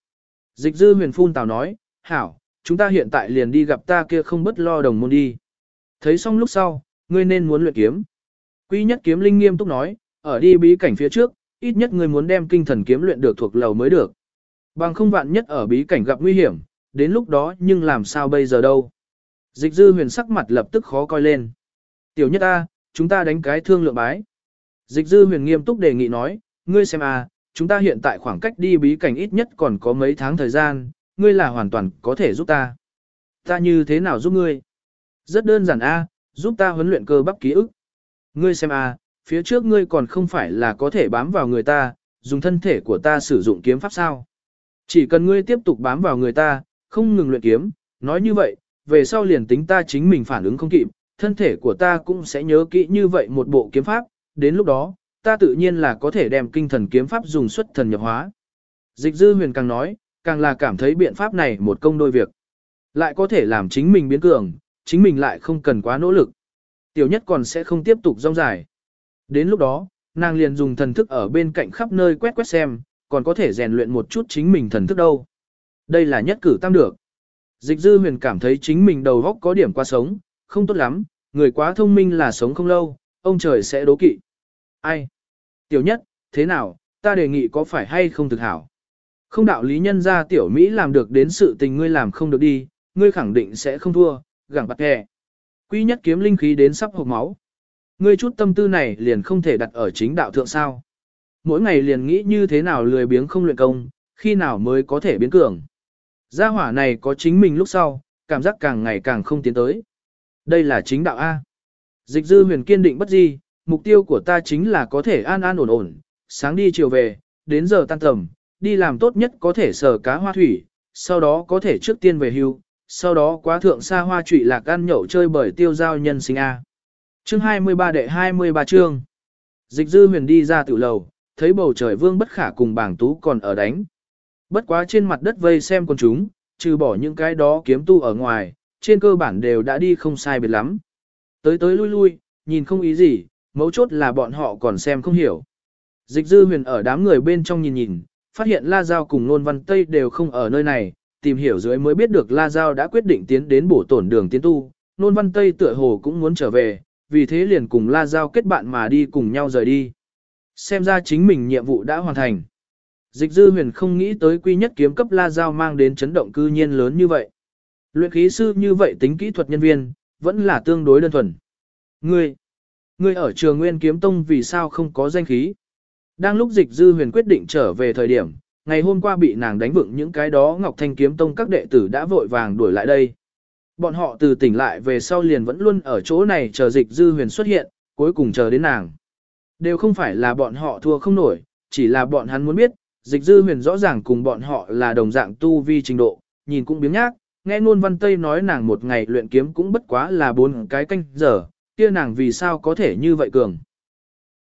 Dịch dư huyền phun tào nói, hảo, chúng ta hiện tại liền đi gặp ta kia không bất lo đồng môn đi. Thấy xong lúc sau, ngươi nên muốn luyện kiếm. Quý nhất kiếm linh nghiêm túc nói, ở đi bí cảnh phía trước, ít nhất ngươi muốn đem kinh thần kiếm luyện được thuộc lầu mới được. Bằng không vạn nhất ở bí cảnh gặp nguy hiểm, đến lúc đó nhưng làm sao bây giờ đâu. Dịch dư huyền sắc mặt lập tức khó coi lên. Tiểu nhất ta, chúng ta đánh cái thương lượng bái. Dịch dư huyền nghiêm túc đề nghị nói, ngươi xem a, chúng ta hiện tại khoảng cách đi bí cảnh ít nhất còn có mấy tháng thời gian, ngươi là hoàn toàn có thể giúp ta. Ta như thế nào giúp ngươi? Rất đơn giản a, giúp ta huấn luyện cơ bắp ký ức. Ngươi xem a, phía trước ngươi còn không phải là có thể bám vào người ta, dùng thân thể của ta sử dụng kiếm pháp sao. Chỉ cần ngươi tiếp tục bám vào người ta, không ngừng luyện kiếm, nói như vậy, về sau liền tính ta chính mình phản ứng không kịp, thân thể của ta cũng sẽ nhớ kỹ như vậy một bộ kiếm pháp, đến lúc đó, ta tự nhiên là có thể đem kinh thần kiếm pháp dùng xuất thần nhập hóa. Dịch dư huyền càng nói, càng là cảm thấy biện pháp này một công đôi việc. Lại có thể làm chính mình biến cường, chính mình lại không cần quá nỗ lực. Tiểu nhất còn sẽ không tiếp tục rong dài. Đến lúc đó, nàng liền dùng thần thức ở bên cạnh khắp nơi quét quét xem, còn có thể rèn luyện một chút chính mình thần thức đâu. Đây là nhất cử tam được. Dịch dư huyền cảm thấy chính mình đầu góc có điểm qua sống, không tốt lắm, người quá thông minh là sống không lâu, ông trời sẽ đố kỵ. Ai? Tiểu nhất, thế nào, ta đề nghị có phải hay không thực hảo? Không đạo lý nhân ra tiểu Mỹ làm được đến sự tình ngươi làm không được đi, ngươi khẳng định sẽ không thua, gẳng bạc kè. Quý nhất kiếm linh khí đến sắp hộp máu. Ngươi chút tâm tư này liền không thể đặt ở chính đạo thượng sao. Mỗi ngày liền nghĩ như thế nào lười biếng không luyện công, khi nào mới có thể biến cường. Gia hỏa này có chính mình lúc sau, cảm giác càng ngày càng không tiến tới. Đây là chính đạo A. Dịch dư huyền kiên định bất di, mục tiêu của ta chính là có thể an an ổn ổn, sáng đi chiều về, đến giờ tan tầm, đi làm tốt nhất có thể sở cá hoa thủy, sau đó có thể trước tiên về hưu, sau đó quá thượng xa hoa trụy lạc ăn nhậu chơi bởi tiêu giao nhân sinh A. Chương 23 đệ 23 chương. Dịch dư huyền đi ra tiểu lầu, thấy bầu trời vương bất khả cùng bảng tú còn ở đánh. Bất quá trên mặt đất vây xem con chúng, trừ bỏ những cái đó kiếm tu ở ngoài, trên cơ bản đều đã đi không sai biệt lắm. Tới tới lui lui, nhìn không ý gì, mấu chốt là bọn họ còn xem không hiểu. Dịch dư huyền ở đám người bên trong nhìn nhìn, phát hiện La Giao cùng Nôn Văn Tây đều không ở nơi này, tìm hiểu dưới mới biết được La Giao đã quyết định tiến đến bổ tổn đường tiến tu, Nôn Văn Tây tựa hồ cũng muốn trở về, vì thế liền cùng La Giao kết bạn mà đi cùng nhau rời đi. Xem ra chính mình nhiệm vụ đã hoàn thành. Dịch dư huyền không nghĩ tới quy nhất kiếm cấp La Giao mang đến chấn động cư nhiên lớn như vậy. Luyện khí sư như vậy tính kỹ thuật nhân viên, vẫn là tương đối đơn thuần. Ngươi, ngươi ở trường Nguyên Kiếm Tông vì sao không có danh khí? Đang lúc dịch dư huyền quyết định trở về thời điểm, ngày hôm qua bị nàng đánh vựng những cái đó Ngọc Thanh Kiếm Tông các đệ tử đã vội vàng đuổi lại đây. Bọn họ từ tỉnh lại về sau liền vẫn luôn ở chỗ này chờ dịch dư huyền xuất hiện, cuối cùng chờ đến nàng. Đều không phải là bọn họ thua không nổi, chỉ là bọn hắn muốn biết, dịch dư huyền rõ ràng cùng bọn họ là đồng dạng tu vi trình độ, nhìn cũng biếng nhác, nghe luôn Văn Tây nói nàng một ngày luyện kiếm cũng bất quá là bốn cái canh giờ, kia nàng vì sao có thể như vậy cường.